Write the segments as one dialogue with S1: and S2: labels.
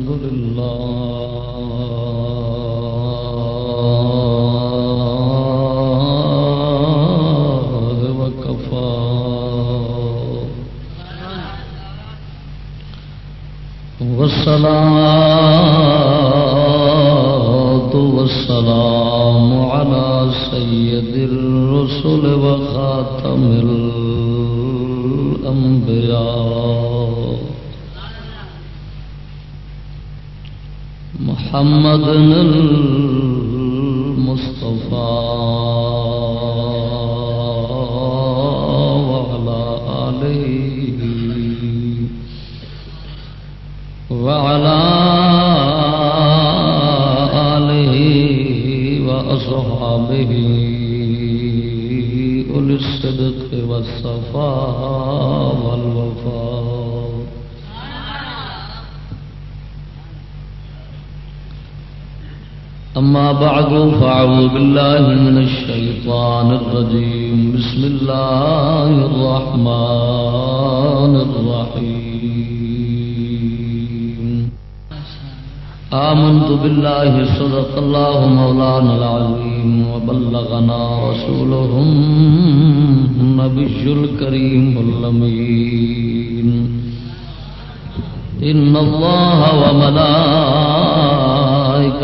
S1: الحمد لله بعد فأعوذ بالله من الشيطان الرجيم. بسم الله الرحمن الرحيم. آمنت بالله صدق الله مولانا العظيم وبلغنا رسوله النبي الكريم اللمين إن الله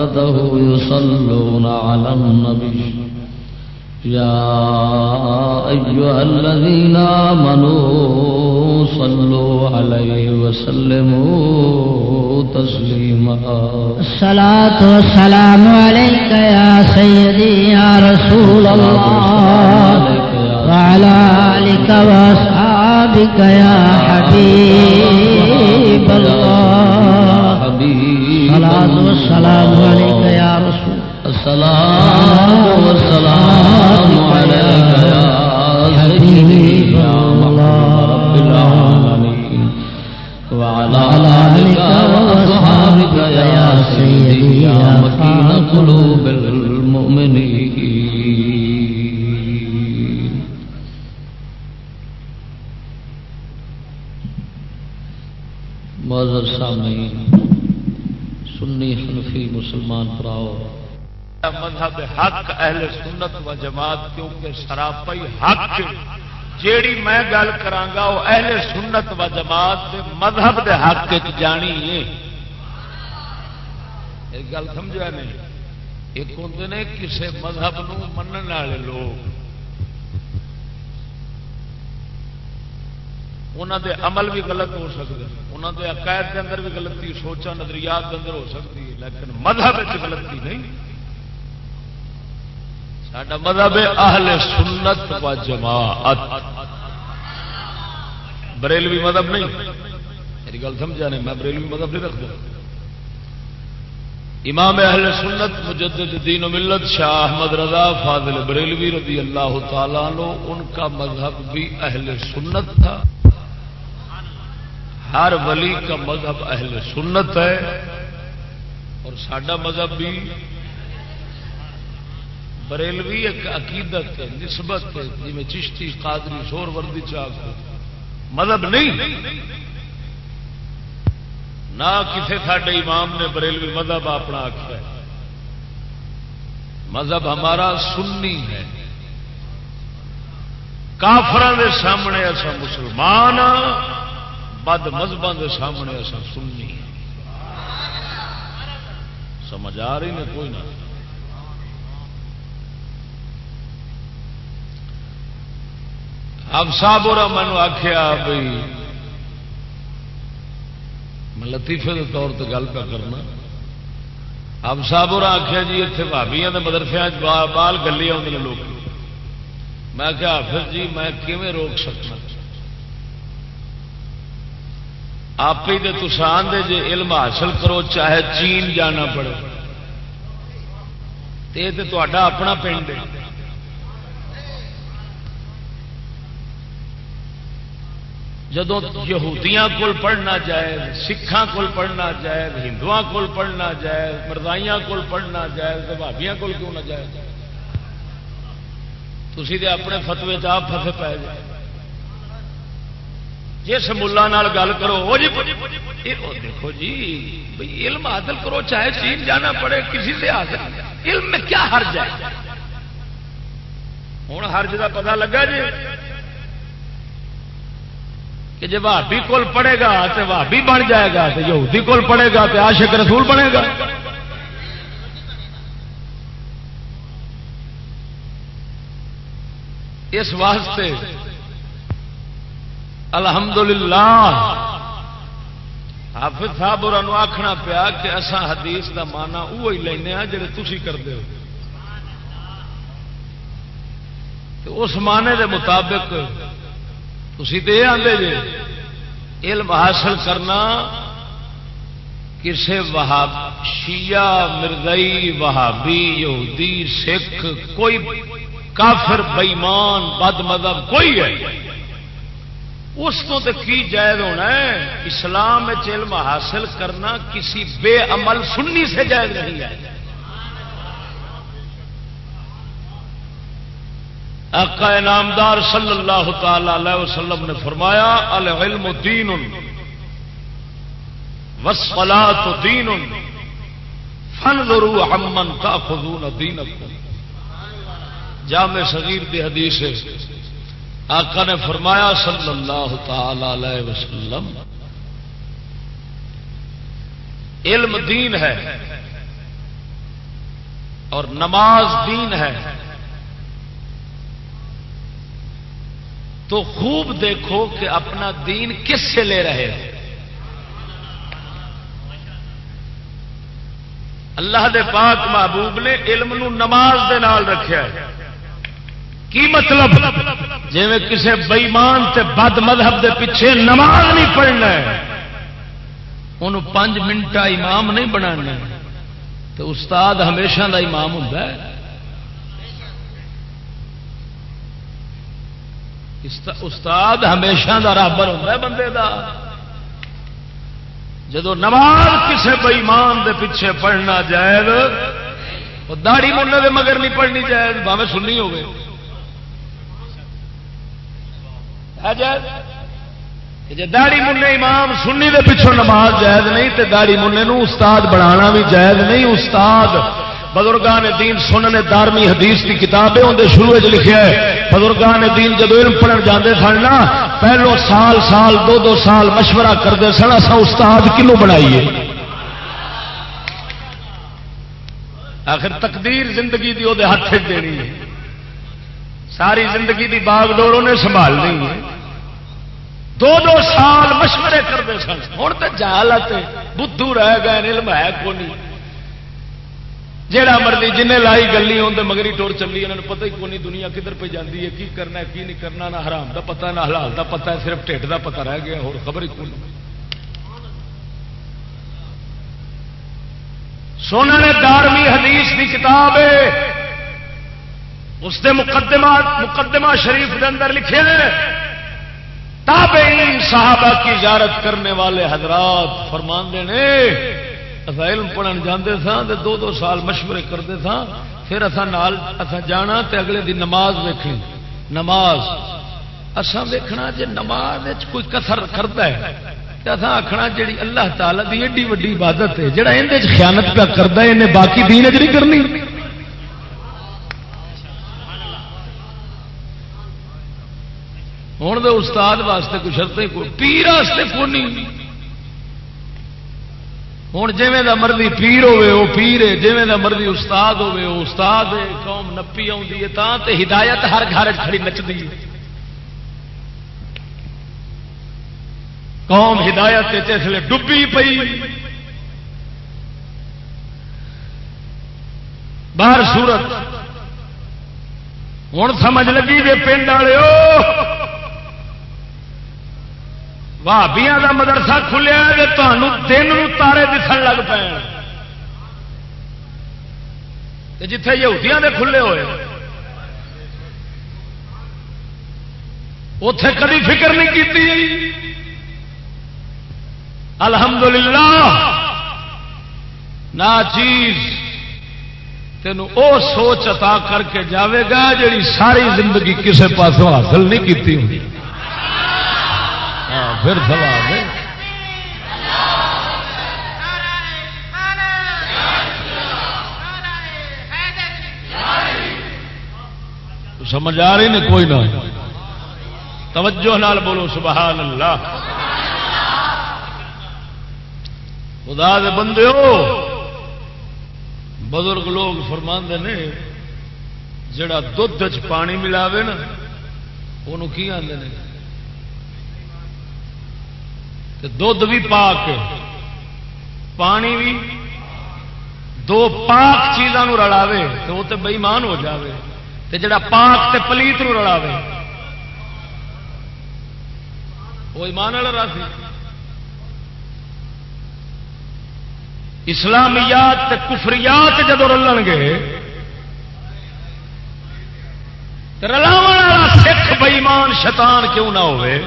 S1: وملائكته يصلون على النبي. يا أيها الذين آمنوا صلوا عليه وسلموا تسليما.
S2: الصلاة والسلام عليك يا سيدي يا رسول الله وعلى آلك وأصحابك يا حبيب الله. السلام علیکم یا رسول
S1: السلام
S3: و جماعت، کیونکہ سراپئی حق جیڑی میں گل کرانگا وہ اہل سنت و جماعت دے مذہب دے حق چ جانی ہے۔ ایک گل سمجھا نہیں؟ ایک ہوں نے مذہب نو منن والے لوگ۔ انہوں دے عمل بھی غلط ہو سکتے انہوں دے عقائد کے اندر بھی غلطی سوچا نظریات کے اندر ہو سکتی ہے، لیکن مذہب چ غلطی نہیں۔ مذہب ہے اہل سنت و جماعت۔ بریلوی مذہب نہیں۔ میری گل سمجھا نہیں میں بریلوی مذہب نہیں رکھتا۔ امام اہل سنت مجدد دین و ملت شاہ احمد رضا فاضل بریلوی رضی اللہ تعالیٰ عنہ، ان کا مذہب بھی اہل سنت تھا۔ ہر ولی کا مذہب اہل سنت ہے۔ اور سڈا مذہب بھی بریلوی ایک عقیدت ہے، نسبت ہے جی میں چشتی، قادری سور وردی چاک مذہب نہیں۔ نہ کسی ساڈے امام نے بریلوی مذہب اپنا آخیا مذہب ہمارا سنی ہے۔ کافران دے سامنے ایسا مسلمان بد مذہبوں کے سامنے ایسا سننی سمجھ آ رہی نے کوئی نہ۔ اب صاحب اور مینو آخیا بھائی میں لطیفے کے طور پہ گل پہ کرنا۔ اب صاحب اور آخیا جی اتنے بھابیا کے مدرسے بال گلی آدھے لوگ میں کیا حافظ جی میں کیویں روک سکنا؟ آپ ہی تسان دے جے علم حاصل کرو، چاہے چین جانا پڑے۔ یہ تو اپنا پنڈ ہے۔ جدو یہودیاں کول پڑھنا جائے سکھان کول پڑھنا جائے ہندو کول پڑھنا جائے مردائیاں کول پڑھنا جائے تو بھابیاں کول کیوں نہ جائے تھی تو اپنے فتوے آپ فسے پائے جائے۔ جس ملا گل کرو، وہ جی دیکھو جی بھائی علم حاصل کرو، چاہے چین جانا پڑے، کسی سے حاصل علم میں کیا حرج ہے؟ ہوں حرج کا پتا لگا جی۔ کہ جب بھابی کول پڑے گا تو بھابی بن جائے گا تو یہودی کول پڑے گا تو عاشق رسول بنے گا۔ اس واسطے الحمدللہ حافظ صاحب اور آخنا پیا کہ اسا حدیث دا مانا وہی لینا ہاں جڑے تھی کرتے ہو۔ اس معنی دے مطابق تھی تو یہ آدھے جی علم حاصل کرنا کسی وہاب، شیعہ مردئی وہابی، یہودی، سکھ، کوئی کافر، بئیمان، بد مذہب، کوئی ہے۔ اس کو تو کی جائز ہونا ہے؟ اسلام علم حاصل کرنا کسی بے عمل سننی سے جائز نہیں ہے۔ آقا نامدار صلی اللہ تعالی علیہ وسلم نے فرمایا، العلم دین وسفلات دین فن لرو امن کا خزون دین جامع صغیر دی حدیث آقا نے فرمایا صلی اللہ تعالی علیہ وسلم، علم دین ہے اور نماز دین ہے۔ تو خوب دیکھو کہ اپنا دین کس سے لے رہے ہیں۔ اللہ دے پاک محبوب نے علم نو نماز دے نال رکھا ہے۔ کی مطلب؟ جی میں کسی بئیمان تے بد مذہب دے پیچھے نماز نہیں پڑھنا ہے۔ انہوں پانچ منٹ امام نہیں بنانا تو استاد ہمیشہ دا امام ہوں استاد ہمیشہ دا رابر ہوں بندے دا۔ جدو نماز کسی بئیمان دے پیچھے پڑھنا جائز، وہ داڑی منڈے دے مگر نہیں پڑھنی جائز باوے سننی ہوگی جی داڑی منہ امام سنی دے پچھوں نماز جائز نہیں، تے داڑی منہ نو استاد بنانا بھی جائز نہیں، استاد بزرگان دین سننے دارمی حدیث کی کتاب ہے اندر شروع لکھا ہے۔ بزرگان دین جب علم پڑھن جاندے سن نا، پہلو سال سال، دو دو سال مشورہ کرتے سن اصا استاد کنو بنائیے؟ آخر تقدیر زندگی دی وہ ہاتھ دینی ہے۔ ساری زندگی دی باغ ڈور نے سنبھالنی ہے۔ دو دو سال مشورے کرتے سن۔ ہوں تو جہالت بدھو رہ گئے، علم ہے کونی جہاں مرضی جن لائی گلی ہوں مگری ٹور چلی، انہوں نے پتہ ہی کونی دنیا کدھر پہ جاتی ہے، کی کرنا ہے، کی نہیں کرنا، نہ حرام دا پتا نہ حلال دا پتا ہے صرف ٹھڈ دا پتا رہ گیا، اور خبر ہی کون سونا نے دارمی حدیث کی کتاب ہے، اس دے مقدمہ مقدمہ شریف دے اندر لکھے تابعین صحابہ کی زیارت کرنے والے حضرات فرماندے نے اصا علم پڑھن جاندے تھا تے دو دو سال مشورے کرتے تھا پھر اصا نال اصا جانا تے اگلے دن نماز ویکھنی۔ نماز۔ اصا ویکھنا جے نماز کوئی کسر کرتا ہے اصا آخنا جی اللہ تعالی دی ایڈی وڈی عبادت ہے جہاں اندر خیانت پہ کرتا ہے، انہیں باقی دین چ نہیں کرنی۔ ہوں تو استاد واسطے کچھ شرط پیر واسطے کونی ہوں جی مرضی پیر ہوے وہ پیر ہے جی مرضی استاد ہوے وہ استاد ہے، قوم نپی آ ہدایت ہر گھر کھڑی نچتی قوم ہدایت اس لیے ڈبی پئی۔ باہر سورت۔ ہوں سمجھ لگی جی پنڈ والے بھابیا کا مدرسہ کھلیا تمہوں دن تارے دسن لگ پے جتھے یہودیاں دے کھلے ہوئے اتے کدی فکر نہیں کی الحمدللہ نہ چیز تین او سوچ عطا کر کے جاوے گا جیڑی ساری زندگی کسے پاسوں حاصل نہیں کی ہاں پھر سوال ہے۔ سمجھ آ رہی نہیں کوئی نہ۔ توجہ نال بولو، سبحان اللہ۔ خدا دے بندے ہو۔ بزرگ لوگ فرما نے، جڑا دھد چ پانی ملاوے نا وہ آدھے دھد بھی پا کے پانی بھی، دو پاک چیزوں رلاوے تو وہ تو بئیمان ہو جاوے۔ تے جڑا پاک تے پلیت نو رلاوے وہ ایمان والا راسی اسلامیات تے کفریات جدو رلن گے رلاو والا سکھ بئیمان شیطان کیوں نہ ہوئے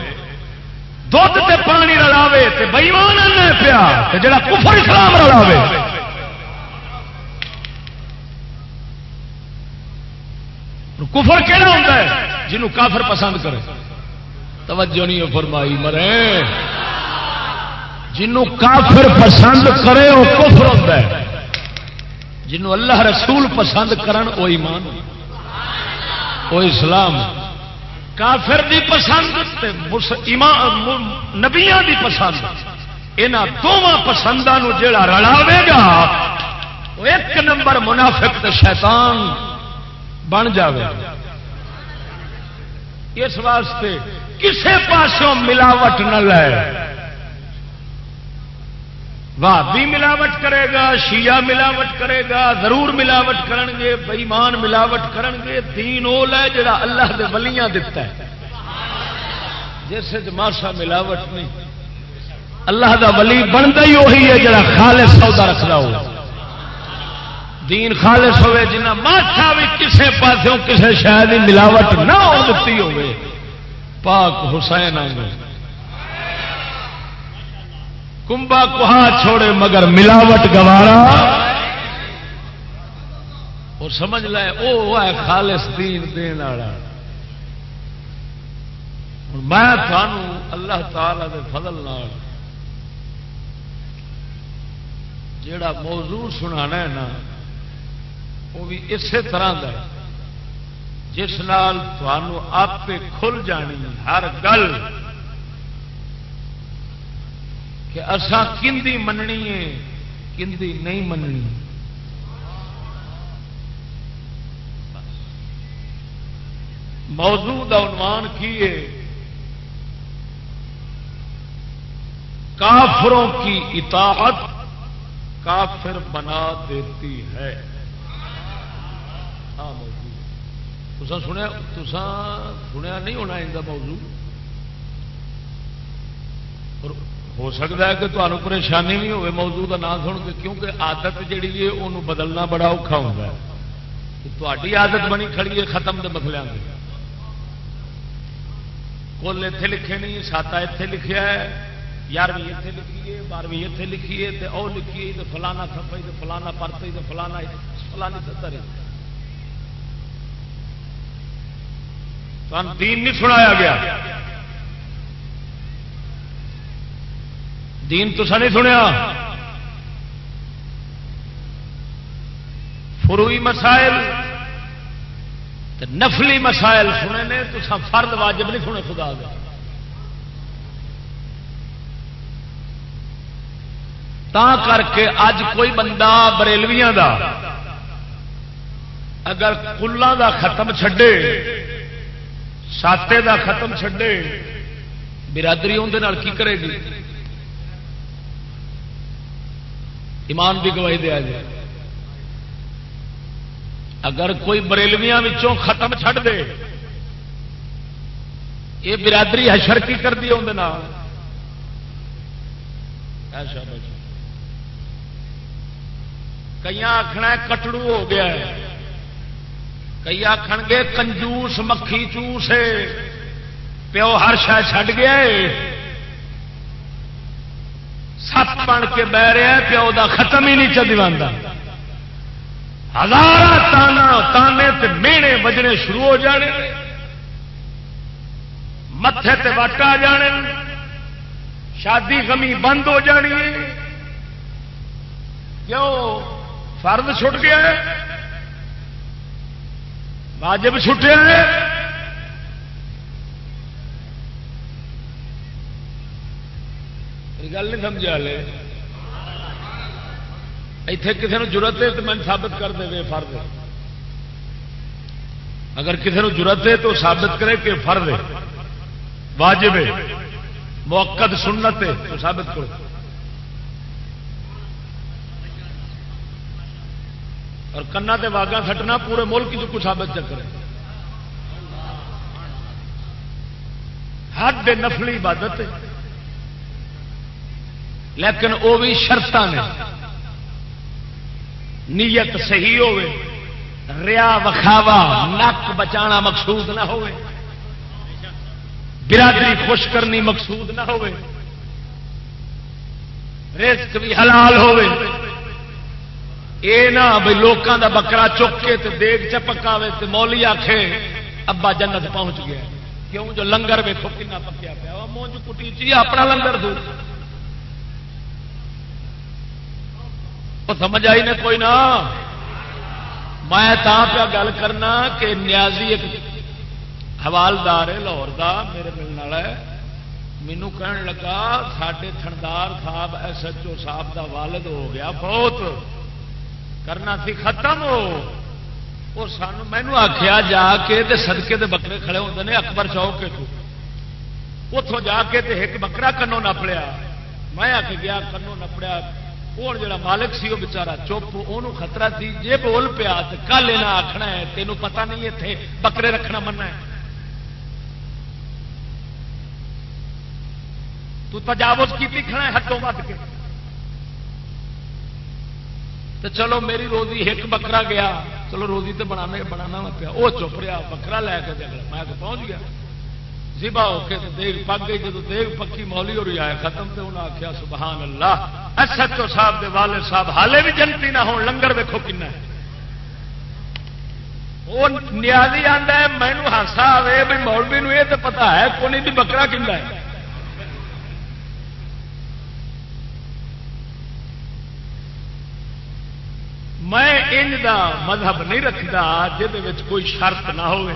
S3: دھد تے پانی رلاوے تے بئیمان پیا تے جڑا کفر اسلام رلاوے۔ کفر کہڑا ہوتا ہے؟ جنہوں کافر پسند کرے۔ توجہ نہیں فرمائی، مرے۔ جنوں کافر پسند کرے وہ کفر ہوتا ہے۔ جنوں اللہ رسول پسند کرن وہ ایمان وہ اسلام۔ کافر دی پسند نبیا دی پسند۔ یہاں دونوں پسندوں جڑا رلاوے گا، وہ ایک نمبر منافق شیطان بن جائے اس واسطے کسے پاسوں ملاوٹ نہ لے۔ بھابی ملاوٹ کرے گا، شیعہ ملاوٹ کرے گا، ضرور ملاوٹ کرن گے بئیمان ملاوٹ کرن گے، دین وہ لے جڑا اللہ دے ولیاں دتا ہے۔ جس ماسا ملاوٹ نہیں، اللہ دا ولی بنتا ہی وہی ہے جڑا خالص سودا رکھتا ہو۔ دین خالص ہوئے، جنہ ماسا بھی کسے پاسوں کسے شاید ملاوٹ نہ ہو، دتی ہوئے۔ پاک حسین آگے کمبا کوہا چھوڑے مگر ملاوٹ گوارا۔ اور سمجھ لے وہ ہے خالص دین دین والا۔ میں تھانوں اللہ تعالی دے فضل نال جیڑا موضوع سنانا ہے نا، وہ بھی اسی طرح کا جس نال تھانوں آپ کھل جانی ہر گل۔ کہ اسا کندی مننی ہے کندی نہیں مننی؟ موضوع کا عنوان کی ہے؟ کافروں کی اطاعت کافر بنا دیتی ہے۔ ہاں موضوع۔ سنیا سنیا نہیں ہونا، ان کا موضوع۔ ہو سکتا ہے کہ تمہیں پریشانی بھی ہوے موضوع کا نام سن کے، کیونکہ آدت جیڑی ہے وہ بدلنا بڑا اوکھا ہوتا ہے۔ تاری آدت بنی کھڑی ہے، ختم کے مسلے کی کل اتے لکھے نہیں، ساتا اتے لکھیا ہے، یارویں اتے لکھیے بارہویں اتے لکھیے تو وہ لکھیے تو فلانا تھپائی تو فلانا پرت تو فلانا فلانی ستر دین نہیں سنایا گیا۔ دین تو نہیں سنیا۔ فروئی مسائل نفلی مسائل سنے نے، تو فرد واجب نہیں سنے خدا دا تا کر کے اج کوئی بندہ بریلویاں دا اگر کلان دا ختم چھڈے، ساتے دا ختم چھڈے، برادری اندر کی کرے گی؟ ایمان بھی گواہی دیا جائے۔ اگر کوئی بریلویاں ختم چھڑ دے، یہ برادری حشر کی کر دی اندر کئی آخنا کٹڑو ہو گیا ہے۔ کئی آخ گے کنجوس، مکھی چوس پیو ہر شہ چڈ گیا ہے۔ سپ بن کے بہ رہا ہے، پیو دا ختم ہی نہیں چلتا ہزار تانا، تانے تے مینے بجنے شروع ہو جانے۔ متے تے وٹ آ جانے۔ شادی غمی بند ہو جانی۔ ہے کیوں؟ فرد چھٹ گیا ہے۔ واجب چھٹیا ہے گل نہیں سمجھا لے اتے کسی نے ضرورت ہے تو میں ثابت کر دے فرد۔ اگر کسی نے ضرورت ہے تو ثابت کرے کہ فرد واجب ہے۔ موقع سنت ہے تو ثابت کرو۔ اور کنا تے واگا سٹنا پورے ملک جو کچھ ثابت چکر ہے حد نفلی عبادت ہے۔ لیکن وہ بھی شرط نے۔ نیت صحیح ہوے ریا وکھاوا نک بچانا مقصود نہ ہوئے برادری خوش کرنی مقصود نہ ہوئے رزق بھی حلال ہوئے اے نہ بھائی لوگوں دا بکرا چک کے تے دیگ چپکاوے تے مولی آخے ابا جنت پہنچ گیا۔ کیوں جو لنگر ویکو کنا پکیا پیا مونج کٹی چی، اپنا لنگر دو۔ سمجھ آئی نے کوئی نہ؟ میں تا پیا گل کرنا کہ نیازی ایک حوالدار ہے لاہور دا، میرے ملنے والا ہے۔ مینو کہن لگا سڈے تھندار صاحب ایس ایچ او صاحب دا والد ہو گیا، بہت کرنا سی ختم ہو۔ وہ سان مینو آخیا جا کے سدکے دے بکرے کھڑے ہوتے ہیں اکبر چوک کے اتوں جا کے تے ایک بکرا کنو نپڑیا میں آ کے گیا کنو نپڑیا وہ جڑا مالک سی، وہ بچارا چپ وہ خطرہ سی۔ جی بول پیا تو کل یہاں آخنا ہے، تینوں پتا نہیں اتنے بکرے رکھنا مننا ہے۔ تو تجاوز کی کھڑا ہے ہٹوں مت کے۔ تو چلو میری روزی ایک بکرا گیا۔ چلو روزی تو بنا بنانا پیا۔ وہ چپ رہا بکرا لے کے میں پہنچ گیا۔ زبا ہو کے دیگ پک گئی جب دیگ پکی مولی ہو رہی آئے ختم تو انہیں آخیا سبحان اللہ ایس ایچ او صاحب دے والد صاحب حالے بھی جنتی نہ ہو لنگر ویکو کن وہ نیازی آتا ہے مینو ہاسا آئے بھی مولوی نو یہ تو پتا ہے کون بھی بکرا کن ہے۔ میں انج دا مذہب نہیں رکھتا جہد کوئی شرط نہ ہوئے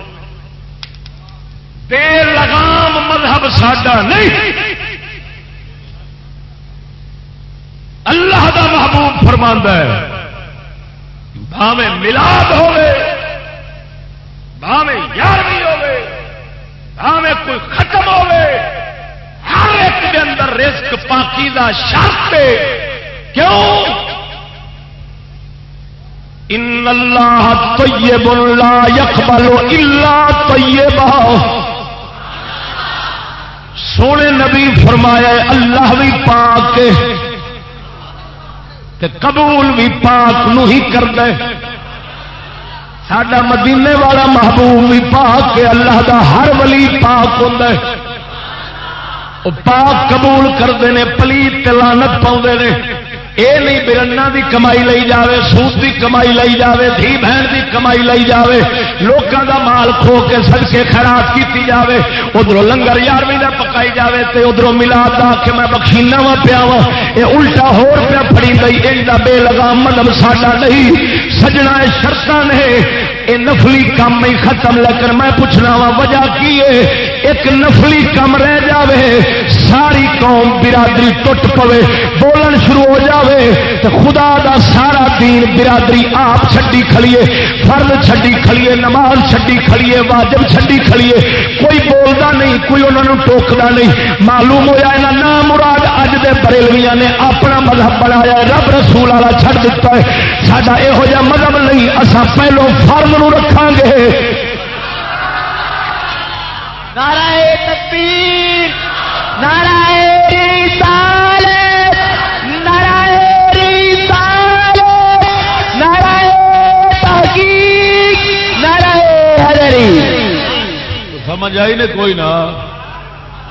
S3: بے لگام مذہب ساڈا نہیں۔ اللہ دا محبوب فرما ہے بھاوے ملاد ہوے بھاوے یارویں ہوے بھاوے کوئی ختم ہوے ہر ایک کے اندر رزق پاکی دا شرط کیوں؟ ان اللہ طیب لا يقبل الا طیبا سونے نبی فرمایا اللہ بھی پاک تے قبول بھی پاک نو ہی کر دے سڈا مدینے والا محبوب بھی پاک کے اللہ دا ہر ولی پاک ہوتا ہے۔ پاک قبول کرتے ہیں پلیت تلانت پاؤ یہ نہیں برنا دی کمائی لئی جاوے سوت دی کمائی لئی جاوے، دھی بہن دی کمائی لئی جاوے لوگوں دا مال کھو کے سڑکے خراب کیتی جاوے ادھر لنگر یارویں کا پکائی جاوے تے ادھر ملا دا کہ میں بخشینا وا پیا وا یہ الٹا ہور پیا پڑی گئی ان بے لگام مطلب ساڈا نہیں۔ سجنا شرط نے۔ یہ نفلی کام ہی ختم، لیکن میں پوچھنا وا وجہ کی ہے؟ ایک نفلی کم رہ جاوے، ساری قوم برادری ٹوٹ پوے۔ بولن شروع ہو جاوے تو خدا دا سارا دین برادری آپ چھڈی کھلیے فرد چھڈی کھلیے نماز چھڈی کھلیے واجب چھڈی کھلیے کوئی بولتا نہیں، کوئی انہوں ٹوکتا نہیں۔ معلوم ہوا یہاں نام مراد اج دے بریلویاں نے اپنا مذہب بنایا رب رسول والا چھڈ دیتا ہے۔ سڈا یہو جہ مذہب نہیں اصا پہلو فرد رکھا گے۔
S2: نعرہ تکبیر، نعرہ رسالت
S3: سمجھ آئی نے کوئی نہ؟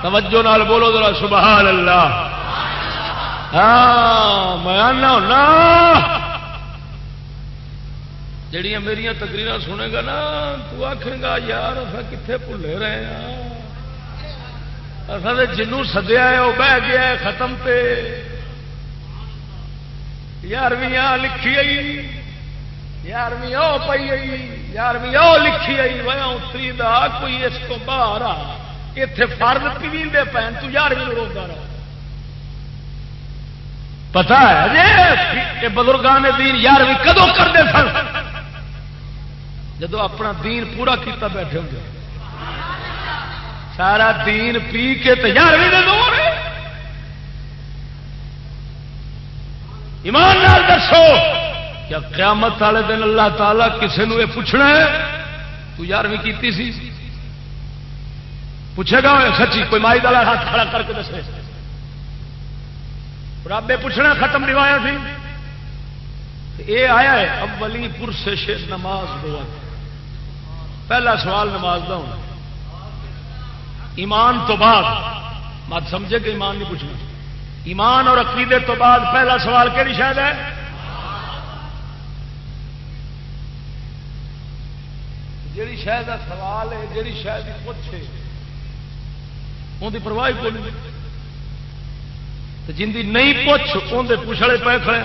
S3: توجہ نال بولو ذرا سبحان اللہ ہاں میں آنا ہونا۔ جڑیاں میری تقریر سنے گا نا، تو آخے گا، یار اصا کتنے بھولے رہے ہیں؟ اصل جنوں سدیا ہے وہ بہ گیا ہے، ختم پہ یارویں لکھی آئی یارویں وہ پی آئی۔ یارویں وہ لکھی آئی وہ اتری دا، کوئی اس کو باہر آ۔ اتے فرد پیوی دے پین تو یارویں روکا رہا پتا ہے جی بزرگان دین یارویں کدو کرتے سن؟ جدو اپنا دین پورا کیتا بیٹھے ہوں گے۔ سارا دین پی کے تو یارویں دے دور ایمان نال دسو۔ کیا قیامت والے دن اللہ تعالیٰ کسی نے یہ پوچھنا ہے؟ تو یارویں کیتی سی۔ پوچھے گا سچی، کوئی مائی دالا ہاتھ کھڑا کر کے دسے۔ رب پوچھنا ختم نہیں آیا سی یہ آیا ہے، اولی پور سے شیر نماز دو۔ پہلا سوال نماز دا ہونا۔ ایمان تو بعد، مت سمجھے کہ ایمان نہیں پوچھنا۔ ایمان اور عقیدے تو بعد پہلا سوال کہڑی شاید ہے؟ جیڑی شاید کا سوال ہے، جیڑی شاید پوچھے ان کی پرواہ کو نہیں۔ جن کی نہیں پوچھ اندر پوچھڑے پے کھڑے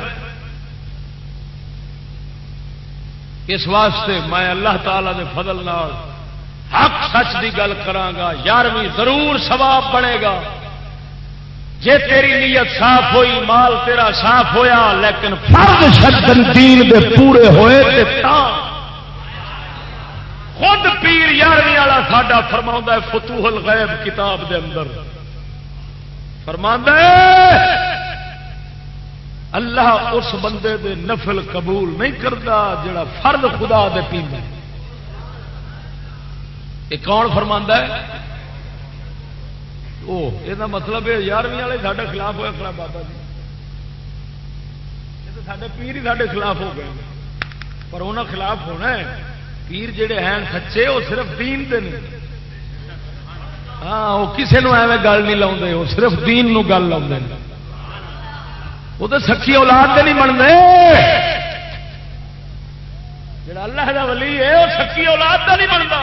S3: اس واسطے میں اللہ تعالی دے فضل نال حق سچ کی گل کرا یارویں ضرور ثواب بنے گا۔ جے تیری نیت صاف ہوئی، مال تیرا صاف ہویا، لیکن فرد شدن دین دے پورے ہوئے تے تا خود پیر یارویں والا ساڈا فرما ہے، فتوح الغیب کتاب دے اندر۔ فرما اللہ اس بندے دے نفل قبول نہیں کرتا جڑا فرد خدا دے پیندا یہ کون فرما ہے؟ وہ یہ مطلب ہے، یارویں والے سارے خلاف ہوا کھڑا بابا جی۔ یہ تو سارے پیر ہی سارے خلاف ہو گئے۔ پر انہوں خلاف ہونا ہے۔ پیر جڑے ہیں سچے، وہ صرف دین دے نہیں ہاں وہ کسی ایویں گل نہیں لاؤ وہ صرف دین نو گل لاؤ وہ تو سکی اولاد کے نہیں بنتے جڑا اللہ کا ولی ہے، وہ سکی اولاد کا نہیں بنتا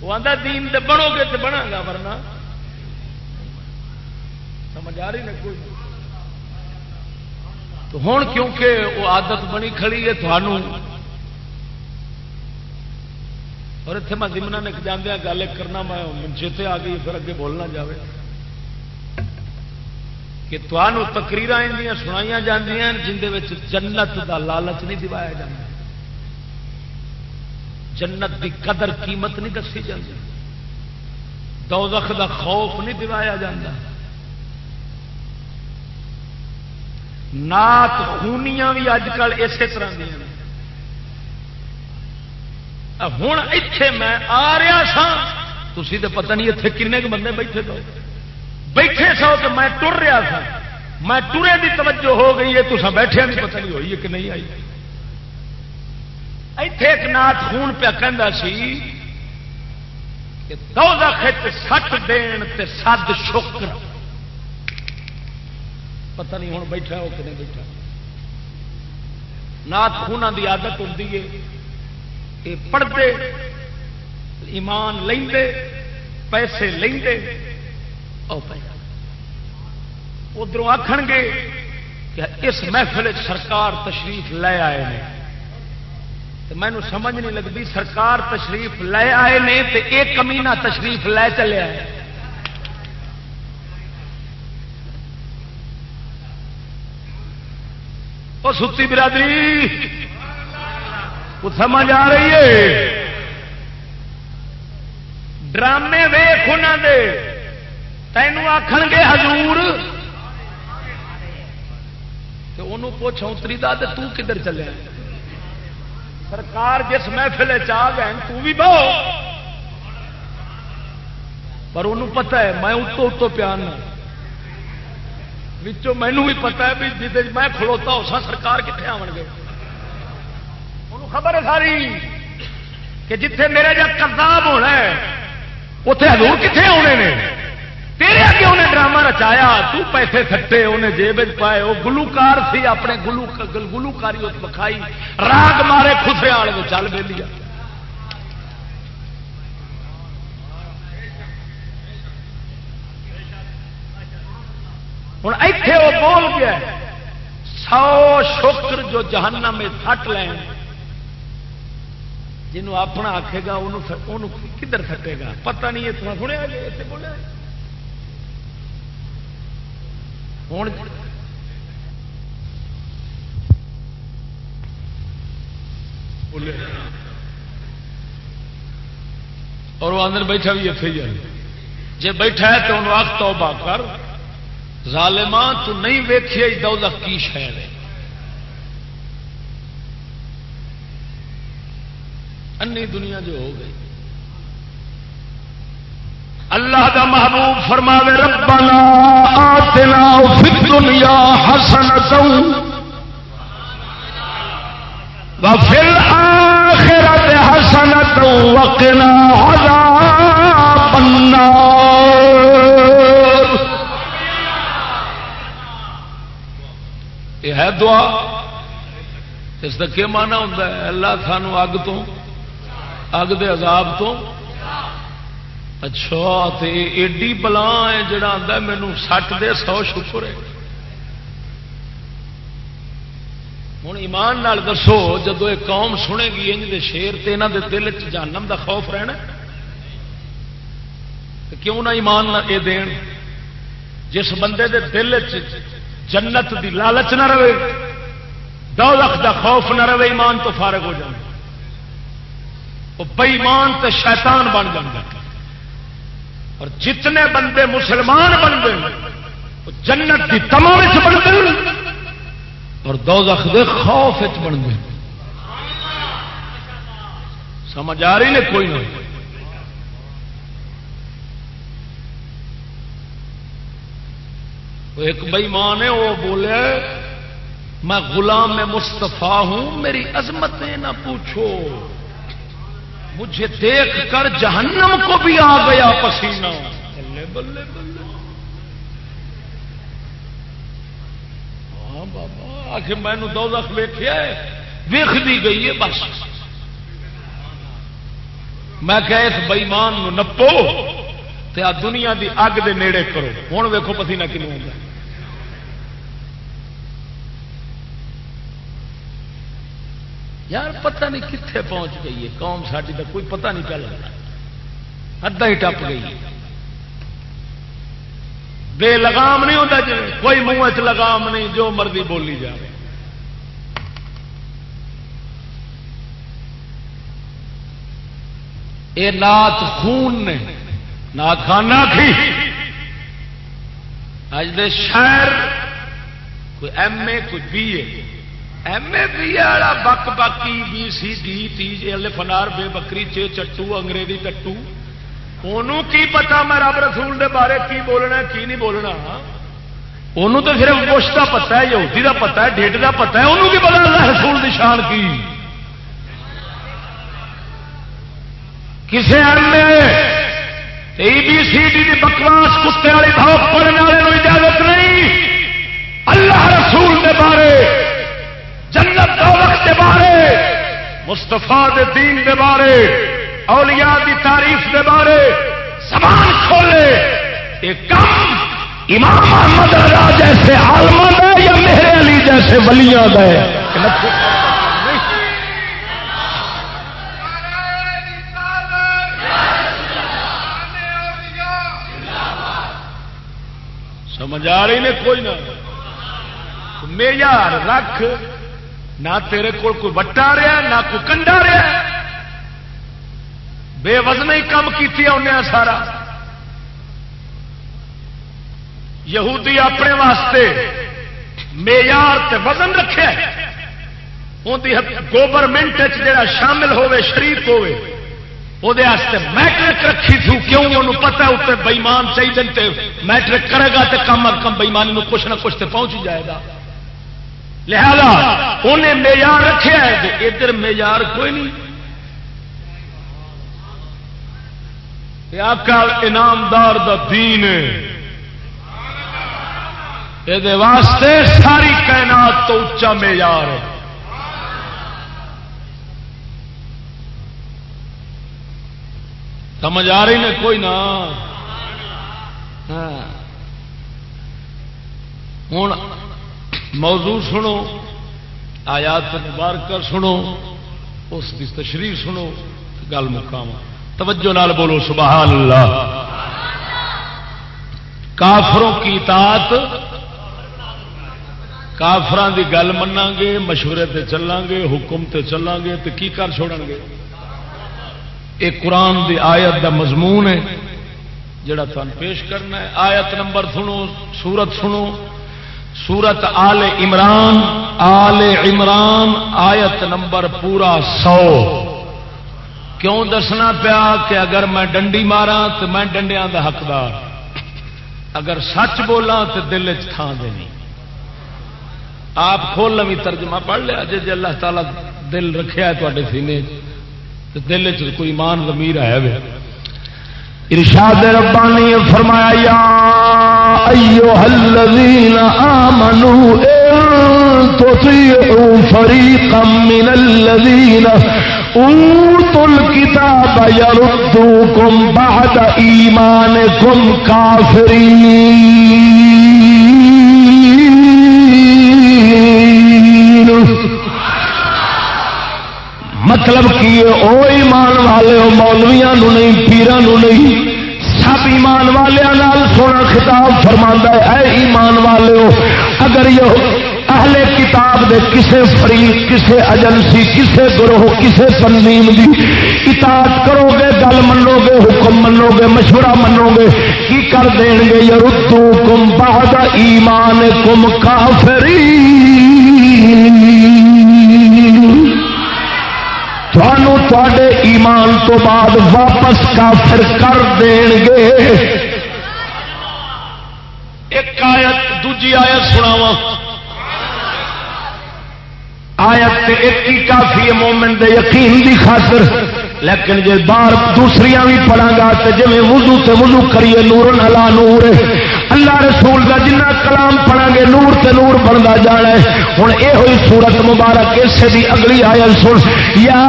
S3: وہ آتا دین دے بنو گے تو بنا گا، ورنہ سمجھ آ رہی نا کوئی؟ تو ہوں کیونکہ وہ عادت بنی کھڑی ہے تھانوں اور اتنے میں دمنا نے جانے گل کرنا میں چیتے آ گئی، پھر اگے بولنا جائے کہ تمہوں تقریر سنائی جن جنت دا لالچ نہیں دوایا جا جنت دی قدر قیمت نہیں دسی جاتی دوزخ دا خوف نہیں دوایا جا نات خونیاں بھی اج کل اسی طرح دیا ہوں اتے میں آ رہا سا تھی تو پتہ نہیں اتنے کن بندے بیٹھے تو بیٹھے سو تو میں ٹر رہا سا۔ میں ٹرے کی توجہ ہو گئی ہے تو بیٹھے بھی پتہ نہیں ہوئی ہے کہ نہیں آئی۔ اتے ایک نات خون پیا کہ دو خت سٹ دین تے سد شکر۔ پتہ نہیں ہوں بیٹھا ہو کہ نہیں بیٹھا۔ نات خونا کی آدت ہوتی ہے۔ پڑھتے، ایمان لے پیسے لے ادھر آخ گے کہ اس محفل سرکار تشریف لے آئے ہیں مینو سمجھ نہیں لگتی سرکار تشریف لے آئے نے تو ایک کمینا تشریف لے چلے آئے۔ وہ ستی برادری وہ سمجھ آ رہی ہے۔ ڈرامے ویخ دے۔ تینوں آخ گے ہزور انہوں پوچھ اتری دا تو کدھر چلے؟ سرکار جس محفل چاہ گئے تو بھی بہو۔ پر انہوں پتا ہے، میں اتو اتو پیان مینو بھی پتا ہے بھی جی میں کھلوتا اسا سرکار کتنے آن گے؟ خبر ہے ساری کہ جتھے میرے جا کرتاب ہونا ہے اتے ہزور کتنے آنے نے؟ تیرے اگے انہیں ڈرامہ رچایا، تو پیسے سٹے، انہیں جیب پائے وہ گلوکار سی اپنے گلو گلوکاری اس بکھائی، راگ مارے خسے والے کو چل بے لیا ہوں ایتھے وہ بول گیا سو شکر جو جہنم میں تھٹ لین۔ جنوں اپنا آکھے گا انہوں کدھر تھٹے گا؟ پتہ نہیں اتنا سنیا جی اتنے بولے۔ ہوں اور وہ اندر بیٹھا بھی اتنے ہی جی بیٹھا ہے تو انہوں آخ توبہ کر۔ ظالمان تو نہیں ویکھے دولت کی شہر ہے۔ انی دنیا جو ہو گئی۔ اللہ دا محبوب فرماوے، ربنا آتنا فی الدنیا حسنتا وفی الآخرت حسنتا وقنا عذاب النار۔ یہ ہے دعا۔ اس کا کیا مانا ہوتا ہے؟ اللہ سانو اگ تو اگ دے عذاب تو؟ اچھا تے ایڈی بلا ہے جڑا آتا مینو سٹ دے، سو شکر ہے۔ ہوں ایمان نال دسو، جدو یہ قوم سنے گی، انج دے شیر تے انہاں دے دل چ جانم دا خوف رہنا کیوں نہ ایمان نہ اے دین؟ جس بندے دے دل چ جنت دی لالچ نہ رہے، دولت دا خوف نہ رہے، ایمان تو فارغ ہو جائے وہ بےمان تو شیطان بن جائے اور جتنے بندے مسلمان بنتے وہ جنت کی تمام بنتے اور دو دے خوف بنتے سمجھ آ رہی نے کوئی نہیں ایک بئی ماں نے وہ بولے، میں غلام میں مستفا ہوں، میری عظمت نہ پوچھو۔ مجھے دیکھ کر جہنم کو بھی آ گیا پسینہ۔ بلے بلے بلے ہاں بابا، آخر میں دو لکھ ویخیا ویخ دی گئی ہے بس۔ میں کہ اس بئیمان نپو، تے دنیا دی اگ دے نیڑے کرو۔ ہوں ویکو پسینہ کنوں آتا یار پتہ نہیں کتنے پہنچ گئی ہے، قوم ساری کا کوئی پتہ نہیں پہ لگتا ادھا ہی ٹپ گئی بے لگام نہیں ہوتا جی کوئی منہ چ لگام نہیں، جو مرضی بولی جائے یہ نات خون نے، نات خانہ تھی اج دے شہر کوئی ایم اے، کوئی B A. M A B والا بک باکی بی سی ڈی ٹی فنار بے بکری چے چٹو انگریزی ٹٹو انہوں کی پتا میں رب رسول دے بارے کی بولنا کی نہیں بولنا؟ انہوں تو صرف گوشت کا پتا ہے، یہودی کا پتا ہے ڈیٹ کا پتا ہے انہوں کی پتا اللہ رسول دی شان کی؟ کسی M A B C D کی بکواس کتے والی بھاؤ پڑھنے والے اجازت نہیں؟ اللہ رسول دے بارے دولت کے بارے مستفا دے دین دے بارے، اولیاء دی تعریف دے بارے، زبان کھولے، یہ کام امام احمد رضا جیسے عالم ہے یا میرے علی جیسے ولیاں ہے؟ سمجھ آ رہی نے کوئی نہ۔ معیار رکھ نہ تیرے کول کوئی وٹا رہا نہ کوئی کنڈا رہا بے وزن ہی کم کی انہیں سارا۔ یہودی اپنے واسطے معیار تے وزن رکھے۔ گوورمنٹ جا شامل ہوے شریف ہوے وہ میٹرک رکھی تھی۔ کیوں؟ انہوں پتا اتنے بئیمان چاہیے میٹرک کرے گا تو کم از کم بئیمانی کچھ نہ کچھ تو پہنچ جائے گا۔ لہذا انہیں معیار رکھے ہے ادھر معیار کوئی نہیں۔ آکال انعامدار دا دین یہ واسطے ساری کائنات تو اچا معیار ہے۔ سمجھ آ رہی نے کوئی نہ ہاں۔ ہاں۔
S4: ہوں۔ موضوع سنو، آیات مبارکہ سنو، اس کی تشریح سنو، گل مقام. توجہ نال بولو، سبحان اللہ. کافروں کی اطاعت کافران دی گل منہ گے، مشورے تے چلان گے، حکم تے چلان گے تو کی کر چھوڑ گے؟ یہ قرآن دی آیت دا مضمون ہے، جڑا تمہیں پیش کرنا ہے۔ آیت نمبر سنو، سورت سنو سورت آل عمران آل عمران آیت نمبر پورا سو۔ کیوں دسنا پیا کہ اگر میں ڈنڈی مارا تو میں ڈنڈیا دا حقدار۔ اگر سچ بولا تو دل چان دینی۔ آپ کھول لوی ترجمہ پڑھ لیا جی جی اللہ تعالیٰ دل رکھا ہے تے سینے تو دل چ کوئی ایمان ضمیر ہے وے۔
S3: ارشاد ربانی فرمایا، یا ایوہ الذین آمنوا ان تطیعوا فریقا من الذین اوتوا الكتاب یردوکم بعد ایمانکم کافرین۔ مطلب کی او ایمان والے مولویا نہیں، پیران نہیں۔ سب ایمان والوں سونا خطاب فرما ہے، اے ایمان والے ہو، اگر یہ اہل کتاب دے کسے فریق، کسے ایجنسی، کسے گروہ، کسے تنظیم دی اطاعت کرو گے گل منو گے حکم منو گے مشورہ منو گے کی کر دین گے یہ کم بعد ایمان کم کافری تے ایمان تو بعد واپس کافر کر دین گے
S4: ایک آیت، دوجی آیت سناوا
S3: آیت ایک ہی کافی ہے مومن دے یقین دی خاطر۔ لیکن جی بار دوسری بھی پڑھا گا تو جی وضو تے وضو کریے نور نلا نور اللہ رسول کا جنہ کلام پڑھا گے، نور تے نور بنتا جانا ہے۔ ہوں یہ ہوئی سورت مبارک، اسے دی اگلی آیت سن۔ یا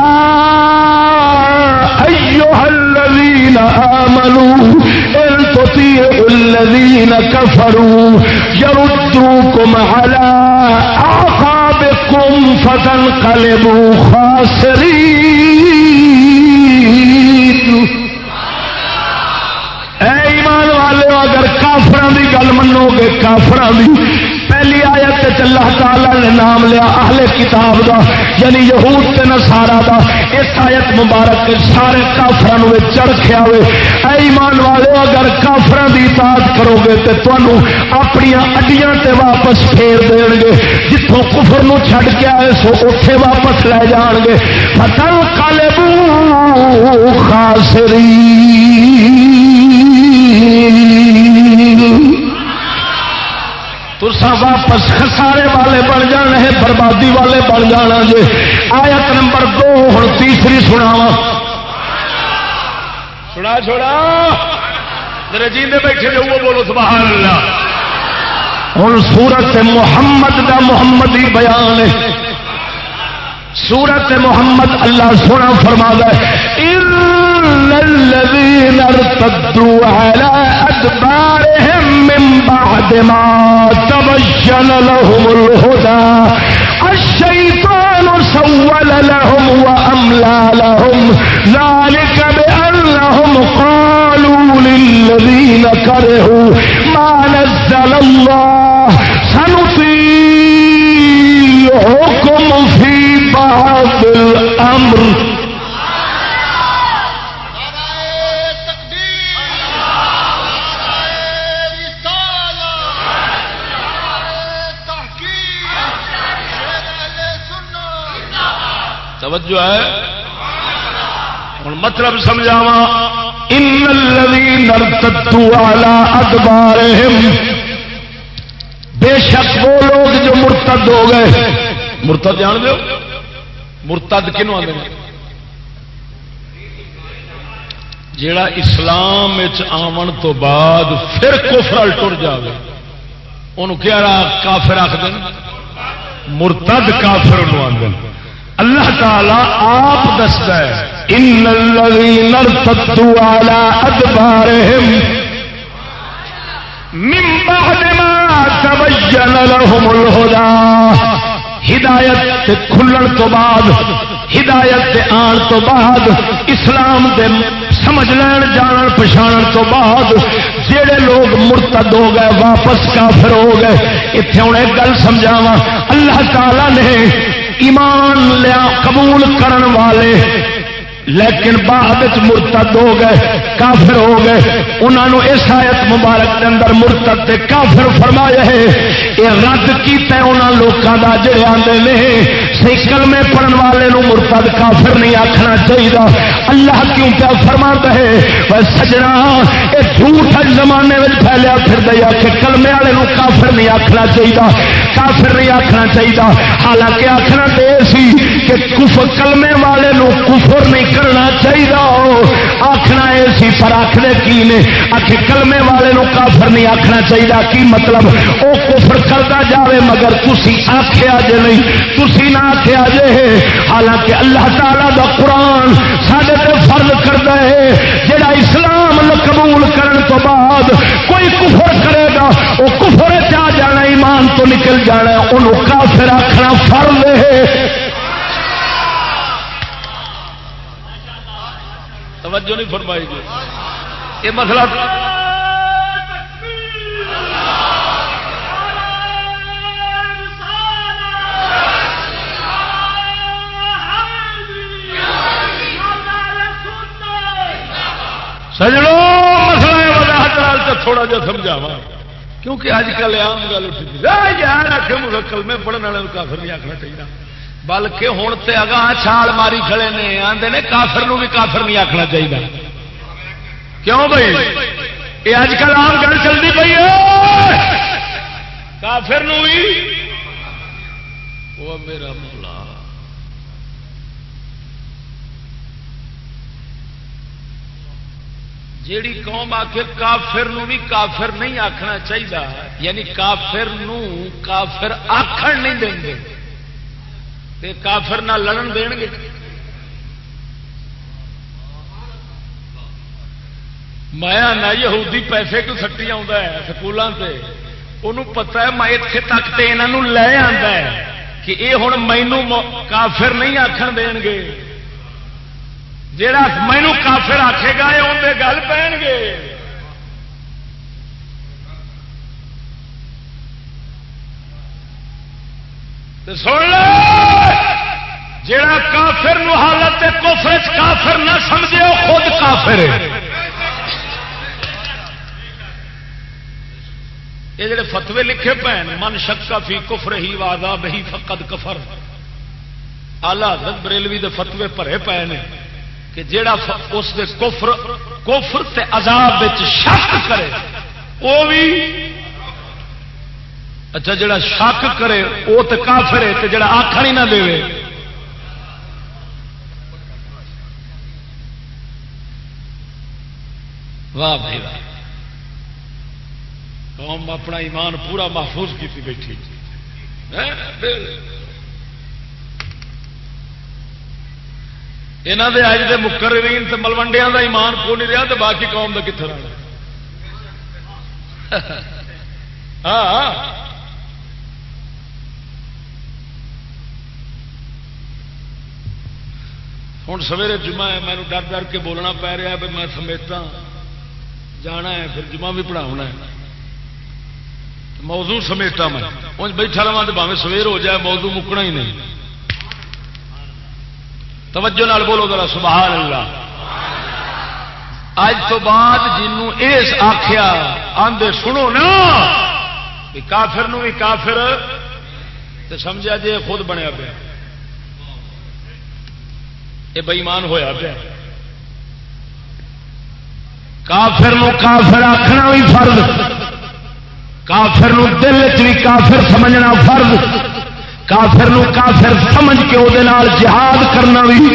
S3: ایوہ الذین آمنوا ان تطیعوا الذین کفروا یردوکم علی اعقابکم فتنقلبوا خاسرین۔ کافران دی گل منو گے کافران دی۔ پہلی آیت اللہ تعالی نے نام لیا اہل کتاب دا یعنی یہود تے نصارا دا۔ اس آیت مبارک کے سارے کافران میں چرخیا ہوئے اے ایمان والے اگر کافران دی اطاعت کرو گے تے تانوں اپنی اڈیاں تے واپس پھیر دین گے۔ جتھوں کفر نو چھڈ کے آئے سو اوتھے واپس لے جان گے۔ فتن قلبو خاسرین ترسا واپس خسارے والے بن جانے بربادی والے بن جانا جی آیت نمبر دو ہوں تیسری سناوا
S4: سنا چھوڑا۔ میرے جیندے بیٹھے جو وہ بولو سبحان اللہ۔
S3: ہوں سورت محمد دا محمدی بیان ہے۔ سورت محمد اللہ سونا فرما الذين ارتدوا على أدبارهم من بعد ما تبين لهم الهدى الشيطان سول لهم وأملى لهم ذلك بأنهم قالوا للذين كرهوا ما نزل الله سنطيعكم في بعض الأمر
S4: توجہ ہے؟ ہوں مطلب سمجھاوا
S3: ان الذين ارتدوا على ادبارهم بے شک وہ لوگ جو مرتد ہو گئے۔
S4: مرتد جان دو مرتد کنو آدھے جیڑا اسلام آمن تو بعد پھر کفرل ٹر جائے انہوں کیا کافر آخر مرتد کافر آدھے اللہ تعالی آپ دستا ہے
S3: ان الذين ارتدوا على ادبارهم من بعد ما
S5: تبین لهم الهدى۔ ہدایت تے کھلن تو بعد، ہدایت دے آن تو بعد، اسلام دے سمجھ لین، جان پچھان تو بعد جڑے لوگ مرتد ہو گئے، واپس کافر ہو گئے اتنے ہوں ایک گل سمجھاوا اللہ تعالی نے ایمان لیا قبول کرن والے، لیکن بعد مرتد ہو گئے، کافر ہو گئے۔ انہوں اس آیت مبارک کے اندر مرتد تے کافر فرمایا ہے یہ رد کیا انہوں لوگوں کا جڑے آتے ہیں سی کلمے پڑھن والے نو مرتد کافر نہیں آخنا چاہیے اللہ کیوں پیا فرما ہے؟ سجنا یہ جھوٹ زمانے میں پھیلیا پھر دیا کہ کلمے والے نو کافر نہیں آخنا چاہیے کافر نہیں آخنا چاہیے حالانکہ آخنا تو یہ سی کہ کف، کلمے والے نو کفر نہیں کرنا چاہیے آخنا یہ سی، پر آخر کی نے؟ آخ کلمے والے نو کافر نہیں آخنا چاہیے کی مطلب؟ وہ کفر کرتا جائے مگر تھی آخیا جی نہیں۔ تھی نہ آخیا جے حالانکہ اللہ تعالی دا قرآن سڈے فرض کرتا ہے۔ جڑا اسلام قبول کرن تو بعد کوئی کفر کرے گا وہ کفر چ جانا، ایمان تو نکل جانا انہوں کافر آخنا فرض ہے۔
S3: توجہ نہیں فرمائی گی یہ مسئلہ سجڑو مسئلہ وضاحت لال تو تھوڑا جا سمجھاوا کیونکہ اج کل آم گل اٹھی یار آخ مکل میں پڑھنے والے کافر نہیں آخنا چاہیے بلکہ ہوں تو اگاں چھال ماری کھڑے نے آتے نے کافر نو بھی کافر نہیں آخنا چاہیے کیوں بھائی یہ اج کل آم گل چلتی پی ہے۔ کافر نو بھی۔ وہ میرا مولا جیڑی قوم آخر کافر نو بھی کافر نہیں آخنا چاہیے یعنی کافر نو کافر آخر نہیں دیں گے تے کافر نہ لڑن دین گے مایا نہ یہودی پیسے کو سٹی آ سکولوں سے انہوں پتا ہے میں اتنے تک تو یہاں لے آتا ہے کہ یہ ہوں مینو کافر نہیں آخر دین گے جا مینو کافر آخے گا یہ اندر گل پہ گے۔ سن لو جا کافر نو حالت کفر کافر نہ سمجھے وہ خود کافر یہ جڑے فتوے لکھے پے من شکا فی کفر ہی وادا بہی فقد کفر۔ آلہ حضرت بریلوی دے فتوے بھرے پے نے کہ جیڑا اس دے کفر کفر تے عذاب وچ شک کرے وہ بھی اچھا جڑا شک کرے وہ تو کافر ہے، تے جڑا آخر ہی نہ دے واہ بھائی، واہ۔ قوم اپنا ایمان پورا محفوظ کی بیٹھی۔ ہاں، یہاں دے اج دے مقررین تے ملوڈیا دا ایمان کو نہیں رہا تو باقی قوم کا کتنے رہا ہاں ہوں سویرے جمعہ ہے مینو ڈر ڈر کے بولنا پی رہا بھی میں سمیتا جانا ہے، پھر جمعہ بھی پڑھاؤنا ہے۔ موضوع سمیٹا میں۔ بیٹھا رہا تو باوے سویر ہو جائے، موضوع مکنا ہی نہیں۔ توجہ نال بولو ذرا، سبحان اللہ۔ اج تو بعد جنوں اس آخیا آندے سنو نا کہ کافر نو بھی کافر تو سمجھا جی خود بنیا پیا۔ یہ بئیمان ہویا پیا۔ کافر نو کافر آخنا بھی فرض، کافر نو دل چ بھی کافر سمجھنا فرض۔ کافر نو کافر سمجھ کے وہ جہاد کرنا بھی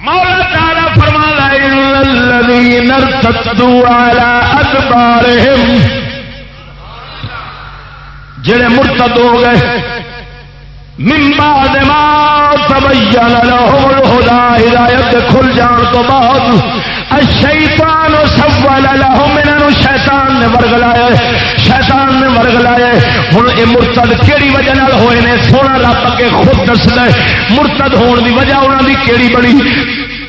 S3: مولا تارا فرما جڑے مرتد ہو گئے ممبا دماغ ہدایت کھل جان تو بعد
S6: شیطان سوال لهم انہوں شیطان نے ورگلایا شیطان نے ورگلایا ہوں یہ مرتد کیڑی وجہ نال ہوئے نے؟ سونا رب کے خود دس دے مرتد ہون دی وجہ انہوں دی کیڑی بڑی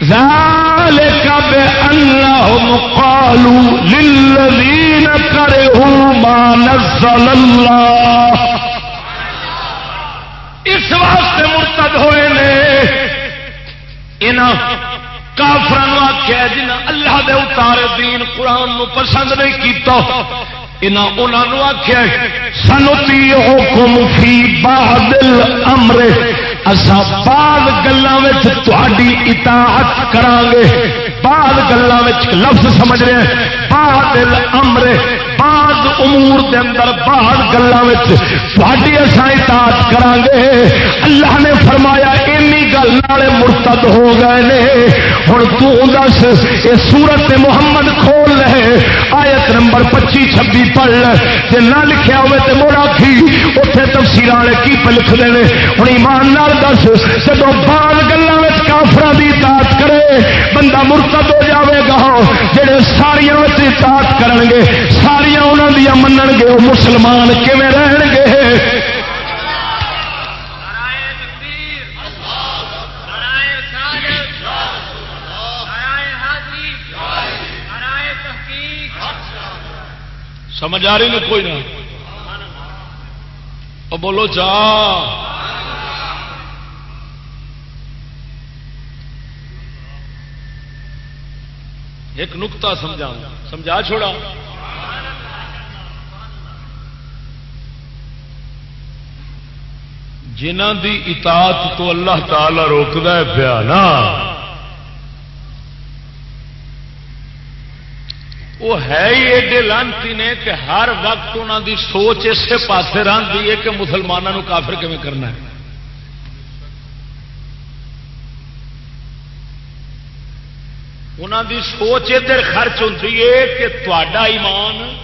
S6: ذالک بأنهم قالوا للذین کرہوا ما نزل اللہ۔ اس واسطے مرتد ہوئے نے۔ کافران آخیا جنہ اللہ دے اتارے دین قرآن نو پسند نہیں کیتا انہوں آخیا سنو تی حکم فی بادل امر اصا بعد گلوں تھی اطاعت کران گے بعد گلوں لفظ سمجھ رہے ہیں بادل امر بعض امور دے اندر بعض گلوں تھوڑی اصا اطاعت کران گے اللہ نے فرمایا، اینی گل والے مرتد ہو گئے نے۔ ہوں تس یہ سورت محمد کھول لے۔ آیت نمبر پچی، چھبی پڑھ لے۔ جی نہ لکھیا ہوئے تو مڑ آخی اتنے تفصیل والے کی پہ لکھتے ہیں ہوں ایمان نال دس جب بعض گلوں کافر کی اطاعت کرے، بندہ مرتد ہو جاوے گا۔ ہاں، جہے ساریا اطاعت کرن گے ساریا انہوں دیا منن گے وہ مسلمان کیون رہن گے
S3: سمجھ آ رہی نہیں کوئی نہ۔ اور بولو چا ایک نکتا سمجھا سمجھا چھوڑا۔ جنہ دی اطاعت تو اللہ تعالی روکتا ہے پیا نا۔ وہ ہے ہی ایڈے لانتی نے کہ ہر وقت انہوں دی سوچ اسے پاس رہتی ہے کہ مسلمانوں کافر کیون کرنا ہے۔ انہوں دی سوچ ادھر خرچ ہوتی ہے کہ تا ایمان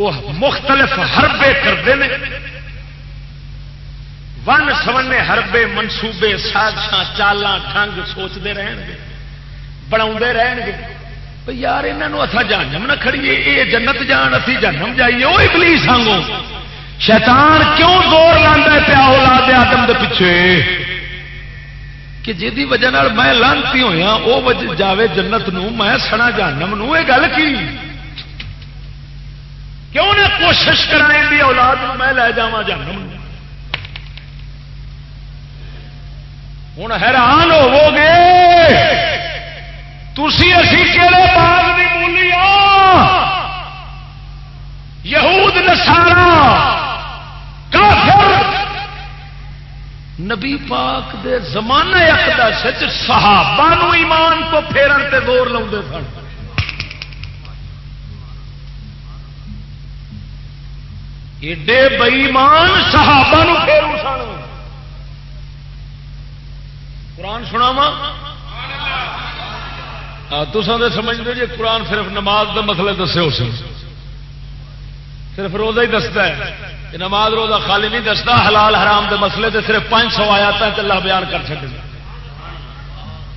S3: وہ مختلف حربے کرتے ہیں۔ ون سونے ہربے منصوبے سازش چالاں ڈنگ سوچتے رہن گے بنا رہن گے یار یہاں اتنا جانم نہ کھڑیے یہ جنت جان اتنی جنم جائیے۔ وہ پلیس آگو شیطان کیوں زور لانا پیا لا آدم دے پیچھے؟ کہ جی وجہ میں لانتی ہوا وہ جاوے جنت نو، میں سنا جانم نو۔ یہ گل کی؟ کیوں نہ کوشش کرائیں دی اولاد میں لے جا جانم ہوں حیران ہو گے۔ تھی اسی کہڑے باغ کی مولی یہود نسارا کافر۔ نبی پاک دے زمانے اقدس صحابہ نو ایمان کو پھیرن تے دور لاؤ سن۔ ایڈے بئیمان صحابہ نو پھیرو سن۔ قرآن سنا تو سمجھتے جی قرآن صرف نماز کا مسئلے دسے ہو صرف روزہ ہی دستا ہے۔ کہ نماز روزہ خالی نہیں دستا، حلال حرام دے مسئلے تے صرف پانچ سو آیات اللہ بیان کر سکتے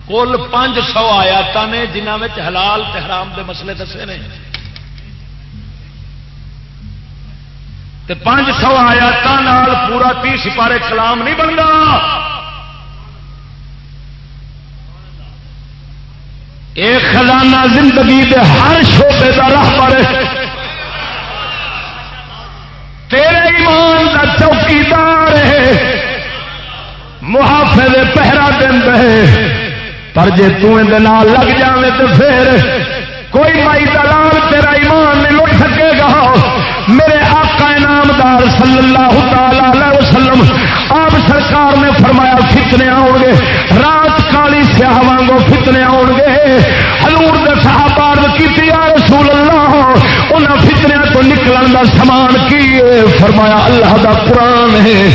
S3: کل پانچ سو آیات نے جنہوں حلال تے حرام دے مسئلے دسے نے۔ تے پانچ سو آیات پورا تی سپارے کلام نہیں بنتا ایک خزانہ زندگی دے ہر شعبے کا راہ پر تیرے ایمان کا چوکیدار ہے۔ محافظ پہرا دن رہے پر جی تال لگ جائے تو پھر کوئی مائی دلال تیرا ایمان نہیں لٹ سکے گا۔ میرے آقا انعامدار صلی اللہ تعالی وسلم، آپ سرکار نے فرمایا فتنے آؤ گے، رات کالی سیاہ وانگو فتنے آؤ گے۔ ہلور صحابار کی رسول اللہ ان فتنیا تو نکلن کا سامان کی فرمایا اللہ دا قرآن ہے۔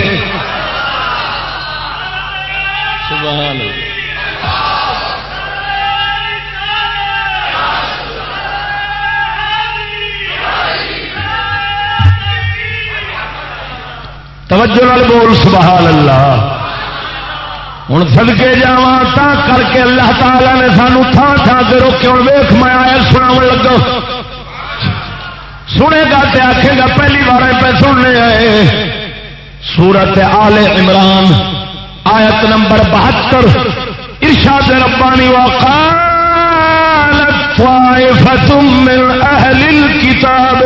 S3: سبحان اللہ۔ توجہ نال بول، سبحان اللہ۔ ہوں سدکے جا کر کے اللہ تعالی نے سانو تھان تھان سے روکے ہوں ویخ میں آیا سنا لگا۔ سنے گا تے آخے گا، پہلی بار پہ سننے آئے۔ سورت آل عمران، آیت نمبر بہتر۔ ارشاد ربانی، وقالت طائفة من أهل الكتاب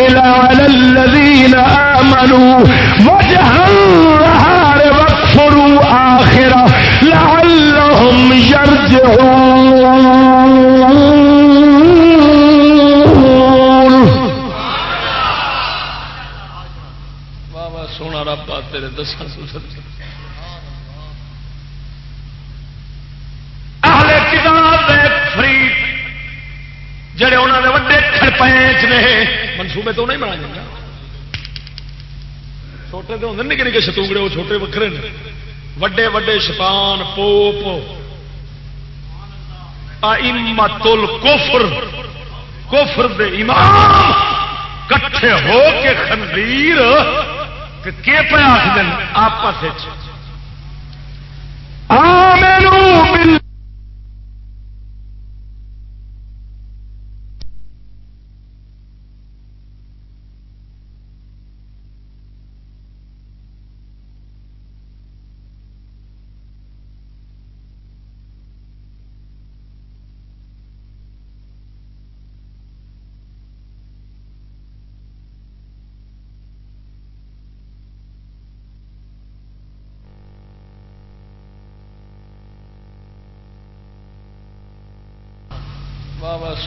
S3: على الذين آمنوا. وجه النهار واكفروا آخرة. لعلهم يرجعون.
S4: واہ سونا رب تیرے دساں سوسر
S3: اہل کتاب دے فریق جڑے انہوں نے وڈے کھڑپینچ نے
S4: منصوبے تو نہیں بنا جاتا چھوٹے تو ہوتے نکے نکے شتونگڑے وہ چھوٹے وکرے نے۔ وڈے وڈے شپان پوپ۔ ائمت الکفر کفر دے امام کٹھے ہو کے خنزیر تے کے پہ آخر آپس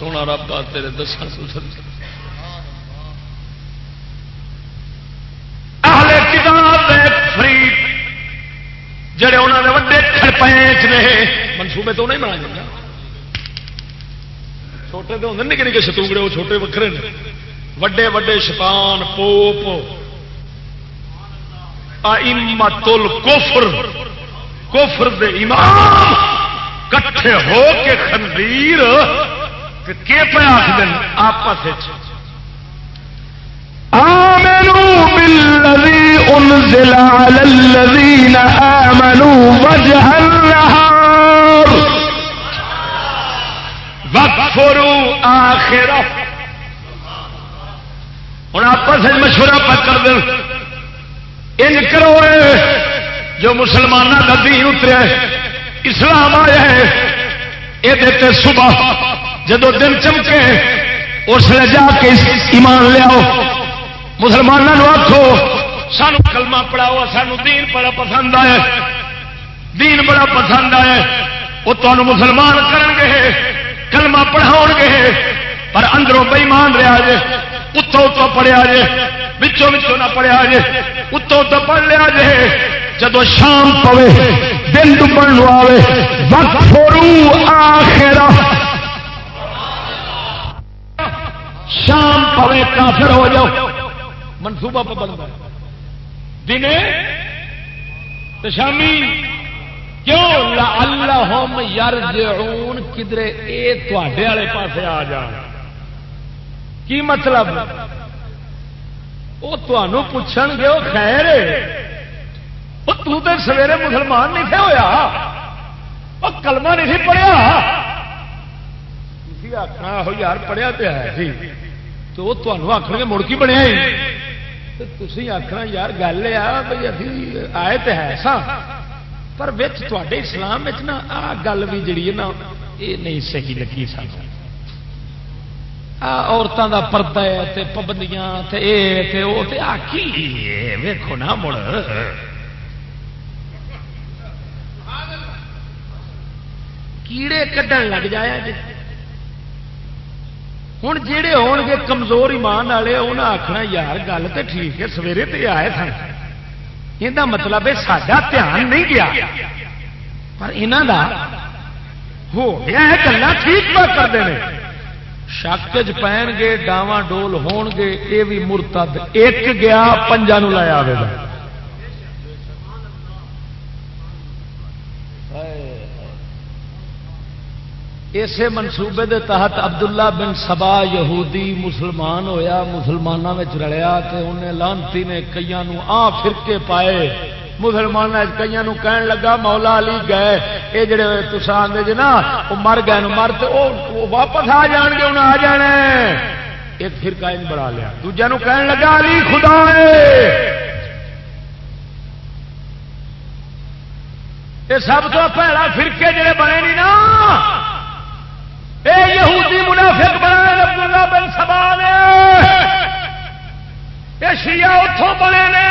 S4: سونا رب تیرے دساں سوسر
S3: جڑے انہوں نے وڈے کھڑپینچ نے،
S4: منصوبے تو نہیں بنا جاتا چھوٹے تو ہوتے نکے نکے شتونگڑے، وہ چھوٹے وکرے نے۔ وڈے وڈے شپان پوپ۔
S3: ائمت الکفر کفر دے امام، کٹھے ہو کے خنزیر کے پہ آخر آپس آمنوا بالذي أنزل على الذين آمنوا وجه النهار واكفروا آخره ہوں آپس مشورہ پہ کر دیں ان کرو جو مسلمانوں کا دین اتریا اسلام آیا ہے یہ صبح جدو دن چمکے، اس لیے جا کے ایمان لیاؤ مسلمانوں آخو سانو کلمہ پڑھاؤ، سانو دین بڑا پسند آیا دین بڑا پسند آیا وہ تمہیں مسلمان کرن گے، کلمہ پڑھاؤ گے۔ پر اندروں بےمان رہا جے، اتوں اتوں پڑھیا جے بچوں بچوں نہ پڑھیا جے، اتوں اتوں پڑھ لیا جے۔ جدو شام پوے، دن ڈبن آئے وقت فورو آخرا شام پوے کافر ہو جاؤ۔ منصوبہ پہ بنتا دنے تو شامی، کیوں؟ اللہ یار جون کدرے اے تے والے پاسے آ جان۔ کی مطلب؟ وہ تمہوں پوچھ گے وہ خیر وہ تو تے سویرے مسلمان نہیں تھے ہویا۔ وہ کلمہ نہیں پڑھیا۔ آخنا ہو یار، پڑھیا تو ہے جی। تو وہ تمہوں آخر گے، مڑکی بنیا ہی। تھی آخنا یار، گل ہے بھائی ابھی آئے تو ہے سا پر تے اسلام نا، آ گل بھی جڑی ہے نا یہ نہیں صحیح لگی سان عورتوں کا پردہ ہے پابندیاں آکی ویکو نا مڑ। کیڑے کڈن لگ جایا جی। ہوں جہے ہون گے کمزور ایمان والے انہیں آخنا یار گل تو ٹھیک ہے سویرے تو آئے سن یہ مطلب ہے سڈا دھیان نہیں گیا پر یہاں کا ہو گیا ہے گلا ٹھیک پہ کرتے ہیں شک چ پہن گے ڈاواں ڈول ہون گے یہ بھی مرتد ایک گیا پنجا نو لایا آئے گا اسے منصوبے دے تحت عبداللہ بن سبا یہودی مسلمان ہویا مسلمانوں میں رلیا کہ انہیں لانتی نے کئی آ فرقے پائے۔ مسلمان کئی کہن لگا، مولا علی گئے یہ جڑے تصا آدھے جی نا وہ مر گئے مر تو واپس آ جان گے انہیں آ جانا ایک فرقہ ان بڑا لیا۔ دوجے کہن لگا، علی خدا ہے۔ یہ سب تو پہلا فرقے جڑے بنے نہیں نا اے یہودی منافق بنے عبداللہ بن سبا نے یہ شیعہ اتوں بنے نے۔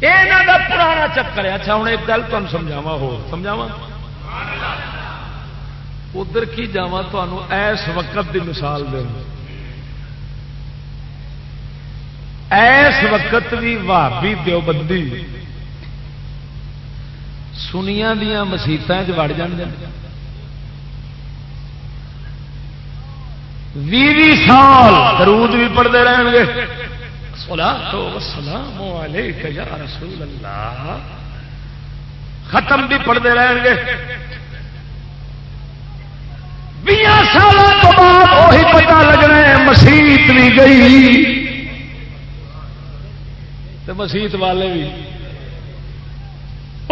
S3: یہاں کا پرانا چکر ہے۔ اچھا ہوں ایک گل تمہیں سمجھاوا ہو سمجھاوا ادھر کی جا ایس وقت دی مثال دوں ایس وقت بھی بھابی دیوبندی۔ سنیا دیا مسیطیں وڑ جان بھی سال درود بھی پڑھتے رہن گے رسول اللہ۔ ختم بھی پڑھتے رہن گے سال بعد وہی پتا لگنا مسیت بھی گئی۔ مسیت والے بھی۔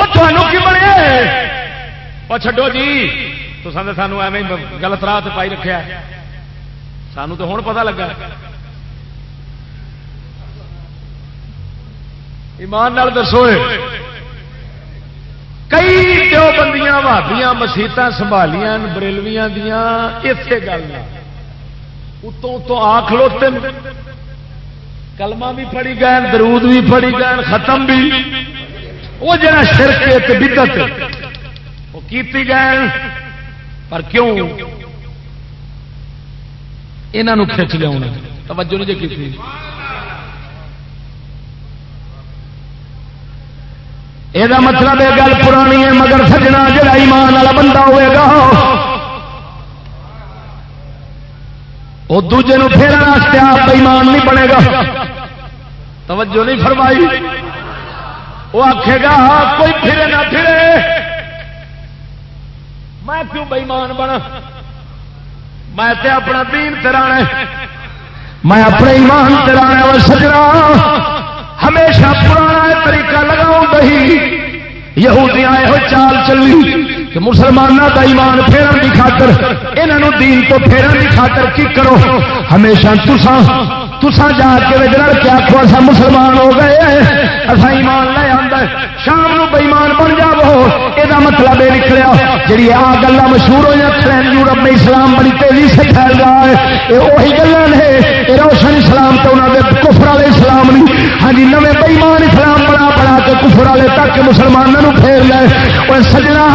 S3: وہ تمہوں کی بنے وہ چڈو جی تو سن سانو ایویں گلت راہ پائی رکھا سانو تو ہوں پتا لگا ایمان نال دسو کئی جو بندیاں بھابیاں مسیت سنبھالیاں بریلویاں دیا اسی گل اتوں اتوں آ کھلوتے کلمہ بھی پڑی گئے درود بھی پڑی گئے ختم بھی وہ جڑا شرک بدت وہ کیتی گئے پر کیوں؟ یہاں کھچ لیا توجہ نہیں جی کی یہ مطلب یہ گل پرانی ہے، مگر سجنا جڑا ایمان والا بندہ ہوئے گا، وہ دوجے پھیرا واسطے آپ ایمان نہیں بنے گا۔ توجہ نہیں فرمائی۔ وہ آخے گا ہاں، کوئی پھرے نہ پھرے۔ میں کیوں بےمان بنا؟ میں تے اپنا دین ترانا میں اپنے ایمان ترانا اور سجنا۔ ہمیشہ پرانا طریقہ لگاؤ بہی یہودیاں یہ چال چلی کہ مسلمانوں کا ایمان پھیرن کی خاطر یہاں دین تو پھیرن کی خاطر کی کرو؟ ہمیشہ تسان تسان جا کے لڑ کے آخو اصا مسلمان ہو گئے اصا ایمان لے آتا شام نو بےمان بن جاو یہ مطلب یہ نکلیا۔ جی آ گلا مشہور ہوئی ٹرین یورپ میں اسلام بڑی تیزی سے پھیل رہا ہے۔ یہ وہی گلا نے۔ یہ روشن اسلام تو انہوں نے کفر والے اسلام نہیں ہاں جی نویں بےمان اسلام بنا بنا کے کفر والے تک مسلمانوں پھیر لے۔ وہ سجنا،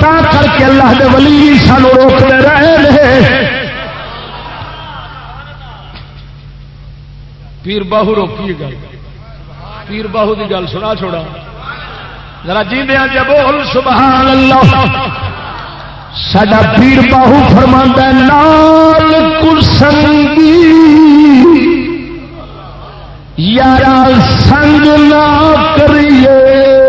S3: تا کر کے اللہ دے ولی سانو روکتے رہے پیر باہو روکی گل پیر باہو کی گل سنا چھوڑا۔ ذرا جی دیا جب بول سبحان اللہ سڈا پیر باہو فرما نال کسنگی یار سنگ نہ کریے۔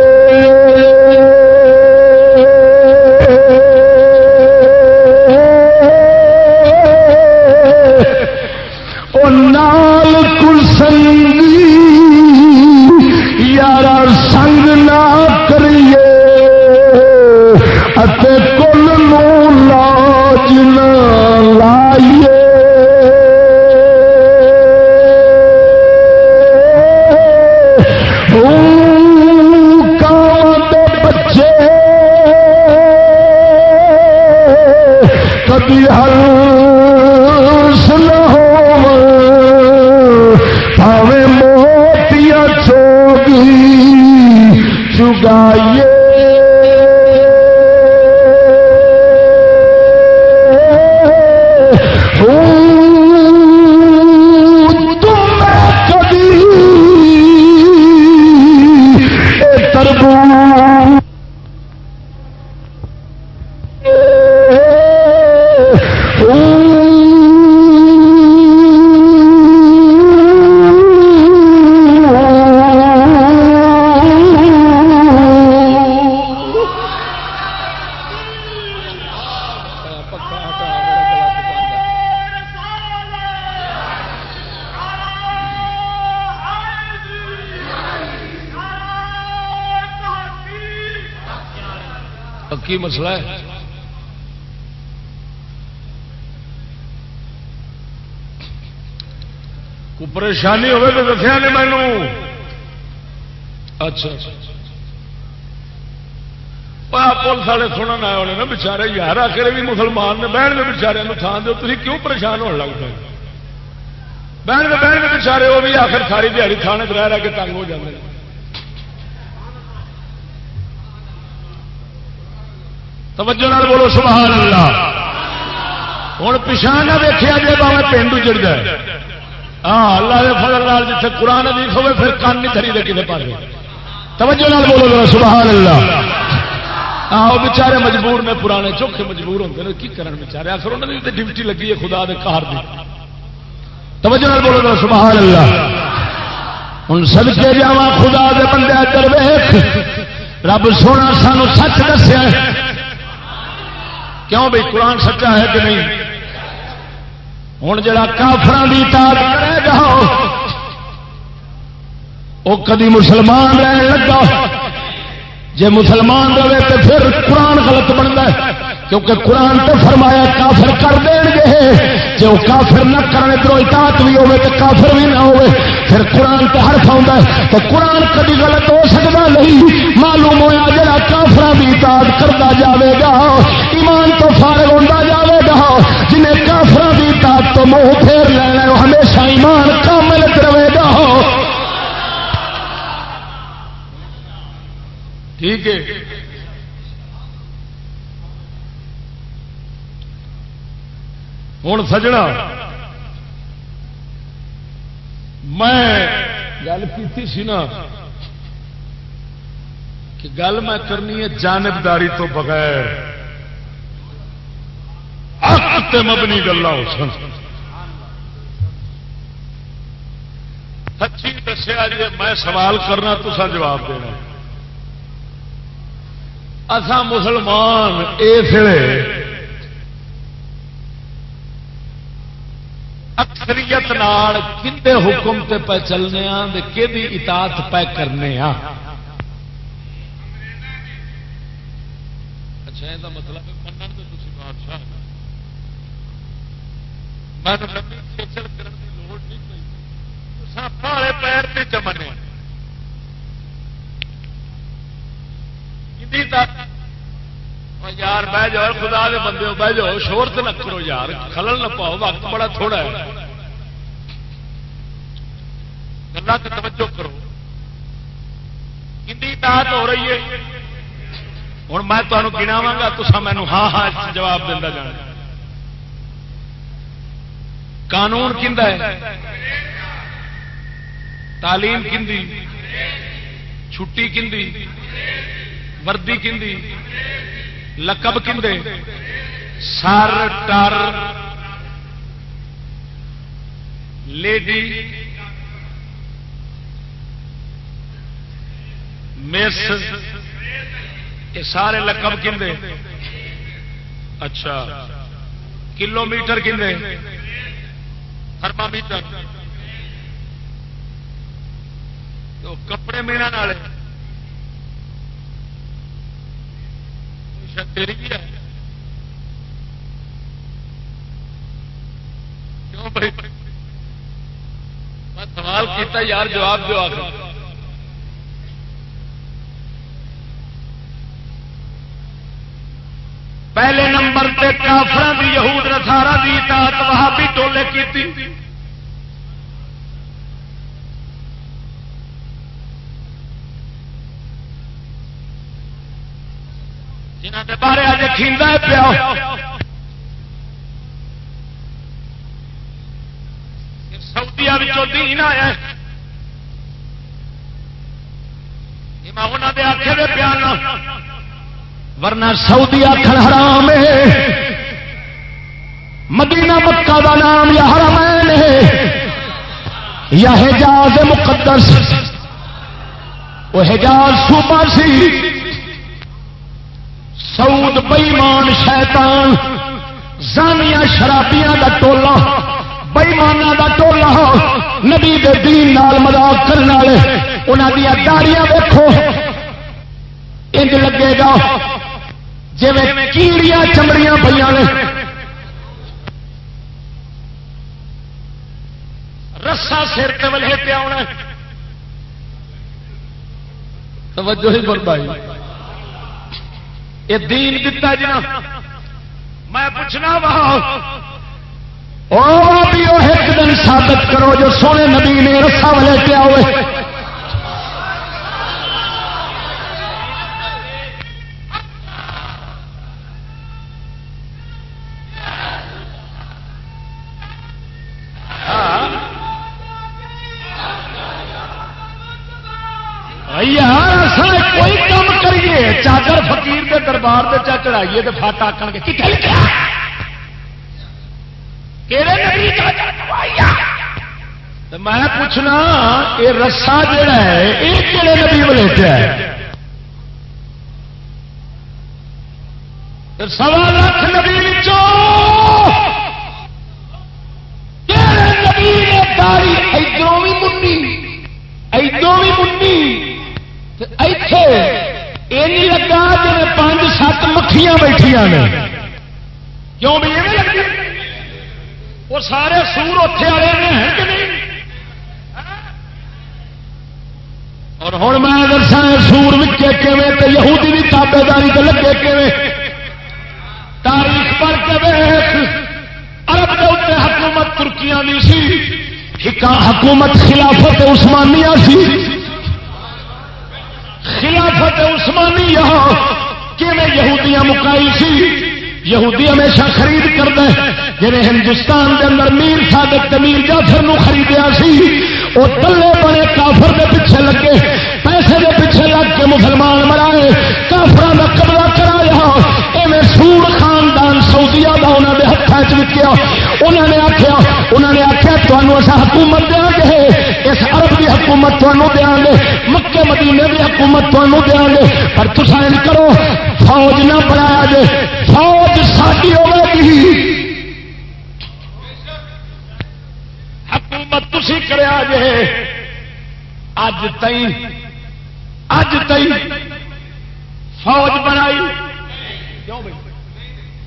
S3: پریشانی ہوگی تو دسیا نہیں مینو اچھا پولیس والے سنن آئے ہونے نا بچارے یار آخر بھی مسلمان نے بہن میں بچارے تھان دو تھی کیوں پریشان ہونے لگ پے؟ بہن میں بہن میں بچارے وہ بھی آخر ساری دیہی تھانے رہ رہ کے تنگ ہو جاتے ہیں توجہ نال بولو سبحان اللہ۔ ہوں پچھا نہ دیکھا جی باوے پینڈو چڑھ جائے ہاں اللہ کے فضل لال جیسے قرآن ادیس ہوے پھر کان نہیں خریدے کسی پاس توجہ نال بولو ذرا، سبحان اللہ۔ ہاں، آؤ بچارے مجبور نے، پرانے چوکھے مجبور ہوتے ہیں کی کرن بچارے آخر انہوں نے ڈیوٹی لگی ہے خدا دے کار دی۔ توجہ نال بولو ذرا، سبحان اللہ۔ ہوں سب کے جا خدا دے بندے کر ویخ رب سونا سانو سچ دسیا کیوں بھائی قرآن سچا ہے کہ نہیں؟ ہوں جا کافران کی تار کرے وہ کدی مسلمان رہن لگا۔ جی مسلمان رہے تو پھر قرآن غلط بنتا ہے۔ کیونکہ قرآن تو فرمایا کافر کر دیں گے۔ جی وہ کافر نہ کرنے تو اطاعت بھی ہوے تو کافر بھی نہ ہوے پھر قرآن تو حرف آتا ہے۔ تو قرآن کبھی غلط ہو سکتا نہیں۔ معلوم ہوا جا کافر بھی اطاعت کرتا جاوے گا، ایمان تو فارغ ہوتا جاوے جنہیں کافر بھی اطاعت تو منہ پھیر لینا ہمیشہ ایمان کامل رہے گا۔ ٹھیک ہے۔ ہوں سجنا۔ میں گل کی سی نا کہ گل میں کرنی ہے جانبداری تو بغیر۔ تے مبنی گلا ہو سن سچی دسیا جی میں سوال کرنا تو جواب دینا۔ اسا مسلمان اس لیے اکثریت کھے حکم تے پہ چلنے کہ اطاعت پہ کرنے ہاں اچھا یہ مطلب بادشاہ میں کھیچل کرنے کی لوڑ نہیں پی پیر سے چمنے یار بہ جاؤ خدا دے بندے بہ جاؤ شور تو نہ کرو یار خلل نہ پاؤ وقت بڑا تھوڑا ہے گلا سے توجہ کرو اطاعت ہو رہی ہے ہوں میں تمہیں گناوا گا تو سا مینو ہاں ہاں جواب دینا جانا قانون کھندا ہے؟ تعلیم کھندی چھٹی کھندی وردی کھندی لقب کھندے سر، ٹر۔ لیڈی، مس، یہ سارے لقب کھندے اچھا۔ کلو میٹر کھندے تھرمامیٹر تو کپڑے میرا نال تیری بھی ہے۔ کیوں بھائی؟ میں سوال کیتا یار، جواب جو آخر پہلے نمبر پہ کافر بھی یہود رسارا دی تات وہاں بھی ٹولے کی جنہ کے بارے اج کھیندا ہے پیا سعودیا دین آیا انہوں نے آخے دے پیان ورنہ سعودی آخر حرام ہے۔ مدینہ مکہ کا نام یا حرمین ہے، یا حجاز مقدس۔ وہ حجاز صوبہ سی۔ سعود بئیمان شیطان، زانیاں شرابیاں دا ٹولا بئیمانہ دا ٹولا نبی دے دین نال مذاق کرنے والے، انہاں دیا داڑیاں دیکھو انج لگے گا جی کیڑیاں چمڑیاں پہ رسا سر ولے پیا ہونا توجہ ہی بول بھائی۔ یہ دین دتا جنا میں پوچھنا وا۔ بھی ایک دن ثابت کرو جو سونے نبی نے رسا والے پیا ہوئے دربار سے چا چڑھائیے تو فٹ آکن کے میں پوچھنا یہ رسا جڑا ہے یہ کہڑے نبی ولیٹیا ہے سوا لاکھ نبی نبی نے داری ادھروں بھی منڈی ادھروں بھی منڈی یہ لگا جی پانچ سات مکھیاں بیٹھیا نے۔ کیوں بھی وہ سارے سور اتے والے ہیں کہ نہیں؟ اور ہوں میں اگر سارے سور وکے کیویں تو یہودی بھی تابے داری تو لگے کیویں؟ تاریخ پر کے ارب کے اتنے حکومت ترکیاں نہیں سی حکومت خلافت عثمانیہ سی۔ خلافت عثمانی یہاں یہودیاں مکائی سی؟ یہودی ہمیشہ خرید کرتا ہے. جنہیں ہندوستان کے اندر میر صادق میر جعفر نو خریدیا سی، وہ تلے بڑے کافر دے پیچھے لگے، پیسے دے پیچھے لگ کے مسلمان مرائے کافر کا قبضہ کرایا۔ ایویں سور خاندان سعودیا کا انہوں نے ہاتھوں چکیا انہوں نے آخیا انہوں نے آخیا تمہوں اصا حکومت دیا گے اس ارب کی حکومت تمہوں دیا گے مکے مدینے کی حکومت تمہوں دیا گے پر تصا کرو فوج نہ بنایا جے فوج ساری ہوگی حکومت تھی کرا جے اج تئی اج تئی فوج بنائی کیوں بھائی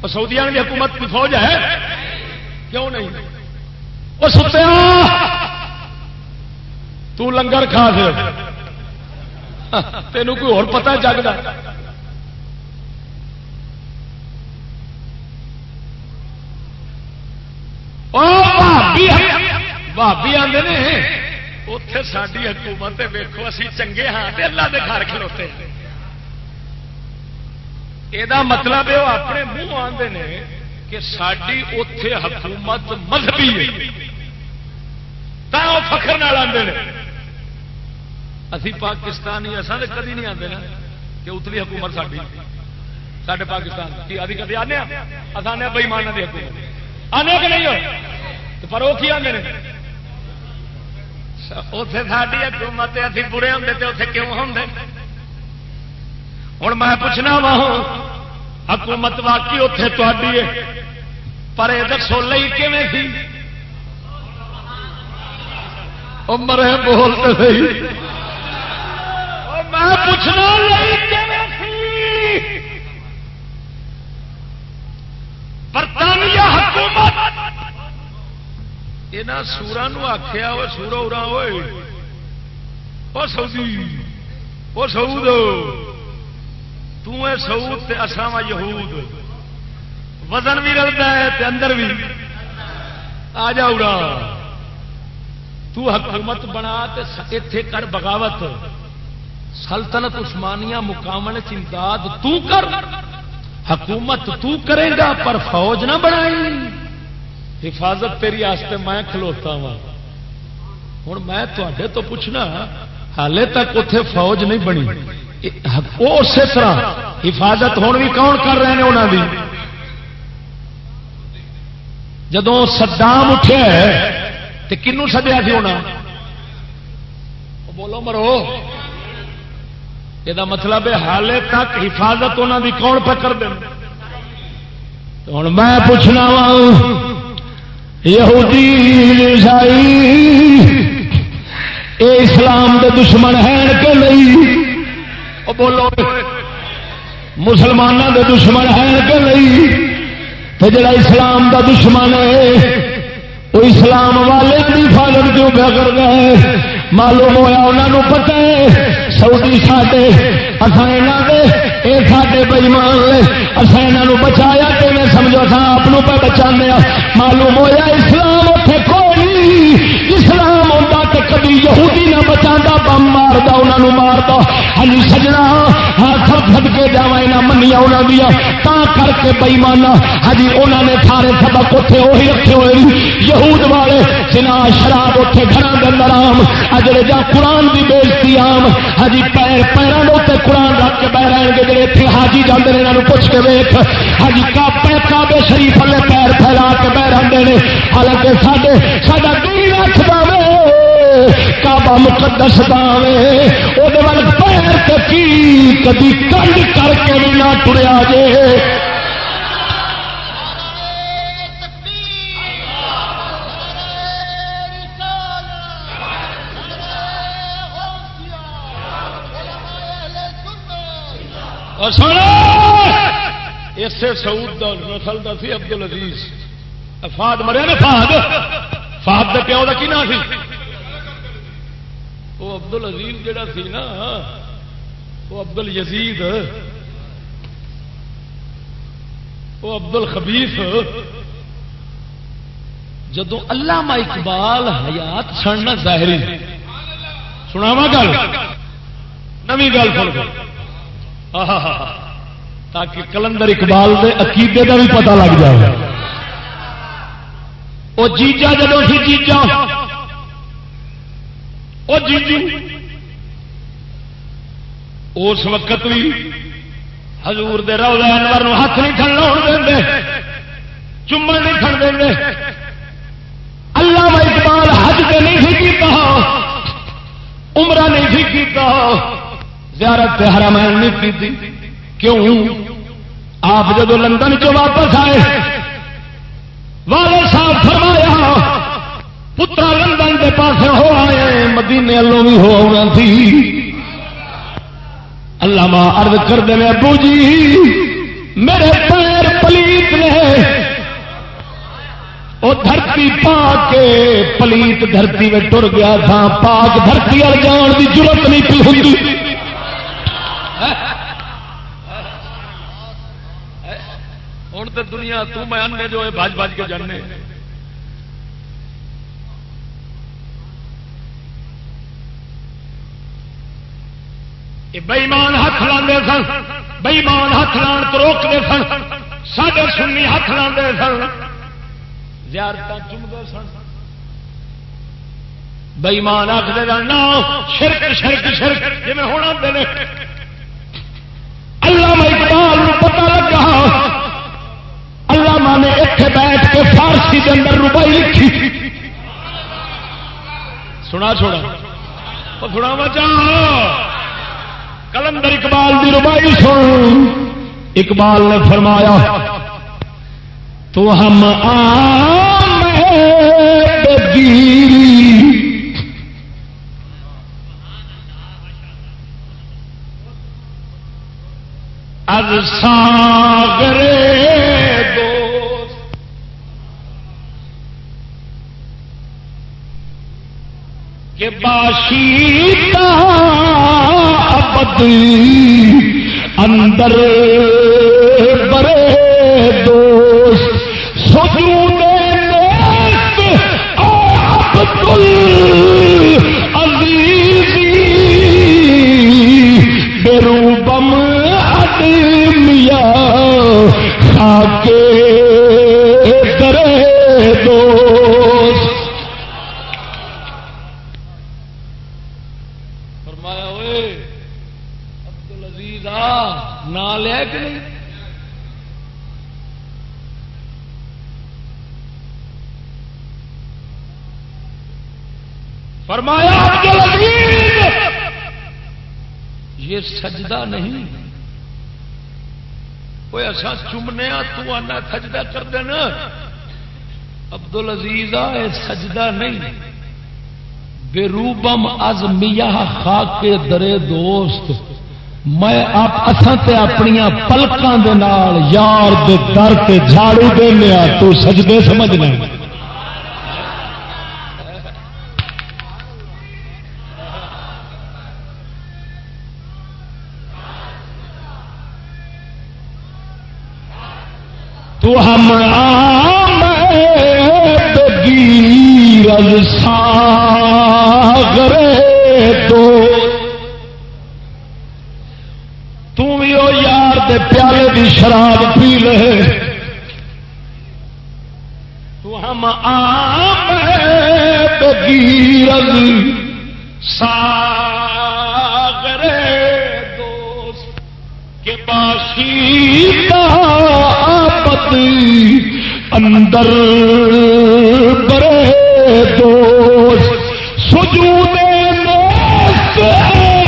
S3: سعودیا کی حکومت کی فوج ہے؟ کیوں نہیں؟ وہ ستیا تو لنگر کھا دے۔ تینوں کوئی اور پتا جگتا بھابی آتے نے اتے ساری حکومت ویکو اسی چنگے ہاں اللہ کے گھر کھلوتے یہ مطلب ہے وہ اپنے منہ آتے ہیں کہ ساری اتے حکومت مذہبی فخر آتے ہیں اسی پاکستانی اصل کدی نہیں آتے نا کہ اتلی حکومت ساری سڈے پاکستان کی ادھی کدی آنے آنے بئیمانہ کی حکومت آنے کہ نہیں ہو پر وہ کی آتے ہیں ساری حکومت ابھی برے ہوں تو اتنے کیوں ہوں ہوں میں پوچھنا وا حکومت واقعی اتے تھی پر یہ دسو لئی کیون سی عمر ہے بولتے سی میں پوچھنا برطانیہ حکومت یہاں سورا آخیا وہ سورا ارا ہوئے وہ سعودی وہ سعود تعود اصا یہود۔ وزن بھی رلتا ہے تے اندر بھی۔ آ جا اڑا تو حکومت بنا اتے کر بغاوت۔ سلطنت عثمانیہ مقام امداد تو کر۔ حکومت تو کرے گا پر فوج نہ بنائی۔ حفاظت تیری آستے میں کھلوتا وا ہوں میں تے تو پوچھنا، حالے تک اتے فوج نہیں بنی۔ وہ اسی طرح حفاظت ہوں بھی کون کر رہے ہیں انہوں کی جدو سدام اٹھا تو کنو سدیا سی ہونا بولو مرو، یہ مطلب ہے حالے تک حفاظت انہوں کی کون پکڑ دیں ہوں میں پوچھنا وا یہودی عیسائی، اے اسلام دے دشمن ہیں کہ نہیں؟ بولو مسلمانوں کے دشمن ہے کہ نہیں؟ تو جڑا اسلام دا دشمن ہے وہ اسلام والے کی حفاظت کیوں پیا کر گئے معلوم ہوا انہوں پتہ ہے، سعودی ساڈے اصل یہاں دے یہ ساڈے بےمان لے اصل یہاں بچایا کہ میں سمجھو اصل آپ پہ بچا ہاں۔ معلوم ہوا اسلام اتنے کوئی کبھی یہودی نہ بچا بم مارتا انہوں مارتا ہاں سجنا ہاں سب سد کے جا منیا انہوں دیا تا کر کے بئیمانا ہاں جی انہوں نے سارے سبق اتنے وہی رکھے ہوئے یہود والے جنا شراب اتنے گھر کے اندر آم اجڑے ہاں جا قرآن کی بےزتی آم ہاں جی پیر پیروں کے اتنے قرآن رکھ کے بہ رہے گے جی اتنے حاجی جانے یہاں پوچھ کے ویخ ہاں جی کا کابے شریف والے پیر پھیلا کے بہ رہے ہیں حالانکہ سارے سا دین رکھتا کعبہ مقدس دے وہ پیر کی کدی کنڈ کر کے بھی نہ ٹریا جے۔ اسے سعود دا نسل کا سی ابدل عزیز افاد مریا نا فہد فہد کے پیو کا کی نام سی؟ وہ ابدل عزیز جڑا سی نا، وہ ابدل یزید، وہ ابدل خبیف جدو علامہ اقبال حیات سن ظاہری۔ سناوا گل؟ نوی گل سن تاکہ کلندر اقبال دے عقیدے کا بھی پتا لگ جائے۔ وہ جیجا جدو سی جیجا۔ وہ جیجو جی۔ اس وقت بھی حضور دے رو انور ہاتھ نہیں کھڑنا ہو دیں چومن نہیں کھڑ دیں اللہ اقبال حج کے نہیں سی کیتا، عمرہ نہیں سی کیتا، زیارت حرمین نہیں کی کیوں؟ آپ جب لندن چ واپس آئے والے صاحب فرمایا پترا لندن کے پاس ہو آئے، مدینے والوں بھی ہو آنا تھی۔ اللہ ماں ارد کر دے ابو جی میرے پیر پلیت نے وہ دھرتی پا کے پلیت دھرتی میں ٹر گیا تھا۔ پاک دھرتی اور جان کی ضرورت نہیں پی ہوتی ہوں تو دنیا، تو میں جو ہے بج بج کے جانے۔ بئیمان ہاتھ لاندے سن بئیمان ہاتھ لان تو روکتے سن سڈے سنی ہاتھ لاندے سن۔ زیارت چمتے سن۔ بئیمان آخر نا شرک شرک شرک۔ جی ہونا دے اللہ اقبال پتا لگا۔ علامہ نے اتنے بیٹھ کے فارسی کے اندر روپائی لکھی۔ سنا چھوڑا۔ سنا بچا کلندر اقبال کی روبائی سن۔ اقبال نے فرمایا تو ہم از ساگرے کہ باشی ابد اندر برے سجدہ نہیں۔ کوئی ایسا چومنے تو آنا سجدہ کر دینا۔ ابدل عزیز یہ سجدہ نہیں۔ بے روبم از میاں خاک درے دوست۔ میں اپنی پلکوں کے یار دے در سے جھاڑو دینا تو سجدے سمجھنا۔ تو ہم گیرل ساگر تو۔ تھی وہ یار دے پیالے دی شراب پی لے۔ تو ہم آم گیرل ساگر آپت اندر برے دوست، سجود عبدال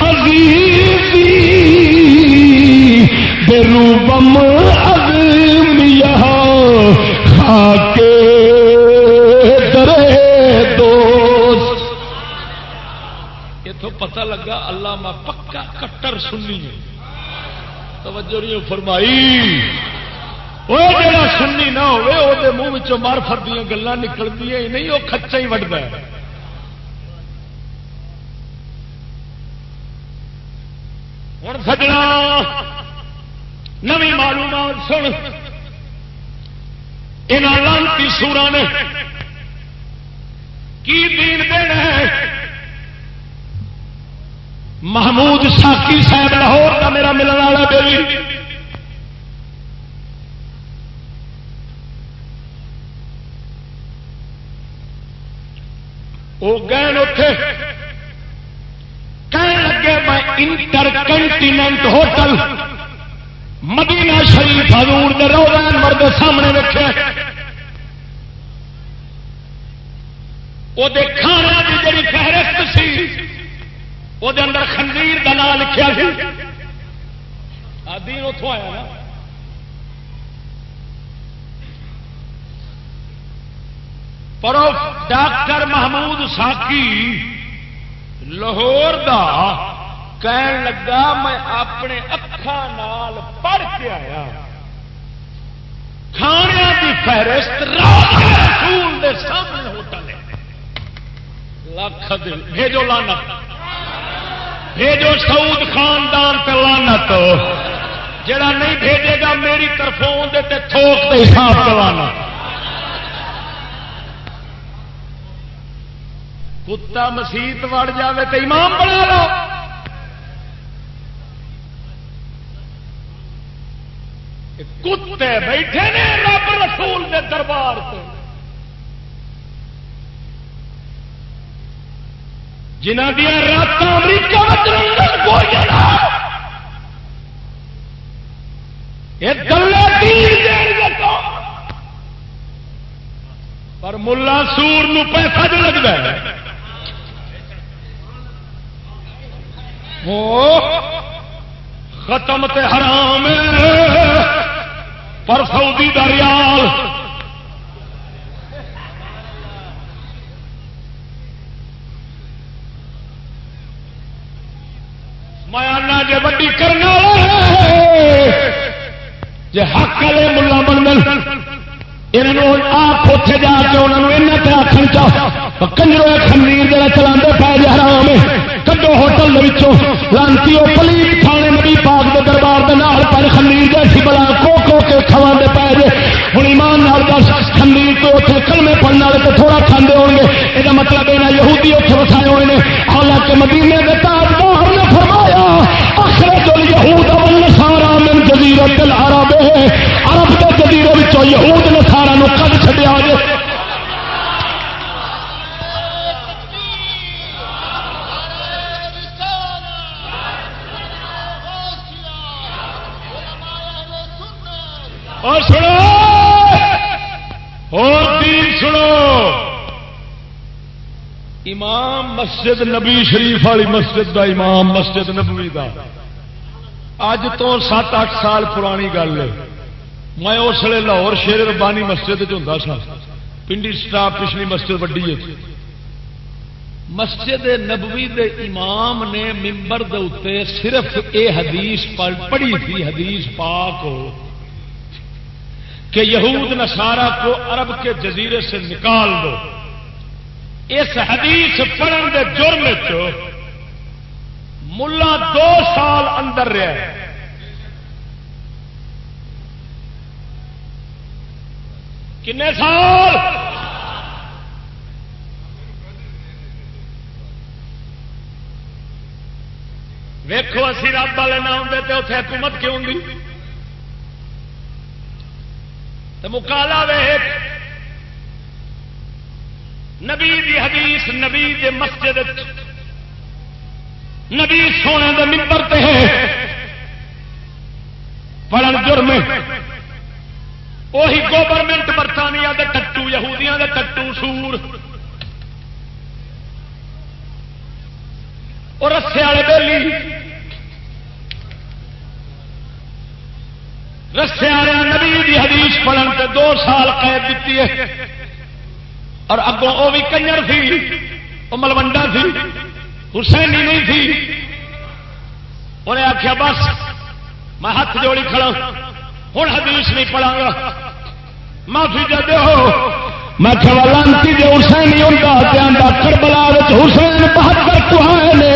S3: عزیزی۔ بروبم عظیم یہاں خاکے پتہ لگا اللہ میں پکا کٹر سنی ہے۔ توجہ نہیں فرمائی۔ وہ جڑا سنی نہ ہوئے وہ منہ مارفت دیا گلان نکلتی ہی نہیں وہ کچا ہی وڈتا ہے۔ ہوں سجنا نوی معلومات سن۔ ان لانتی سورا نے، کی دین دینا ہے؟ محمود ساکی صاحب لاہور کا میرا ملنے والا بیلی وہ گئے اتے کہنے لگے میں انٹر کنٹیننٹ ہوٹل مدینہ شریف حضور دے روزان مرد سامنے رکھے وہ کھانا کی جی فہرست سی وہ اندر خنزیر کا نام لکھا سی۔ آدھی اتوں آیا نا۔ پر ڈاکٹر محمود ساکی لاہور دا کہن لگا، میں اپنے اکھان پڑھ کے آیا۔ کھانے کی فہرست رسول دے سامنے ہوٹل لکھ دل بھیجو لانت بھیجو سعود خاندان پہ لانت جڑا نہیں بھیجے گا میری طرفوں تے تھوک دے حساب کروانا کتا مسیت وڑ جائے تو امام بنا لو۔ کتے بیٹھے نے رب رسول دے دربار سے جنہ دیا رات پر ملا سور پیسہ جو لگتا ہے۔ ختم تے حرام پر سعودی دا ریال میں جی وڈی کرنا جی حق والے ملا بن آپ اتے جا کے انہوں نے آخر چاہ کنجرو خمیر جڑا چلا پائے جی حرام کڈو ہوٹل لانتی پلیت تھانے نبی پاک کے دربار کے نال پر خمیر جیسی بلا کو کو کے کھوا دے پائے جی ہوں ایمان نال دس، خمیر تو اتنے کلمے پڑھنے والے تو تھوڑا کھانے ہو گے۔ یہ مطلب یہ یہودی اتنے وسائے ہوئے ہیں حالانکہ مدینے کے تاجدار نے فرمایا اخرج الیہود والنصارى من جزیرۃ العرب عرب کے جزیرے وچوں یہود نصارا نو کڈ چھڈیا جے اور سنو۔ اور دین سنو۔ امام مسجد نبی شریف والی مسجد دا امام مسجد نبوی دا۔ اج تو سات اٹھ سال پرانی گل ہے۔ میں اس لیے لاہور شیر ربانی مسجد ہوں سا۔ پنڈی سٹاپ پچھلی مسجد وڈی ہے۔ مسجد نبوی دے امام نے ممبر دے اتنے صرف اے حدیث پڑھی تھی، حدیث پاک ہو۔ کہ یہود نصارہ کو عرب کے جزیرے سے نکال دو۔ اس حدیث پڑھن دے جرم چ ملا دو سال اندر رہا کنے سال؟ ویکو اسی رب والے نہ ہوں تو اتنے حکومت کیوں گی تو مکالا ویک نبی دی حدیث، نبی دی مسجد نبی سونے دے ممبر تے پڑھن جرم وہی گورنمنٹ برطانیہ دے ٹٹو، یہودیاں دے ٹٹو سور۔ اور رسے والے بیلی۔ رسے والے نبی دی حدیث پڑھن تے دو سال قید دیتی ہے۔ اور اگوں وہ بھی کنجر سی وہ ملوڈا سی۔ حسینی نہیں تھی۔ انہیں آخیا بس، میں ہاتھ جوڑی کھڑا ہوں حدیث نہیں پڑھا گا معافی دے دو میں لانتی جی حسین نہیں ہوتا کربلا حسین بہتر کہائے نے۔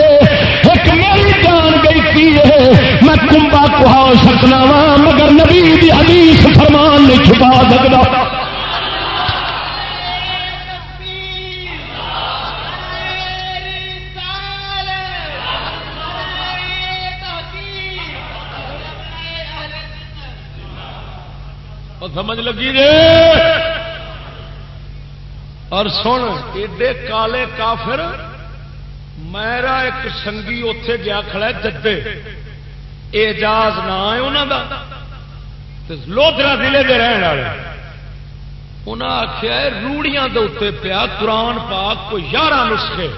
S3: ایک میری جان گئی کی ہے میں کمبا کہا سکنا وا مگر نبی دی حدیث فرمان نہیں چھپا سکتا سمجھ لگی جی اور سن، ایڈے کالے کافر، میرا ایک سنگی اتے گیا کھڑا جدے۔ اعجاز نہ ہے انہوں کا لوترا ضلع کے رہن والے۔ انہیں آخیا روڑیاں دے اتنے پیا قرآن پاک کو یارہ نسخے۔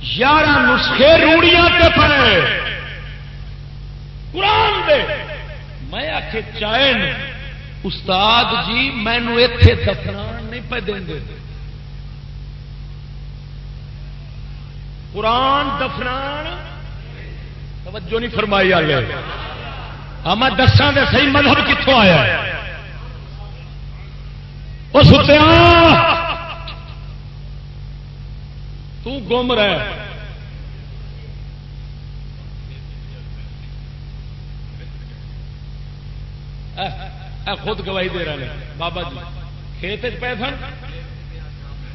S3: یارہ نسخے روڑیاں تے پڑے۔ قرآن دے۔ میں آخ چائے استاد جی مینو اتے دفنا نہیں پہ دیں گے قرآن دفنان توجہ نہیں فرمائی والے ہاں میں دساں دے صحیح مذہب کتوں آیا وہ ستیا تو گم خود گواہی دے رہے ہیں بابا جی کھیت پے سن؟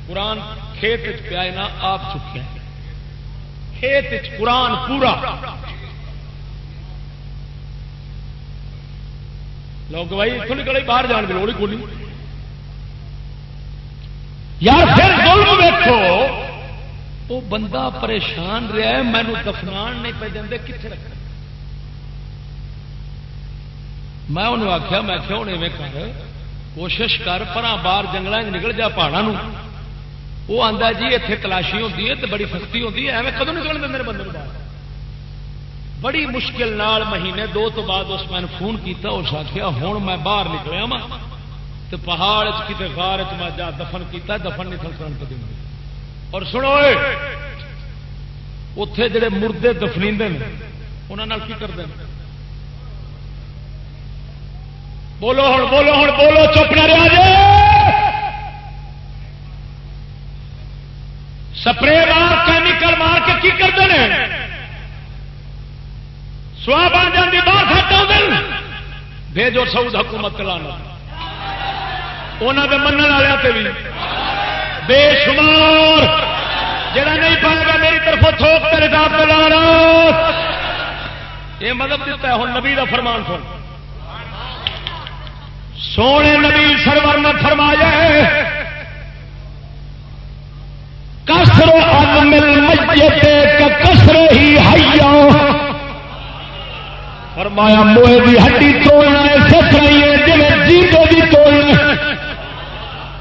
S3: قرآن کھیت پیا نہ آپ چکے کھیت قرآن پورا۔ لوگ گواہی اتوں نکلے، باہر جان کی لوڑ ہی کولی یار، پھر ظلم وہ بندہ پریشان رہا ہے مینو دفنان نہیں پہ دے کتنے رکھنا؟ میں انہوں آخیا میں کیا ہوں ایویں کر، کوشش کر پر باہر جنگل نکل جا پہاڑوں وہ آتا جی اتنے تلاشی ہوتی ہے تو بڑی سختی ہوتی ہے، ایویں کدو نکل دیں میرے بندے باہر؟ بڑی مشکل نال مہینے دو تو بعد اس میں فون کیتا، اس آخیا ہوں میں باہر نکلیا وا تو پہاڑ کتنے غار میں جا دفن کیتا، دفن نہیں تھل کرن دیں اور سنو اتے جڑے مردے دفنی انہوں کی کرتے ہیں بولو ہوں بولو ہوں بولو، چپ نہ رہا جی سپرے مار، کیمیکل مار کے کی کرتے ہیں سوا بن جاتی باہر کھٹا بھیجو سعود حکومت لانا انہوں کے من والے بھی۔ بے شمار۔ جڑا نہیں پائے گا، میری طرف تھوک کر رکاوٹ لانا یہ مطلب مدد دیتا ہے ہوں نبی کا فرمان سن۔ سونے نبی سرور نے فرمایا کسرو کسر ہی ہائیا فرمایا موئے کی ہڈی توڑنا سکھ رہی ہے جی جیتے بھی توڑنا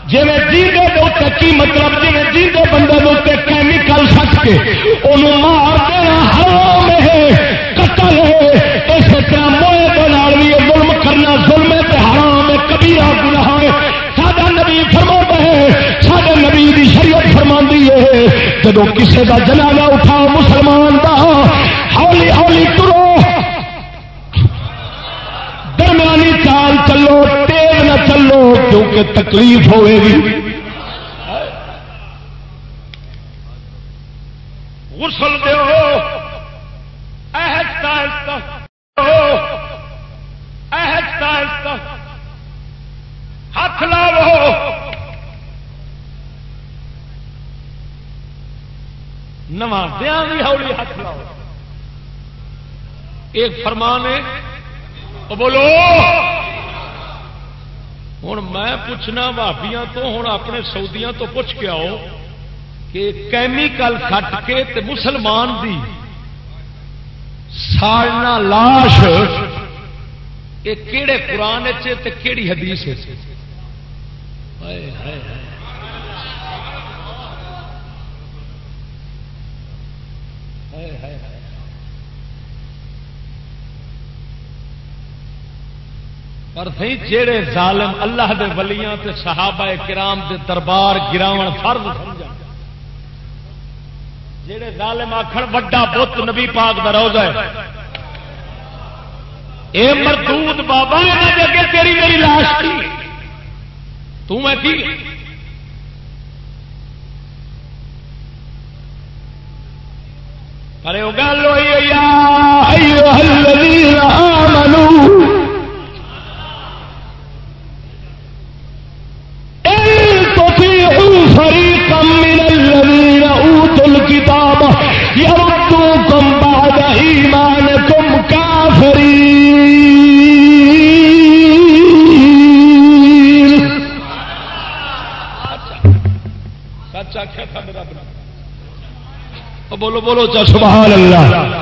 S3: جی جیتے کے کی مطلب؟ جی جیتے بندے کیمیکل سٹ کے انہوں مار دینا، حرام ہے۔ حرام کبھی گناہ ہے۔ سادہ نبی فرما ہے سادہ نبی کی شریعت فرما ہے جب کسی کا جنازہ اٹھاؤ مسلمان دا، ہولی ہولی ترو۔ درمیانی چال چلو، تیز نہ چلو، کیونکہ تکلیف ہوئے گی۔ غسل دو نمازیا بھی ہولی ہاتھ لاؤ۔ ایک فرمان ہے بولو۔ ہوں میں پوچھنا بھابیاں تو ہوں اپنے سعودیاں تو پوچھ کے آؤ کہ کیمیکل کٹ کے تے مسلمان دی سالنا لاش، یہ کہڑے قرآن تے کہڑی حدیث پر تھی جہے ظالم اللہ دے ولیاں تے صحابہ کرام دے دربار گراون فرض سمجھا جہے ظالم آخر وڈا بت نبی پاک دا روزہ ہے اے مردود بابا اگے تیری میری لاش کی تو میں کی ارے وہ گل ہوئی سچ آخیا تھا میرا بولو بولو، چا، سبحان اللہ۔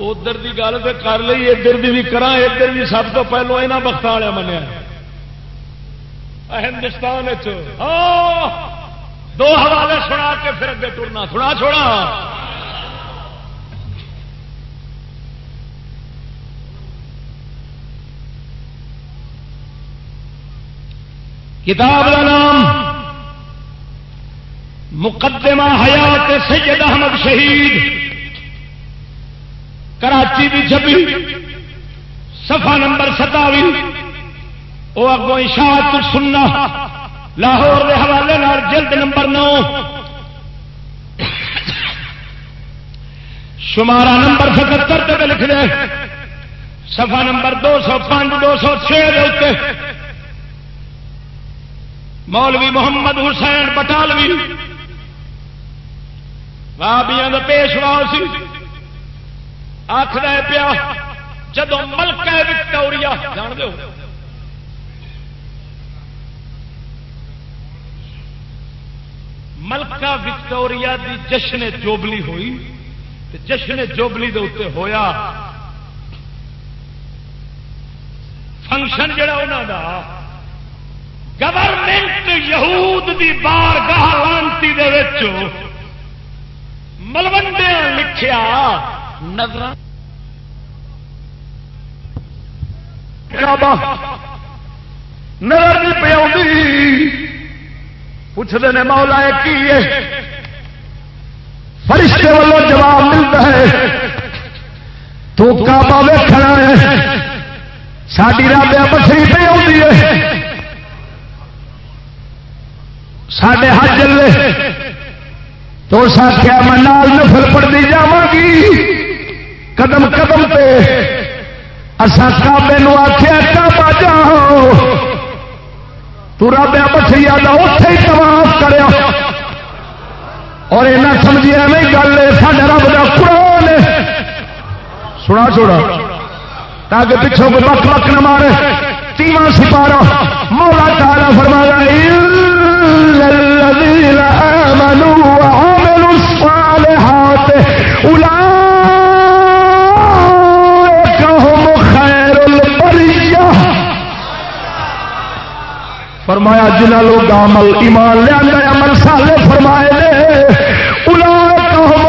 S3: ادھر کی گل تو کر لی ادھر بھی کرا ادھر بھی سب تو پہلو یہاں وقت والے منیا ہندوستان ہاں، دو حوالے سنا کے پھر اگے ٹرنا سنا، چھوڑا۔ کتاب کا نام مقدمہ حیات سید احمد شہید، کراچی کی چھبی سفا نمبر ستاوی وہ اگوں اشاعت سننا لاہور کے حوالے جلد نمبر نو شمارا نمبر ستر تک لکھ دے سفا نمبر دو سو پانچ، دو سو چھ مولوی محمد حسین بٹالوی بابیا کا پیشوا سی۔ آخر پیا جدو ملک وکٹوریا جان دو ملکہ وکٹوریا دی جشن جوبلی ہوئی جشن جوبلی دے اتنے ہویا۔ فنکشن جڑا انہوں دا، گورنمنٹ یہود دی بار گاہ لانتی ملوڈیا لکھیا۔ نظر نظر نہیں پی پوچھتے ہیں مولا کی فرشتے والوں جواب ملتا ہے۔ تو کعبہ ویکھنا ہے۔ ساری رابع بسری پہ آتی ہے۔ سڈے حج لے۔ تو اس آخیا میں نال نفل پڑتی جاگی قدم قدم پہ اصا کابے آخیا کعبہ جاؤ۔ تو رب بچری اتے ہی تماف کریا۔ اور ایسا سمجھیا نہیں گل سارے رب کا قرآن سنا چھوڑا۔ تاکہ پچھوں کو بک بک نہ مارے۔ تیواں سپارا۔ مولا تارا فرمایا آمنوا فرمایا جنہ لوگ عمل ایمان لیا عمل سالے فرمائے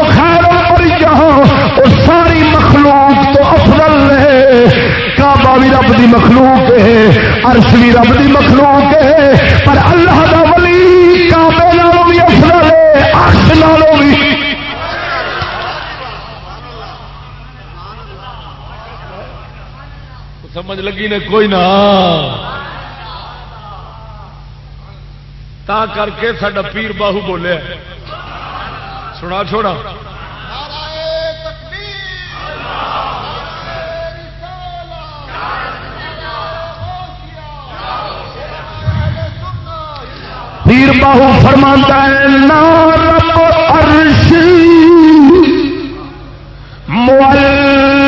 S3: خیر ساری مخلوق تو افضل ہے کعبہ بھی رب دی مخلوق ہے، عرش بھی رب دی مخلوق ہے، پر اللہ دا ولی کعبے نالوں بھی افضل ہے، عرش نالوں بھی۔ سمجھ لگی نے، کوئی نہ۔ تا کر کے سڈا پیر باہو بولے۔ سنا، چھوڑا۔ پیر باہو فرماتا ہے، نا رب عرش مول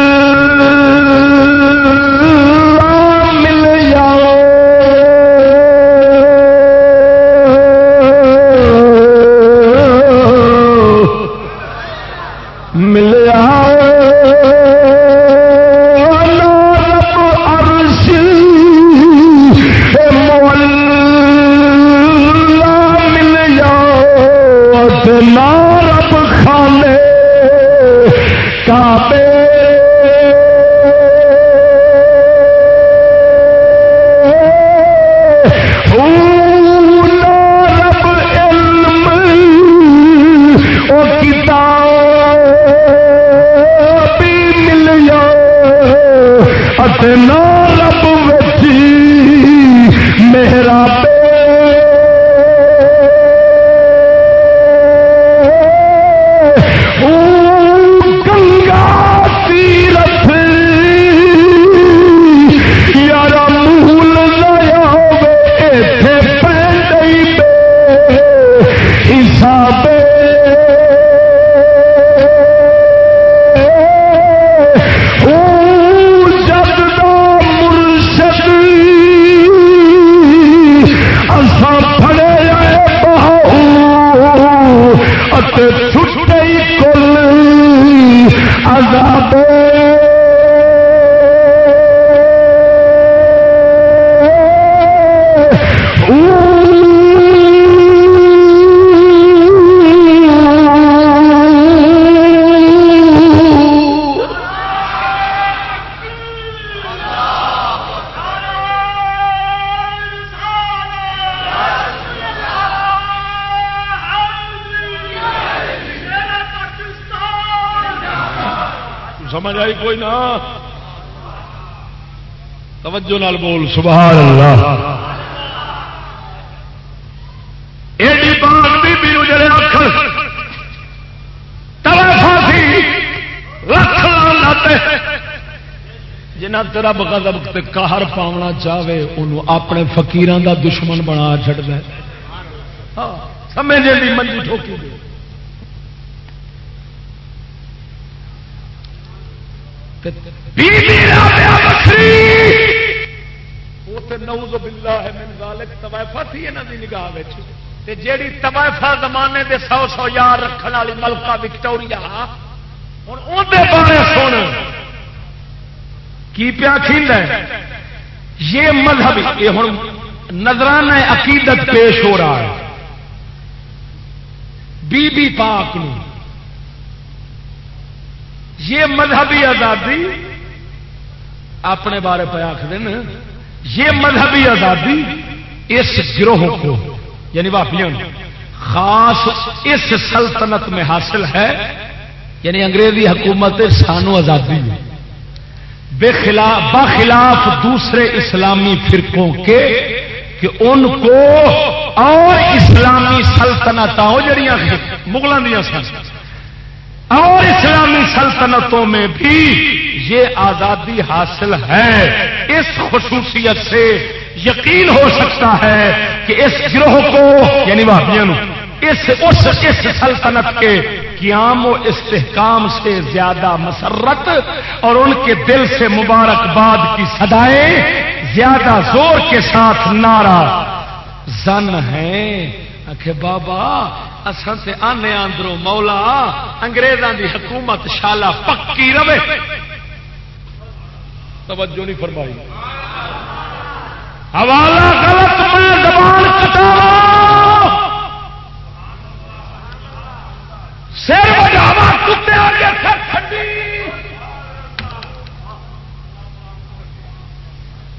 S3: توجہ نال بول سبحان اللہ ایڈی بات بی بی جڑے آخر پھانسی رکھ لاتے جنہ تیرا بغضب تے قہر پاونا چاہے، انہوں اپنے فقیران دا دشمن بنا چھڑ دے۔ ہاں، سمجھے دی منجی ٹھوکی دے۔ بی بی رابعہ بکری جیڑی طوائفہ زمانے دے سو سو یار رکھنے والی ملکہ وکٹوریا ہوں بارے سن۔ کی پیا کھیل ہے؟ یہ مذہب، یہ ہوں نظرانہ عقیدت پیش ہو رہا ہے۔ بی بی پاک نو۔ یہ مذہبی آزادی اپنے بارے پہ آخر یہ مذہبی آزادی اس گروہ کو یعنی واپیوں خاص اس سلطنت میں حاصل ہے یعنی انگریزی حکومت سانو آزادی بے خلاف بخلاف دوسرے اسلامی فرقوں کے کہ ان کو اور اسلامی سلطنت جڑیاں مغلوں دیا سن۔ اور اسلامی سلطنتوں میں بھی یہ آزادی حاصل ہے۔ اس خصوصیت سے یقین ہو سکتا ہے کہ اس گروہ کو یعنی اس اس اس سلطنت کے قیام و استحکام سے زیادہ مسرت اور ان کے دل سے مبارکباد کی سدائیں زیادہ زور کے ساتھ نعرہ زن ہیں۔ آخ بابا اصل سے آنے اندروں مولا انگریزوں دی حکومت شالا پکی رہے۔ توجہ نہیں فرمائی۔ حوالہ غلط میں زبان کٹاوا سر بجاوا، کتے آگے سر کھڈی۔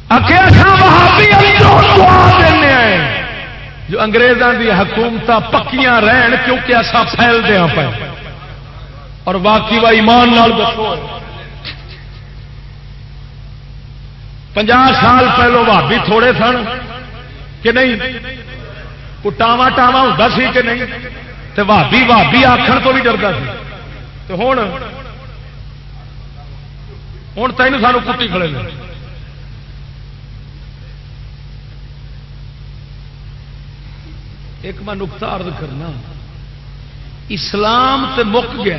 S3: اکیسا وہابی اندروں دعا دینے ہیں۔ جو انگریزوں کی حکومت پکیاں رہن، کیونکہ ایسا پھیل دیا پہ اور باقی وا ایمان نال دسو پنجا سال پہلو بھابی تھوڑے سن کہ نہیں؟ ٹاوا ٹاوا ہوتا سی کہ نہیں؟ تو بھابی بھابی آخر تو بھی ڈرتا سی۔ تو ہوں ہوں تین سانو کٹی کھڑے لے ایک میں نقطہ عرض کرنا۔ اسلام تے مک گیا۔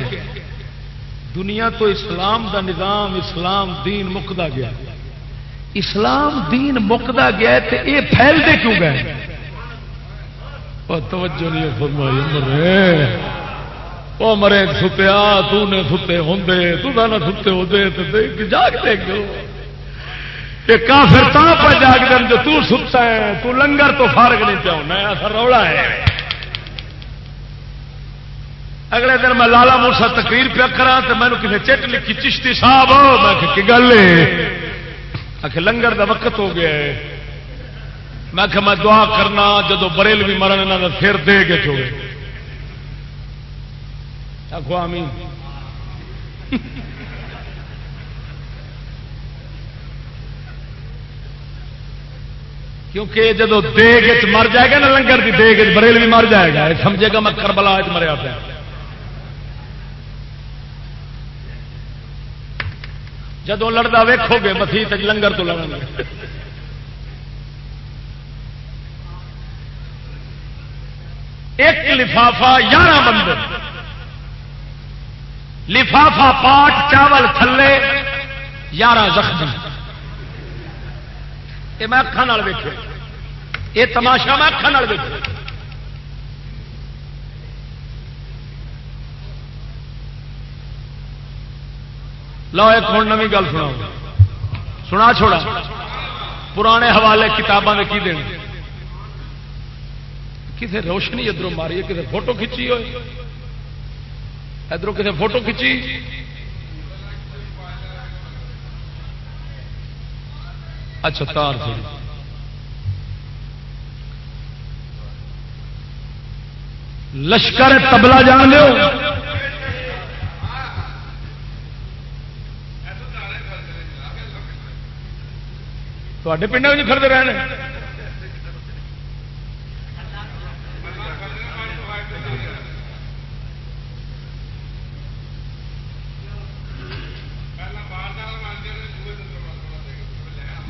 S3: دنیا تو اسلام دا نظام، اسلام دین مکدا گیا۔ اسلام دین مکدا گیا تے اے پھیلتے کیوں گئے؟ توجہ نہیں فرمائی مرے وہ مرے، ستیا، تو نے ستے ہوں تو نہ ستے ہوتے جاگ دے گو کافر تا پہ جاگ دن جو تو ستا ہے، تو لنگر تو فارغ نہیں چاہنا ایسا رولا ہے۔ اگلے دن میں لالا موسا تقریر پیا کرا تو میں کسی چٹ لکھی چشتی صاحب، میں کہ گل آخ، لنگر دا وقت ہو گیا ہے۔ میں کہ میں دعا کرنا جدو بریل بھی مرن یہاں کا سر دے کے چوڑے آخو، آمین۔ کیونکہ جدو دیگ مر جائے گا نا، لنگر کی دیگ بریل بھی مر جائے گا۔ سمجھے گا میں کربلا مریا پیا۔ جدو لڑتا ویکو گے، مسیح لنگر تو لڑیں گے۔ ایک لفافہ یارہ بندے۔ لفافہ پاٹ، چاول تھلے یارہ زخمی۔ یہ میں اکھان ویک یہ تماشا میں اکھان ویک لو، ایک ہوں نو گل سنا سنا چھوڑا۔ پرانے حوالے کتابوں میں کی دیں کسی روشنی ادھر ماری ہے کسی فوٹو کھچی ہوئے۔ ادھر کسی فوٹو کھچی۔ اچھا تار جی لشکر تبلا جان لو تے پنڈ میں کھڑتے رہنے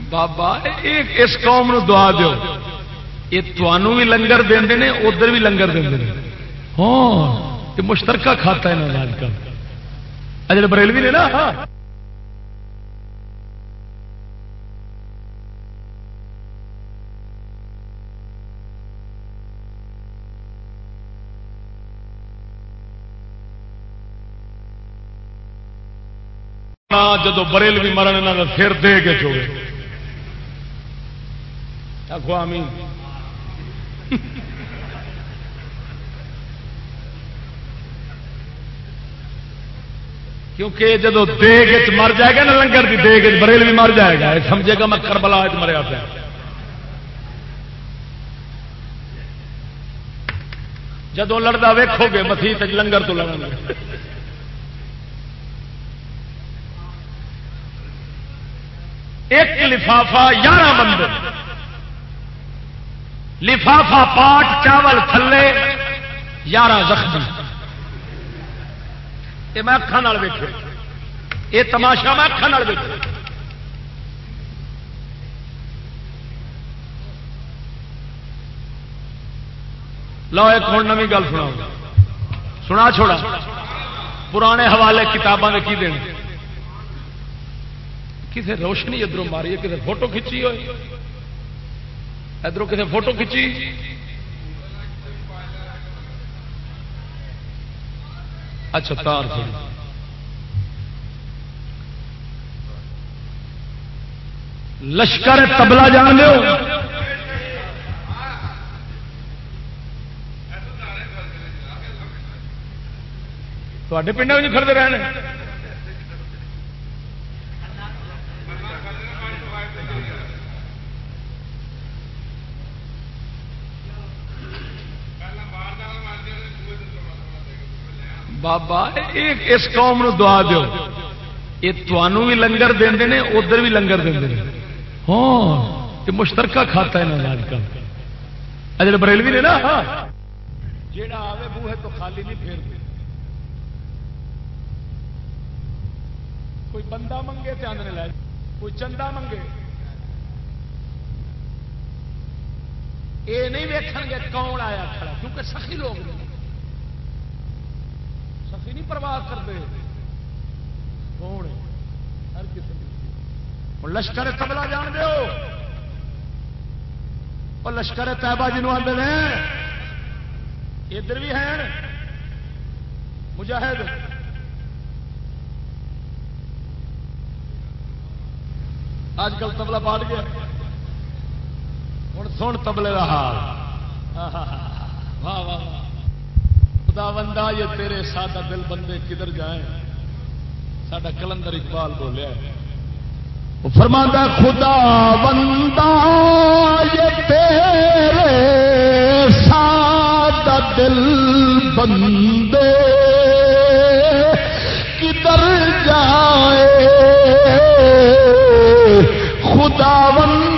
S3: بابا اس قوم نو دعا دو یہ تمہوں بھی لنگر دے ادھر بھی لنگر دے ہاں مشترکہ کھاتا ہے نا آج کل بریلوی نے نا جدو بریل بھی مرن یہاں کا سر دے کے چوڑے آخو آمین کیونکہ جدو دیگ مر جائے گا نا لنگر کی دیگ بریل بھی مر جائے گا سمجھے گا میں کربلا مریا پیا جدو لڑتا ویکو گے مسیح لنگر تو لڑیں گے ایک لفافہ یارہ بندے لفافہ پاٹ، چاول تھلے، یارہ زخمی. یہ میں اکھان ویک یہ تماشا میں اکھان ویک لو ایک ہوں نو گل سنا سنا چھوڑا. پرانے حوالے کتابوں کی دیں کسی روشنی ادھر ماری کسی فوٹو کھچی ہوئی ادھر کسی فوٹو کھچی۔ اچھا تار لشکر تبلا جان لو تے پنڈ میں کھڑتے رہنے۔ بابا اس قوم نو دعا دیو۔ یہ تمہوں بھی لنگر دے ادھر بھی لنگر دے ہاں یہ مشترکہ کھاتا ہے نا آج کل اجڑے بریلوی نے نا۔ جیڑا آوے بوہے تو خالی نہیں پھیر دے کوئی بندہ منگے تو آدھے لے۔ کوئی چندہ منگے۔ یہ نہیں ویکن گے کون آیا کھڑا، کیونکہ سخی لوگ سخی نہیں پرواہ کرتے۔ کون ہر کسی لشکر تبلا جان دو اور لشکر تیبا جنوب آتے ہیں ادھر بھی ہیں۔ مجاہد۔ اج کل تبلا پاٹ گیا۔ ہوں سن تبلے کا حال۔ واہ واہ۔ خدا بندہ یہ تیرے سادہ دل بندے کدھر جائیں؟ ساڈا کلندر اقبال بولیا
S7: فرما خدا بندہ یہ تیرے سادہ دل بندے کدھر جائے خدا بندہ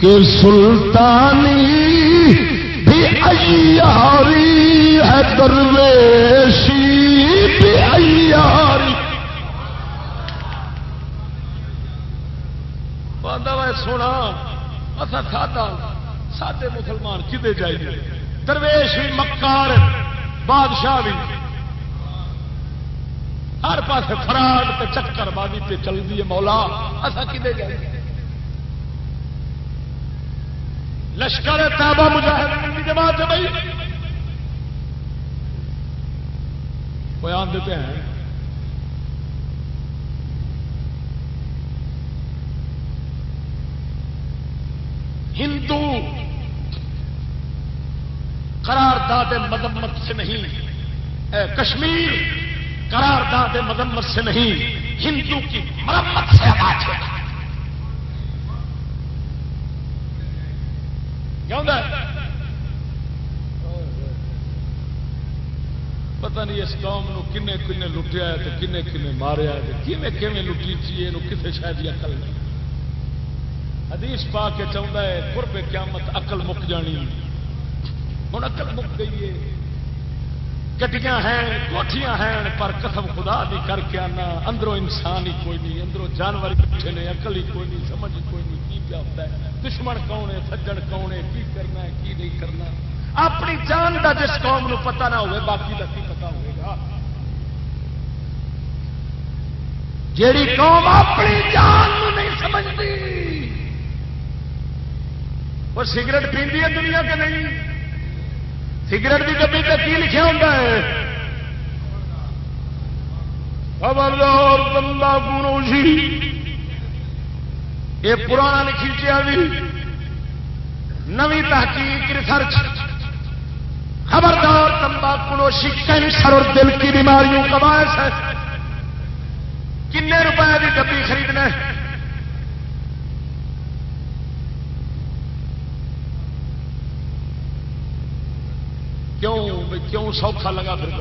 S7: کہ سلطانی بھی ایاری ہے درویشی بھی ایاری
S3: سونا اصا کھاتا سادے مسلمان کدے جائیے درویش بھی مکار، بادشاہ بھی ہر پاس فراڈ تے چکر بازی پہ چلتی ہے، مولا اصا کدے جائیے لشکر تابا مجاہد کی جماعت ہے بھائی۔ بیان دیتے ہیں؟ ہندو قرار داد مذمت سے نہیں، اے کشمیر قرار داد مذمت سے نہیں، ہندو کی مرمت سے آواز ہے۔ پتہ نہیں اس قوم نو کنے کنے لٹیا ہے تو کنے کنے ماریا ہے کیویں کیویں لٹی چی یہ کسے شاید یہ عقل نہیں۔ حدیث پا کے چاہتا ہے، قرب قیامت عقل مک جانی۔ ہوں عقل مک گئی ہے۔ گڈیاں ہیں کوٹیاں ہیں، پر قسم خدا بھی کر کے آنا۔ اندروں انسان ہی کوئی نہیں، اندروں جانور بیٹھے نے، عقل ہی کوئی نہیں، سمجھ کوئی نہیں۔ کی کیا ہوتا ہے۔ دشمن کون ہے؟ سجڑ کون ہے؟ کی کرنا ہے؟ کی نہیں کرنا؟ اپنی جان کا جس قوم نو پتا نہ ہوئے، باقی کا کی پتا ہوئے گا؟ جیڑی قوم اپنی جان نو نہیں سمجھتی، وہ سگریٹ پیندی ہے دنیا کے نہیں۔ سگریٹ کی ڈبی پہ کی لکھا ہوتا ہے؟ خبردار بندہ گروشی یہ پرانا نہیں کھینچیا بھی۔ نوی تحقیق ریسرچ خبردار تمباکو نوشی کینسر اور دل کی بیماریوں کا باعث ہے۔ کنے روپے کی ڈبی خریدنا کیوں کیوں سوکھا لگا پھر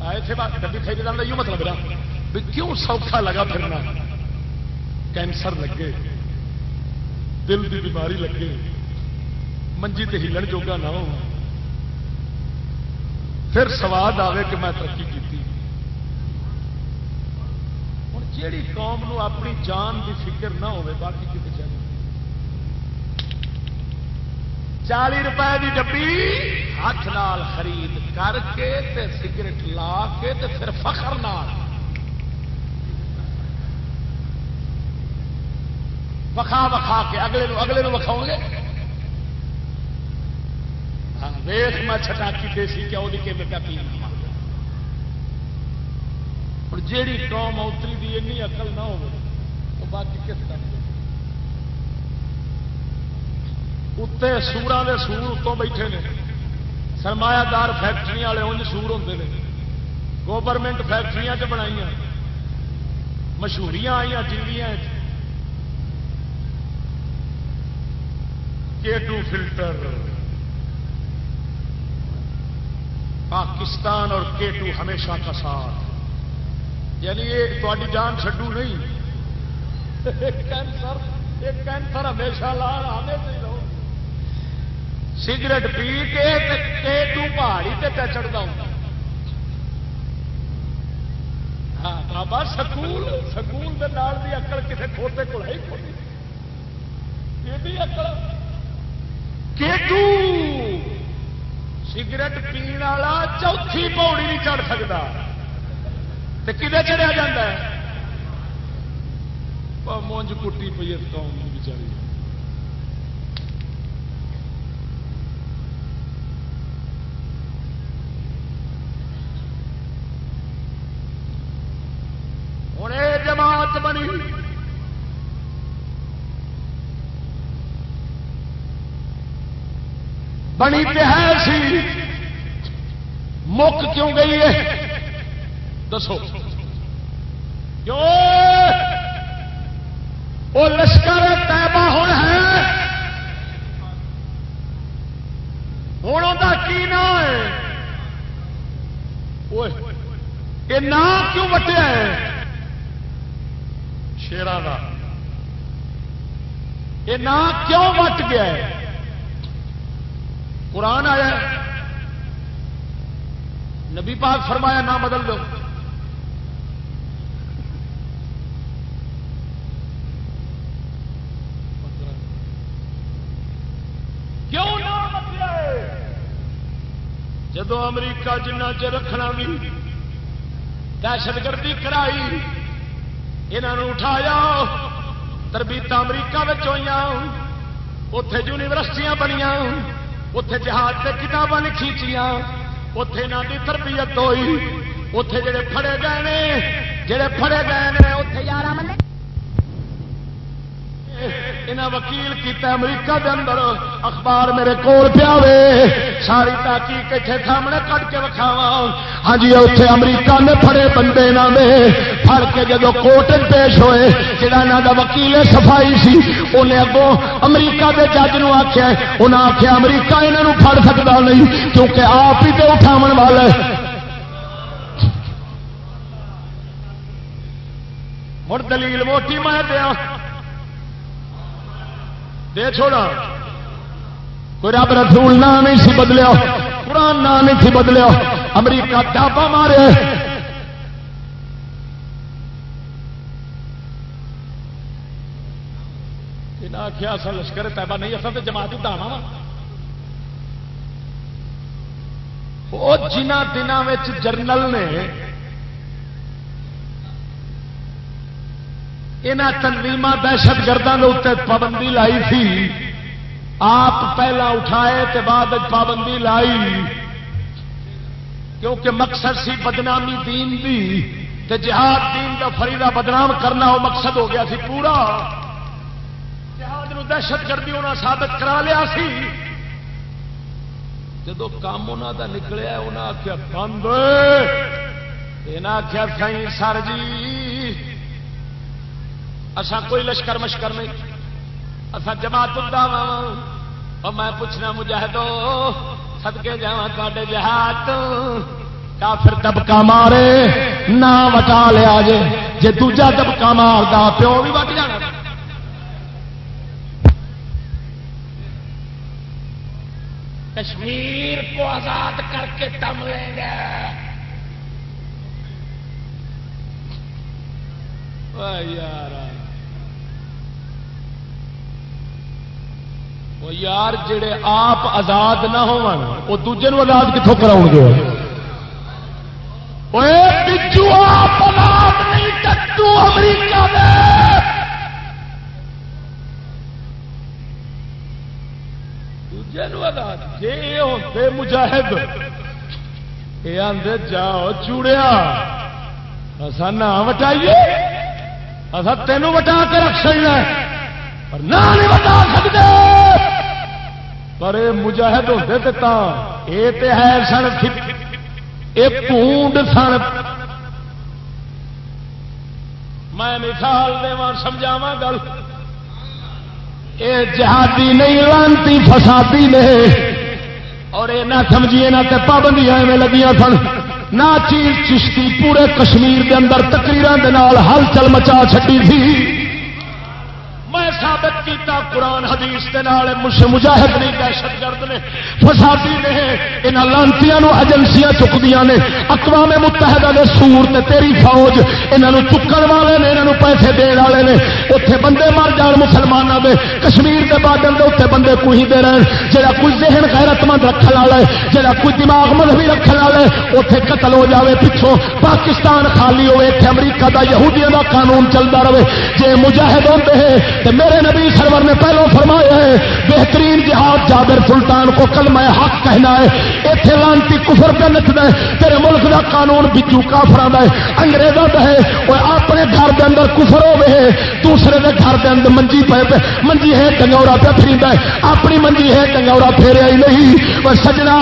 S3: آئے تھے بات، ڈبی خریدنا کا یہ مطلب رہا کیوں سوکھا لگا پھرنا کینسر لگے دل کی بیماری لگے منجی تے ہلن جوگا نہ ہو پھر سواد آئے کہ میں ترقی کی ہوں جیڑی قوم نو اپنی جان کی فکر نہ ہوے باقی کتنے چاہیے چالی روپے کی ڈبی ہاتھ نال خرید کر کے تے سگریٹ لا کے تے پھر فخر نال وکھا وکھا کے اگلے نو اگلے نو وکھاؤ گے؟ ہاں، ویخ میں چھٹاکی دیسی کیا وہ کہ میں پینا اور جیڑی قوم اتری دی اینی عقل نہ ہو تو باقی کس طرح اتنے سورا کے سور اتوں بیٹھے نے، سرمایہ دار فیکٹری والے انج سور ہوتے ہیں گورنمنٹ فیکٹری چ بنائی مشہوریاں آئی ٹی کے ٹو فلٹر۔ پاکستان اور کے ٹو ہمیشہ کا ساتھ۔ یعنی یہ تاری جان چڈو نہیں۔ کینسر یہ کینسر ہمیشہ لا ہمیشہ رہو سگریٹ پی کے کے ٹو پہاڑی تے پہ چڑھتا ہوں۔ ہاں بابا سکول سکول کے نال بھی اکل کسی کھوتے کو ہے یہ بھی اکل کیٹو سگریٹ پینے والا چوتھی پوڑی نہیں چڑھ سکتا تو کدے چڑھیا جا مونج کٹی پی اس قوم کی بچاری ہوں یہ جماعت بنی بنی تو ہے سی۔ مک کیوں گئی ہے؟ دسو۔ کیوں؟ وہ لشکر تیبا ہوں ہے۔ ہوں وہ کی نام ہے؟ یہ نام کیوں وٹیا ہے؟ شیران کا یہ نام کیوں وٹ گیا ہے؟ قرآن آیا نبی پاک فرمایا، نہ بدل دو۔ کیوں جدو امریکہ جنہ چ رکھنا بھی دہشت گردی کرائی یہاں اٹھایا تربیت امریکہ ہوئی اتے یونیورسٹیاں بنیا اتے جہاز سے کتابیں کھینچیاں اتے یہاں کی تربیت ہوئی اتے جڑے فڑے گئے جڑے فڑے گئے اتے یار انہیں وکیل کیتا امریکہ دے اندر، اخبار میرے کول پیا ساری تحقیق اتنے سامنے کٹ کے وکھاوا ہاں جی اتنے امریکہ نے پڑے بندے نہ دے پڑ کے جب کوٹ پیش ہوئے جہاں یہاں کا وکیل صفائی سی انہیں اگوں امریکہ کے جج نو آخیا انہیں آخیا امریکہ یہاں پڑ سکتا نہیں، کیونکہ آپ ہی تو اٹھاو والا مڑ دلیل موٹی میں دیا۔ دے چھوڑا۔ کوئی رب رسول نہ نہیں سی بدلیا، قرآن نہ نہیں سی بدلیا، امریکہ ڈابا مارے۔ آخیا اصل لشکر تیبا نہیں، اصل تو جماعت دانا وہ جنہ دنوں جرنل نے یہاں تنظیم دہشت گردوں کے اتنے پابندی لائی تھی آپ پہلا اٹھائے تو بعد پابندی لائی۔ کیونکہ مقصد سی بدنامی دین دی تے جہاد دین کا فریدا بدنام کرنا وہ مقصد ہو گیا سی پورا۔ جہاد نو دہشت گردی انہیں ثابت کرا لیا سی۔ جدو کام انہوں کا نکلیا انہیں آخیا بند۔ آخیا سی سر جی۔ اسا کوئی لشکر مشکر نہیں۔ اسا جماعت اور میں پوچھنا مجاہدو سدکے جا تے جہاد کافر دبکا مارے، نہ وٹا لیا جے۔ جے دوجا دبکا مارتا پیو بھی وٹ جانا۔ کشمیر کو آزاد کر کے تم لیں گے یار۔ وہ یار جڑے آپ آزاد نہ ہو دوجے آزاد کتوں کرا گے؟ امریکہ جی ہوتے مجاہد یہ آدھے جاؤ چوڑیا اصا نہ وٹائیے اصا تینوں وٹا کے رکھ سکنا پر نہ نہیں وٹا سکتے پر یہ مجاہد ہوتے تو یہ ہے سن یہ پونڈ سن
S4: میں مثال دوا سمجھاوا گل
S3: یہ جہادی نہیں لانتی فسادی نے اور یہ نہ سمجھیے نہ تے پابندیاں میں لگیاں سن نہ چیز چشتی پورے کشمیر کے اندر تقریر ہل چل مچا چڈی تھی میں ثابت کیتا قرآن حدیث کے نال مجاہد نہیں دہشت گرد نے، فسادی نے یہاں لانتی ایجنسیاں چکدیا نے، اقوام متحدہ کے سور تے تیری فوج یہاں چکن والے نے یہاں پیسے دن والے نے اتنے بندے مر جان مسلمانوں کے کشمیر کے بادل کے اتنے بندے کوئی دے رہے جہاں کوئی ذہن غیرت مند رکھنے والا ہے جہاں کوئی دماغ مذہبی رکھنے والے اتنے قتل ہو جاوے پچھوں، پاکستان خالی ہوئے اتنے امریکہ کا یہودیوں کا قانون چلتا رہے جی مجاہد ہوتے ہیں کہ میرے نبی سرور نے پہلو فرمایا ہے، بہترین جہاد جابر سلطان کو کل میں حق کہنا ہے۔ اتنے لانتی کفر پہ نچنا ہے، تیرے ملک کا قانون بجو کافر ہے۔ انگریزوں کا ہے وہ اپنے گھر کے اندر کفر ہوے دوسرے کے گھر کے اندر منجی پہ پہ منجی ہے ڈنگورا پہ پھریندا ہے۔ اپنی منجی ہے ڈنگورا پھیریا ہی نہیں۔ وہ سجنا،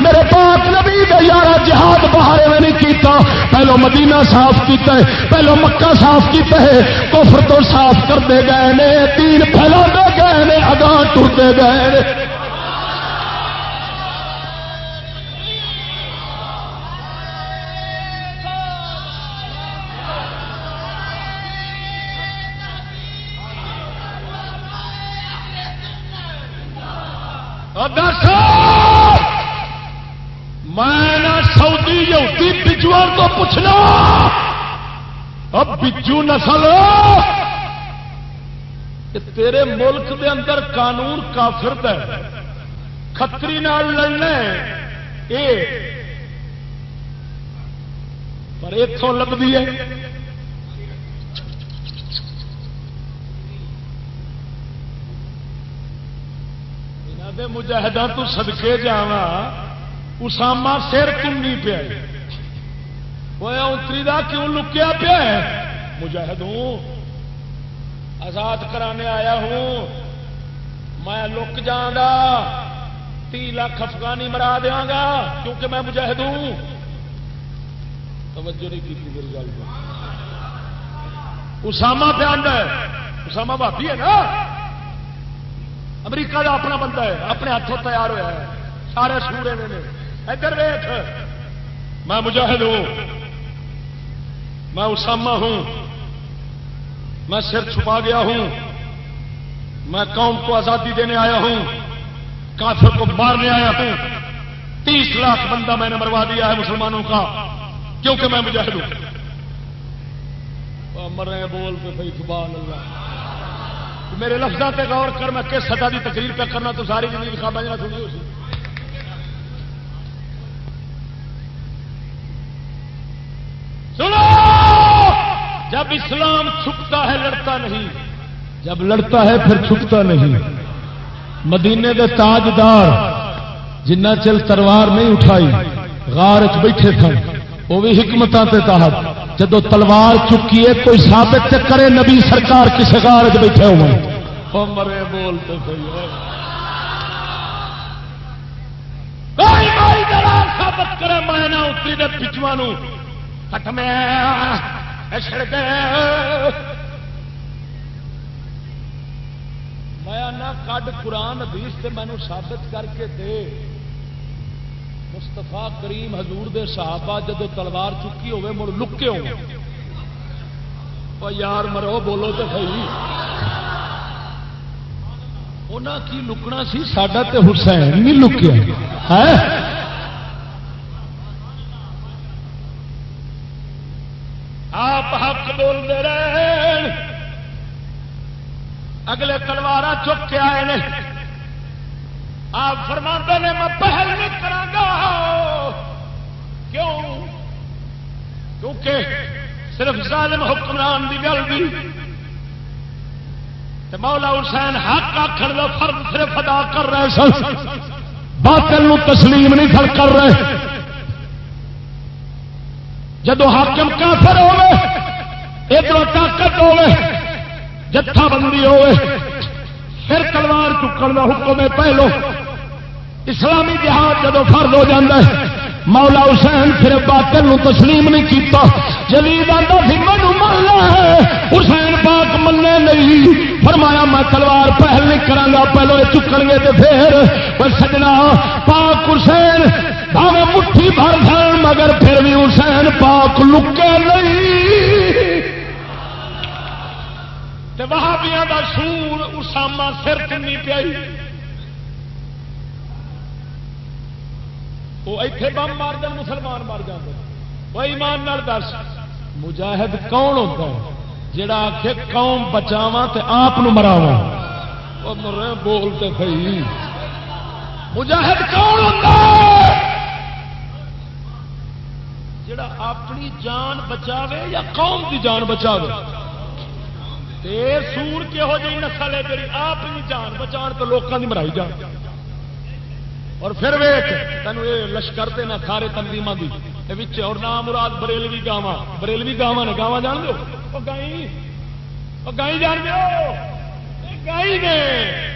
S3: میرے پاک نبی کا یارا جہاد باہر میں نہیں کیتا۔ پہلو مدینہ صاف کیتا ہے، پہلو مکہ صاف کیتا ہے۔ کفر تو صاف کرتے گئے نے۔ تین پھیلا گئے نے، اگاں ٹرتے گئے میں سعودی یہودی بجو کو پوچھنا۔ اب بجو نسل۔ تیرے ملک دے اندر قانون کافر کتری لڑنا یہ پر اتوں لگتی ہے۔ مجاہدہ تو سدکے جا اسامہ سر کنی پیا وہ اتری دا کیوں لکیا پیا مجاہدوں۔ آزاد کرانے آیا ہوں۔ میں لک جاگا تی لاکھ افغانی مرا دیا گا، کیونکہ میں مجاہد ہوں۔ توجہ نہیں کی میری گل اسامہ پہ ہے۔ اسامہ بھابی ہے نا؟ امریکہ کا اپنا بندہ ہے، اپنے ہاتھوں تیار ہوا ہے۔ سارے سورے نے ادھر ویٹ میں مجاہد ہوں۔ میں اسامہ ہوں۔ میں سر چھپا گیا ہوں۔ میں قوم کو آزادی دینے آیا ہوں۔ کافر کو مارنے آیا ہوں۔ تیس لاکھ بندہ میں نے مروا دیا ہے مسلمانوں کا کیونکہ میں مجاہد ہوں۔ مرے بول کے بھائی، سبحان اللہ۔ میرے لفظوں پہ غور کر، میں کس سطح کی تقریر پہ کرنا تو ساری زندگی کا بجنا سنی اسی سنو! جب اسلام چھپتا ہے، لڑتا نہیں۔ جب لڑتا ہے، پھر چھپتا نہیں۔ مدینے کے تاجدار جنہ چل تلوار نہیں اٹھائی، غار چ بیٹھے تھے وہ بھی حکمت کے تحت۔ جب تلوار چکی ہے کوئی ثابت کرے نبی سرکار کسی غار چ بیٹھے ہوئے۔ مرے بولتے ثابت کرے، میں نہ اتری دے پچوا کٹ میں۔ میں نہ کڈ قرآن حدیث سے مینو ثابت کر کے دے۔ مستفا کریم حضور دے صحابہ جدو تلوار چکی ہوئے، مڑ لکے ہو یار مرو، بولو تو صحیح۔ انہیں کی لکنا سی؟ ساڈا تے حسین نہیں لکیا۔ ہے آپ حق بولتے رہے اگلے تلوار چک کے آئے نے۔ آپ فرما نے، میں پہل نہیں کرا گا کیوں؟ کیونکہ صرف ظالم حکمران کی گل بھی۔ مولا حسین حق آخر کا فرد صرف ادا کر رہے سن۔ باطل تسلیم نہیں سر کر رہے۔ جدو حاکم کافر ہوے ادھر طاقت ہوے جتھا بندی ہوے پھر تلوار چکن کا حکم ہے پہلو۔ اسلامی جہاد جدو فرد ہو جاتا ہے، مولا حسین پھر باطل نو تسلیم نہیں کیتا۔ جدید آتا سی مینو مرنا ہے، حسین پاک ملنے نہیں۔ فرمایا، میں تلوار پہل نہیں کرا پہلو یہ چکن گے تو پھر۔ پر سجنا، پاک حسین بھاوے مٹھی بھر سن مگر پھر بھی حسین پاک لکے نہیں۔ وہابیاں دا سور اسامہ سر چنی پیائی۔ وہ ایتھے بم مار دیں مسلمان مار جاتے وہ ایمان نال دس، مجاہد کون ہوتا ہے؟ جڑا آخ قوم بچاوا تے آپ مراوا وہ مرے بولتے تھے مجاہد کون ہوتا ہے؟ جڑا اپنی جان بچاوے یا قوم کی جان بچاوے؟ سور کہہو جی نسل ہے جی آپ جان بچان تو لوگوں کی مرائی جان۔ اور پھر ویٹ تینوں یہ لشکر نہ سارے تنظیم کی اور نام مراد بریلوی گاوا بریلوی گاوا نے گاوا جان دو گائی گائی جان دو گائی نے۔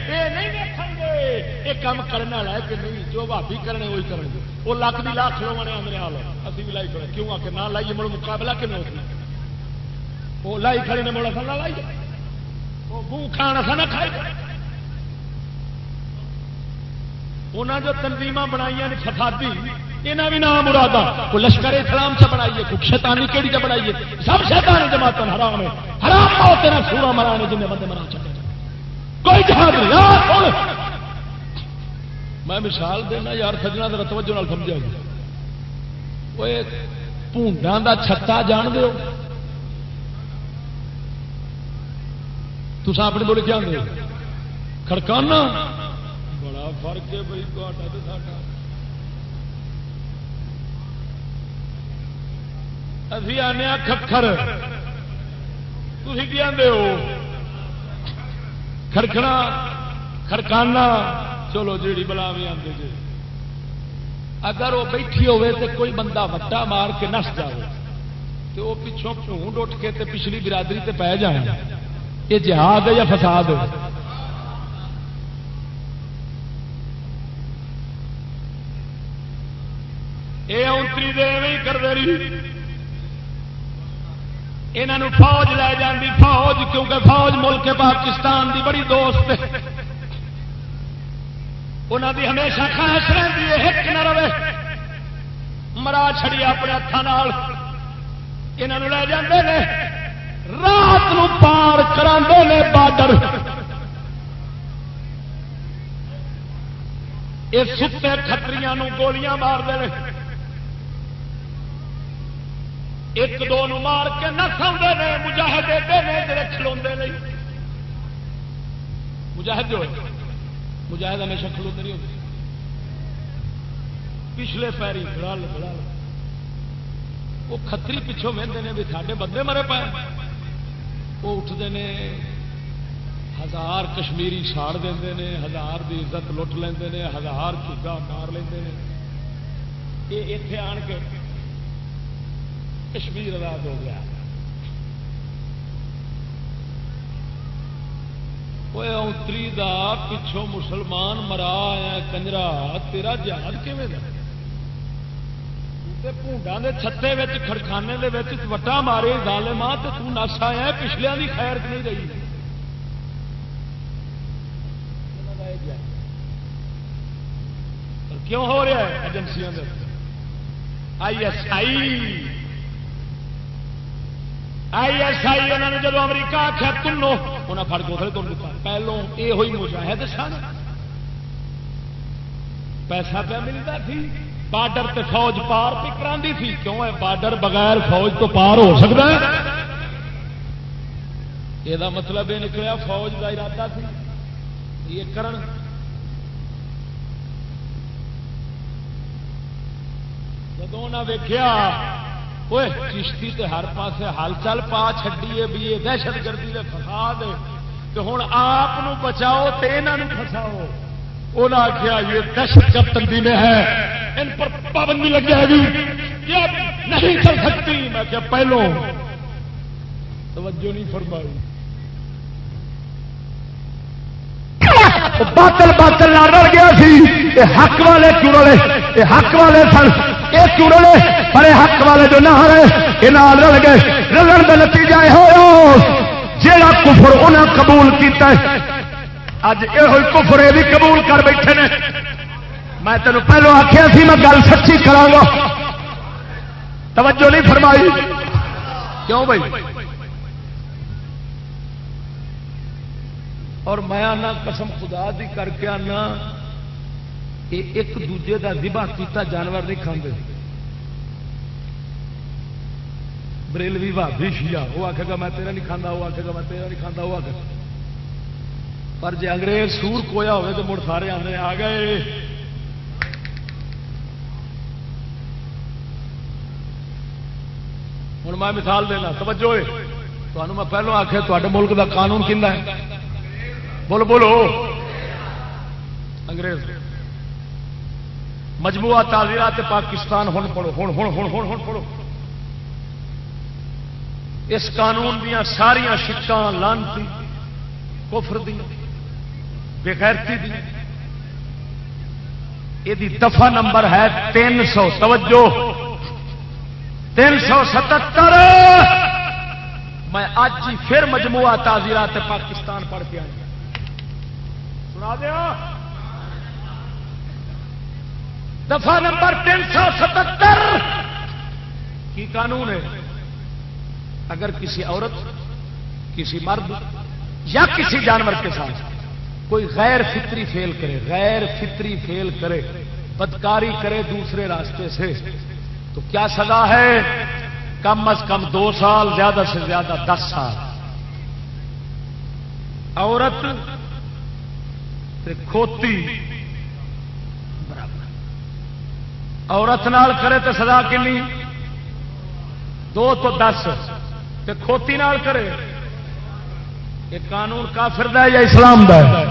S3: یہ نہیں گے یہ کام کرنے والا ہے کہ نہیں؟ جو بھابی کرنے وہی کریں گے وہ لکھ بھی لاکھ لو نے میرے حال۔ ابھی بھی لائی کریں کیوں آ کے نہ لائیے مڑ مقابلہ کیوں ہوتی؟ وہ لائی کھڑے نے مڑا سا نہ لائی وہ گو کھانا سا نہ کھائی۔ انہوں جو تنظیم بنائی نے فسادی یہاں بھی نام مرادہ کو لشکر اسلام سے بنائیے کو شیطانی کہڑی سے بنائیے۔ سب شیطانی جماعت حرام ہے۔ حرام پاؤ تیرا سورا مرا نے جنہیں بندے مرا چکے کوئی جہاز نہیں میں مثال دینا یار، سجنا ذرا توجہ نال سمجھا۔ گیا وہ پونڈا کا چھتا جان دو تسا اپنے بولے کیا کھڑکانا؟ بڑا فرق ہے بھائی ابھی آنے کھکھر۔ تھی کی آدھے ہو؟ کھڑکنا، کھڑکانا۔ چلو جیڑی بلا بھی آتے جی اگر وہ بیٹھی ہوے تو کوئی بندہ وٹا مار کے نس جائے تو وہ پچھوں پونڈ اٹھ کے تے پچھلی برادری تے پی جائے۔ یہ جہاد ہے یا فساد ہے؟ یہ اونتری دے نہیں کرتے رہی یہاں فوج لے جاندی، فوج، کیونکہ فوج ملک پاکستان دی بڑی دوست انہوں دی ہمیشہ خواہش رہتی ہے ایک نہ رہے۔ مرا چھڑی اپنے ہاتھوں یہاں لے جاندے نے۔ رات نو پار کرا بارڈر یہ ستے کتری گولیاں مار دے ایک دو نو مار کے نہ سمجھتے ہیں مجاہد جڑے کھلو نہیں مجاہد جو مجاہد ہمیشہ کھلو نہیں ہوتے پچھلے پیری بڑال بڑال وہ کتری پچھوں مہنگے نے بھی ساڈے بندے مرے پائے وہ اٹھتے ہیں ہزار کشمیری ساڑ دے ہزار کی عزت لٹ لے ہزار چوگا مار لے یہ اتے آن کے کشمیر آزاد ہو گیا۔ اتری دا پچھوں مسلمان مرا آیا کنجرا، تیرا جہاز کیون پونڈا کے چھتے کھڑکانے کے وٹا مارے گال ماں تو تس آیا پچھلے کی خیر نہیں رہی کیوں ہو رہا ہے ایجنسیاں I S I I S I انہوں نے جب امریکہ آخیا تنو انہیں فٹ گوسل تم دیتا پہلو یہ ہوئی مجاہد سن پیسہ پہ ملتا تھی بارڈر تے فوج پار پہ کرا تھی۔ کیوں ہے بارڈر بغیر فوج تو پار ہو سکتا ہے؟ یہ مطلب یہ نکلا فوج کا ارادہ تھی۔ یہ کرن۔ جب ویخیا چشتی تے ہر پاسے ہل چل پا چڈیے بھی یہ دہشت گردی کے فساد ہوں آپ بچاؤ تو یہاں فساؤ انہوں نے آخیا یہ دہشت گرد تنظیمیں ہیں، ان پر پابندی لگ جائے گی۔ یہ نہیں چل سکتی۔ میں کیا پہلو، توجہ نہیں فرمائی۔ باطل باطل نہ رل گیا سی۔ حق والے کیوں والے حق والے سن۔ یہ کیوں رلے پر حق والے جو نہ رہے، یہ رل گئے۔ رلن کا نتیجہ یہ ہو۔ جا کفر انہیں قبول کیتا ہے اج یہ کفر یہ بھی قبول کر بیٹھے نے۔ میں تینوں پہلو آخیا سی، میں گل سچی کرا گا۔ توجہ نہیں فرمائی۔ کیوں بھائی؟ اور میں آنا قسم خدا دی کر کے آنا یہ ایک دوجے کا دبا کیتا جانور نہیں کھانے بریلوی بھابی شیا وہ آخے گا، میں تیرا نہیں کھانا وہ آخے گا، میں تیرا نہیں کھانا وہ آخے پر جی انگریز سور کویا ہوئے تو مڑ سارے آنے آ گئے۔ ہوں میں مثال دینا، توجہ تمہیں میں پہلو آخیا تے ملک کا قانون کھا ہے؟ بولو بولو۔ انگریز، مجموعہ تعزیرات پاکستان ہوں پڑھو ہوں ہوں ہوں ہوں ہوں پڑھو۔ اس قانون دیا ساریا شکان لانتی، کفر دی بغیرتی دی۔ یہ دفعہ نمبر ہے تین سو، توجہ۔ تین سو ستر میں اج ہی پھر مجموعہ تعزیرات پاکستان پڑھ کے آئی سنا دیا۔ دفعہ نمبر تین سو ستر کی قانون ہے؟ اگر کسی عورت، کسی مرد یا کسی جانور کے ساتھ کوئی غیر فطری فیل کرے، غیر فطری فیل کرے، بدکاری کرے دوسرے راستے سے، تو کیا سزا ہے؟ کم از کم دو سال، زیادہ سے زیادہ دس سال۔ عورت کھوتی، برابر۔ عورت نال کرے تو سزا کنی؟ دو تو دس۔ تے کھوتی نال کرے۔ یہ قانون کافر دا یا اسلام دا ہے؟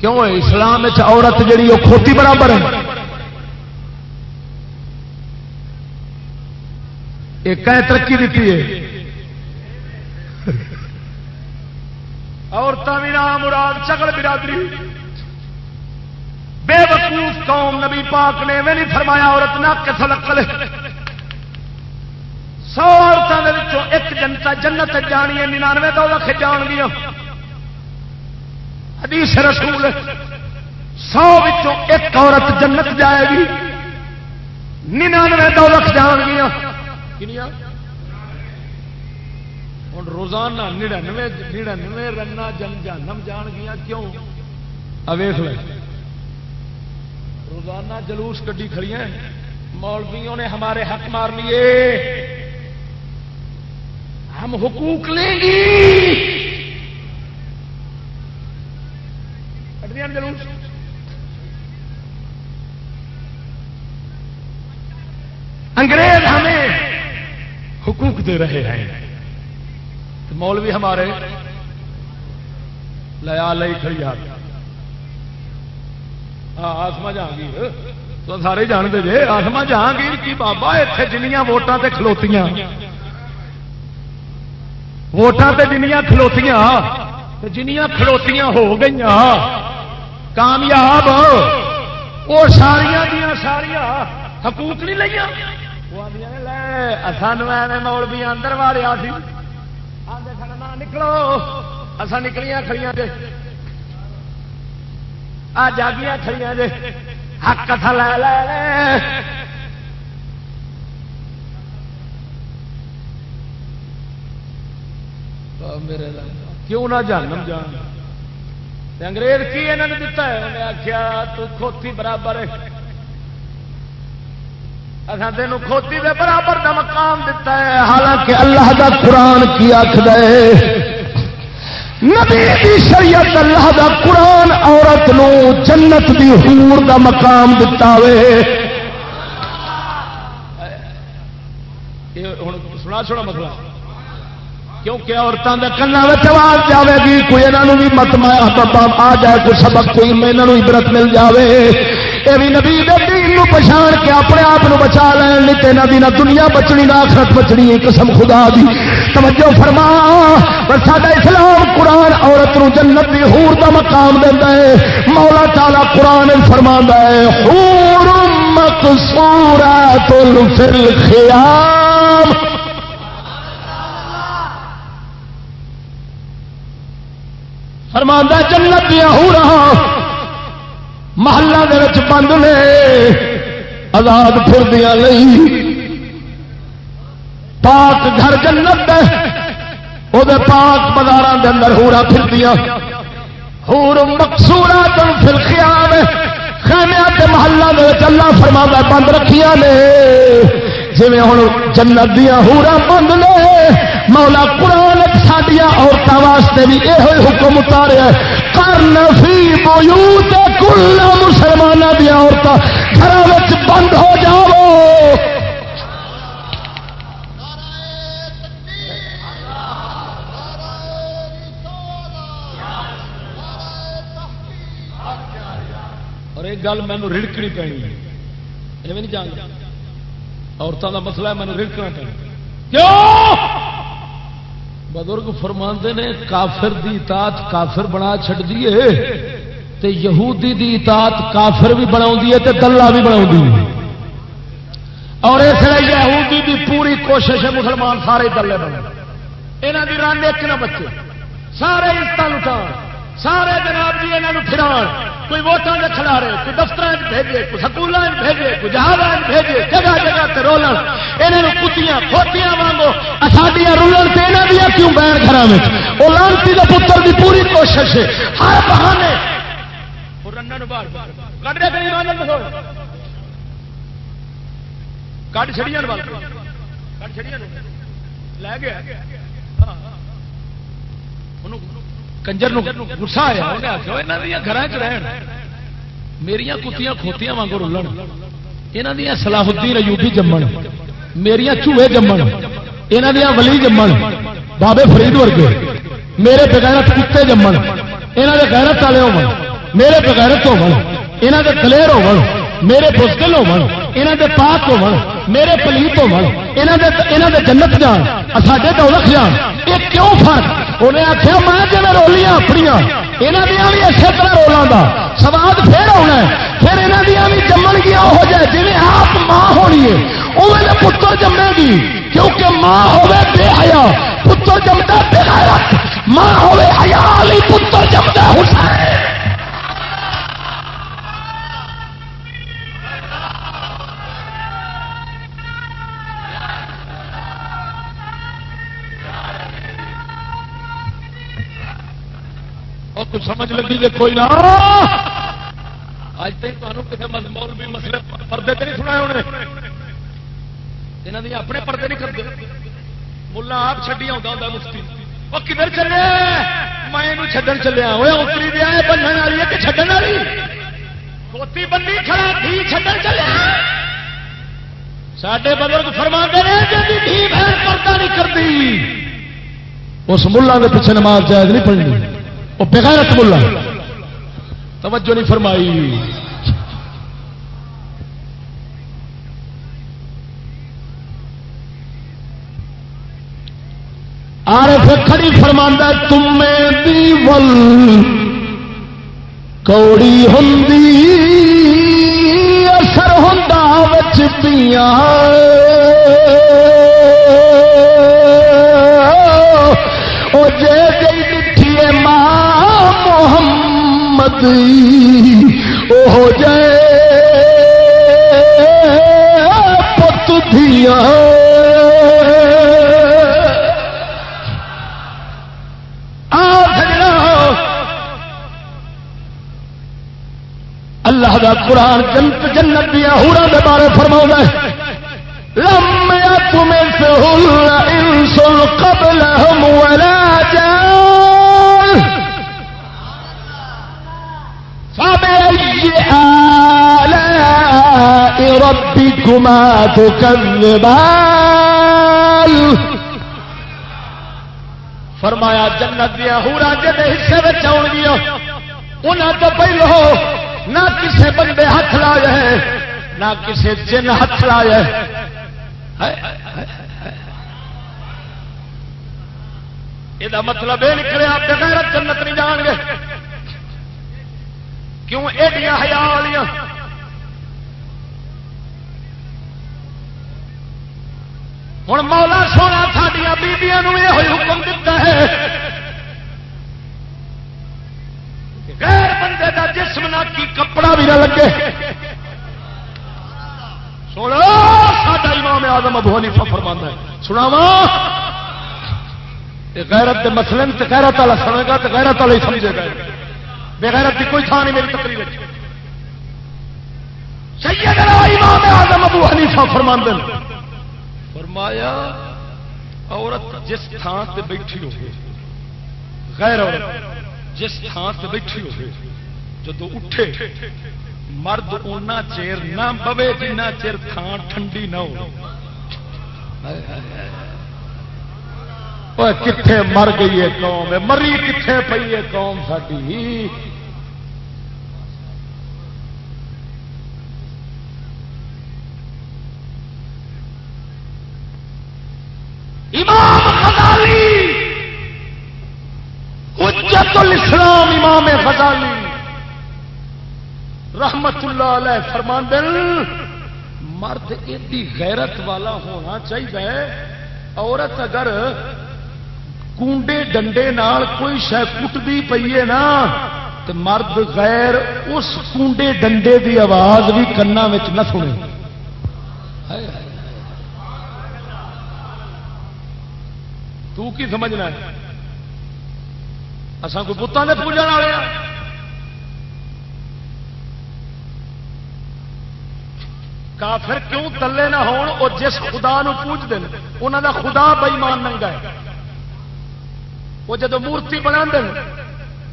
S3: کیوں؟ ہے اسلام عورت جڑی وہ کھوتی برابر ہے۔ ایک ترقی دیتی ہے۔ عورتیں بھی نام مراد چکل برادری۔ بے وقوف قوم نبی پاک نے میں نہیں فرمایا عورت نہ کس لکل سو عورتوں ایک جنتا جنت جانی ہے ننانوے دو لکھ جان گیا حدیث رسول سو ایک عورت جنت جائے گی ننانوے دو لکھ جان گیا ہوں روزانہ نڑنوے نڑنوے رنا جن جانم جان گیا کیوں؟ اویخ لے۔ روزانہ جلوس کڈی کھڑی ہیں۔ مولویوں نے ہمارے حق مار لیے۔ ہم حقوق لیں گی۔ انگریز ہمیں حقوق دے رہے ہیں۔ تو مولوی ہمارے لیا لئی کھڑی آ آسما جہانگیر۔ تو سارے جانتے جی آسما جہانگیر کی بابا اتنے جنیاں ووٹاں تے کھلوتیاں۔ ووٹان سے جنیاں کھلوتیاں جنیاں کھلوتیاں ہو گئی کامیاب وہ ساریا دیا ساریا حقوق نہیں لیا سانو مول بھی اندر والیا سی۔ نکلو۔ اصا نکلیاں کھڑیاں جی آ جاگیاں کھڑیاں جی حق کتھا لے لے۔ میرے کیوں نہ جانم جان انگریز کی انہوں نے دتا ہے؟ انہیں آخیا تو کھوتی برابر ہے۔ تین کھوتی دے برابر کا مقام دتا ہے۔ حالانکہ اللہ دا قرآن کی آخد نبی دی شریعت اللہ دا قرآن عورت نو جنت دی حور دا مقام دتا وے۔ سنا چھوڑا مسئلہ۔ کیونکہ عورتوں کے کنا آواز جائے گی، کوئی یہاں بھی مت آ جائے، کوئی سبق کوئی یہاں عبرت مل جائے یہ بھی نبی دین پچھاڑ کے اپنے آپ بچا لین نہیں تینا نہ دنیا بچنی نہ آخرت بچنی ہے قسم خدا دی۔ توجہ فرما۔ پر ساڈا اسلام قرآن عورت نو جنت دی حور دا مقام دینا ہے۔ مولا تعالی قرآن فرما ہے، حور مقصورات فی الخیام۔ فرماندہ جنت دیا ہو رہا۔ محلہ دے بند نے۔ آزاد پھردیاں نہیں پاک گھر جنت وہ پاک بازار کے اندر ہورا پھردیاں۔ ہور مقصورا تم پھر خیام خیمیا کے محلہ دے اللہ فرما بند رکھیا نے۔ جی ہوں جنت دیا ہورا بند نے۔ مولا قرآن سڈیا عورتوں واسطے بھی یہ حکم اتارے کرن فی بیوت کل مسلمانوں دیا عورتیں گھر بند ہو جاؤ۔ اور ایک گل مینو رڑکنی پینی ہے۔ نہیں جانتا عورتوں کا مسئلہ ہے مینو رڑکنا پینا کیوں؟ بزرگ فرما نے، کافر دی اطاعت کافر بنا چڑ دیے تے یہودی دی اطاعت کافر بھی بنا تے دلہ بھی بنا اور اس لیے یہودی دی پوری کوشش ہے مسلمان سارے دلے بنے یہاں کی رن ایک نہ بچے، سارے اس لٹا سارے جناب جی یہاں پھران کوئی ووٹان کے کھلارے، کوئی دفتر بھیجے، کوئی سکولوں بھیجے، کوئی جہاز بھیجے، جگہ جگہ سے رولن۔ یہاں کتیاں، کھوتیاں وانگو ساڈیا رولن سے یہاں دیا کیوں بہن گھر میں وہ لانتی کے پتر کی پوری کوشش ہے۔ ہر بہانے کٹ چڑیا لے گیا۔ ہاں، ہاں، ہاں۔ کنجر گسا آیا گھر میری کتیاں کھوتیاں واگ رولن یہاں دیا سلاحدین ایوبی جمن میری چوہے جمن یہاں دیا ولی جمن بابے فرید ورگے میرے بغیرت کتے جمن یہاں کے غیرت والے ہو میرے بغیرت ہو یہاں کلیر ہو میرے بزدل ہو کے پاک ہو میرے پلیت ہو جنت جان ساڈے دولت جان یہ کیوں فرق انہیں آخیا میں جی رولیاں اپنی یہاں دیا بھی اسی طرح رولوں کا سواد پھر آنا پھر یہاں دیا بھی جمن گیا وہ جائے جی آپ ماں ہونی ہے وہ پتر جمے گی کیونکہ ماں ہوے بے حیا پتر جمتا بے غیرت ماں ہوے حیا علی پتر جمتا حسین کچھ سمجھ لگی کہ کوئی نہ اج تک کسی مول بھی مسئلے پردے تو نہیں سنا انہیں یہاں دیا اپنے پردے نہیں کرتے ملا آپ چڈی آتا مفتی۔ وہ کدھر چلے؟ میں چڈن چلیا وہ اتری دیا بننے والی ہے کہ چڈن والی؟ کوتی بندی کھڑا تھی چڈن چلے۔ سڈے بزرگ فرما دے پردہ نہیں کرتی اس ملا کے پیچھے نماز جائز نہیں پڑھنی۔ وہ بغیرت ملا۔ توجہ نہیں فرمائی۔ آر کھڑی فرماندہ ول کوڑی ہوں اثر ہوں پیا جے محمد او جائے پت دیا۔ اللہ کا قرآن جنت جنت دیا ہورا کے بارے فرما ہے۔ لم تمہیں انسل قبل ہم ولا جان۔ آلاء ربكما تكذبان؟ فرمایا، جنت دیا ہورا جن حصے میں آن گیا انہوں تو پہلو نہ کسے بندے ہاتھ لائے نہ کسے جن ہاتھ لائے یہ مطلب یہ نکلے بغیر جنت نہیں جان گے۔ کیوں ایڈیا ہیا والیا ہوں مولا سونا سڈیا بیبیا یہ حکم دیتا ہے غیر بندے کا جسم نہ کی کپڑا بھی نہ لگے۔ سونا، ساڈا امام آدم ابو حنیفہ فرماندا ہے۔ سناوا غیرت دے مسئلے غیرت والا سنے گا تو غیرت والا ہی سمجھے گا۔ بغیرت کی کوئی تھان نہیں میری تقریر سیدنا امام آدم ابو حنیفہ فرماندن فرمایا، عورت جس تھان سے بیٹھی ہوگی غیر عورت، جس تھان سے بیٹھی ہوگی جدو اٹھے، مرد اونا چیر نہ بوے جنا چیر تھان ٹھنڈی نہ ہو۔ کتنے مر گئی ہے قوم؟ مری کتنے پی ہے قوم ساری امام غزالی، حجت الاسلام امام غزالی رحمت اللہ علیہ فرمان دل مرد ایڈی غیرت والا ہونا چاہیے، عورت اگر کنڈے ڈنڈے نال کوئی شہ کٹتی پی ہے نا، تو مرد غیر اس کنڈے ڈنڈے دی آواز بھی کنا نہ سنے۔ تو کی سمجھنا ہے؟ اصا کوئی بتان کے پوجا والے ہاں۔ کافر کیوں تلے نہ ہون؟ اور جس خدا نو پوجتے ہیں انہوں دا خدا بئیمان ننگا ہے۔ وہ جدو مورتی بنا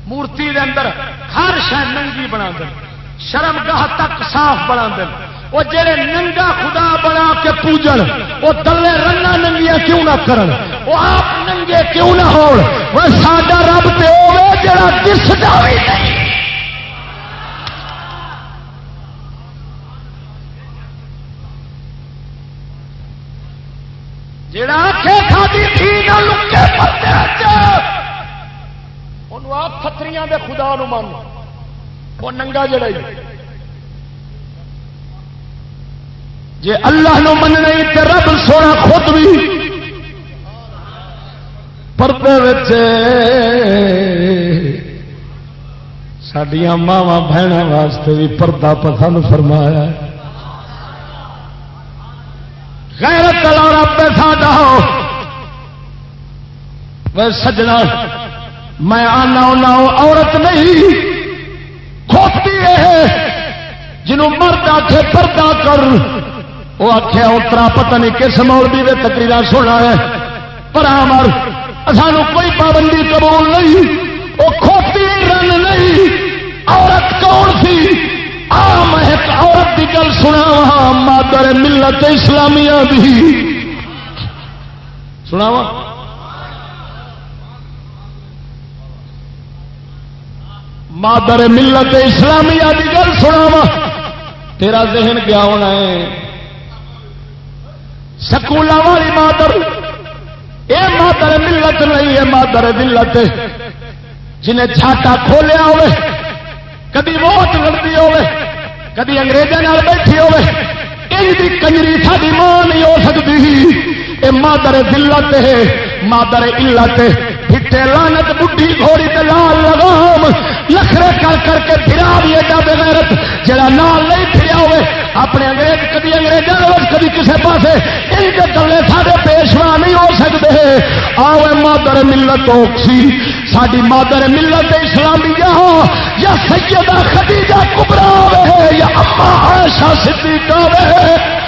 S3: مورتی دے اندر ہر شہ ننگی بنا دیں شرم گاہ تک صاف بنا دیں وہ جڑے ننگا خدا بنا کے پوجن، وہ تلے رنگا ننگیا کیوں نہ کرن؟ وہ آپ ننگے کیوں نہ ہو وہ ساڈا رب تے ہوے جڑا دسدا بھی نہیں۔ جڑا آخے کھادی تھی نہ لکے پتے آپ فتری دے خدا نو من۔ وہ ننگا جڑا ہی۔ جی اللہ نو من نہیں تو رب سونا خود بھی پردے سڈیا ماوا بہن واسطے بھی پردہ پسند فرمایا غیرت والا رب ساڈا۔ ہو سجنا، میں آنا ہونا عورت نہیں، کھوتی ہے جنہوں مرد آخے پردہ کر۔ وہ آخیا اترا پتہ نہیں کس مولوی کے تقریر سونا ہے۔ پر مر، سانو کوئی پابندی قبول نہیں، وہ کھوتی رن نہیں۔ عورت کون سی؟ آم ایک عورت کی گل سنا وا مادر ملت اسلامیہ بھی سنا وا مادر ملت اسلامیہ کی گل سنا وا تیرا ذہن کیا ہونا ہے؟ سکول والی مادر یہ مادر ملت نہیں ہے مادر ملت۔ جنہیں چھاٹا کھولیا ہوے کدی موت لڑتی ہوے کدی اگریزوں بیٹھی ہوے یہ کنجری ساری ماں نہیں ہو سکتی۔ یہ مادر دلت ہے، مادر علت پھٹے لانت بڈھی گھوڑی تے لال لگام۔ لکھرے کر کر کے پھرا بھی ایڈا بغیرت۔ جڑا نال نہیں پھریا ہوئے، اپنے انگریز کدی انگریزوں کدی کسے پاسے، ان کے گلے سارے پیشوا نہیں ہو سکتے۔ آؤ مادر ملت اوکسی ساری مادر ملت اسلامیہ۔ یا سیدہ خدیجہ کبرا وے، یا اما عائشہ صدیقہ وے۔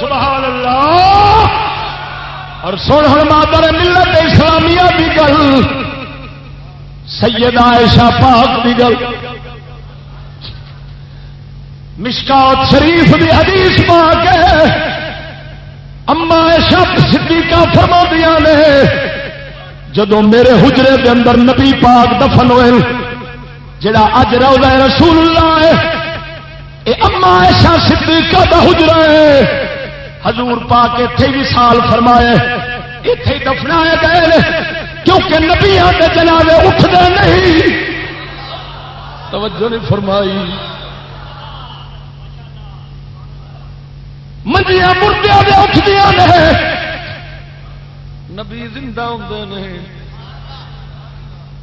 S3: سبحان اللہ۔ اور سن ہر مادر ملت اسلامیہ کی گل۔ سید عائشہ پاک کی گل۔ مشکات شریف بھی حدیث پا کے اما عائشہ صدیقہ فرما دیا نے جدو میرے حجرے کے اندر نبی پاک دفن ہوئے، جڑا اج روضہ رسول اللہ ہے اما ایسا صدیقہ دا حجرا ہے۔ حضور پاک اتے بھی سال فرمایا اتے ہی گئے کیونکہ نبیا کے جنازے اٹھتے نہیں۔ توجہ نہیں فرمائی۔ منجیاں مردیا دے اٹھدیا نے۔ نبی زندہ ہوں نے۔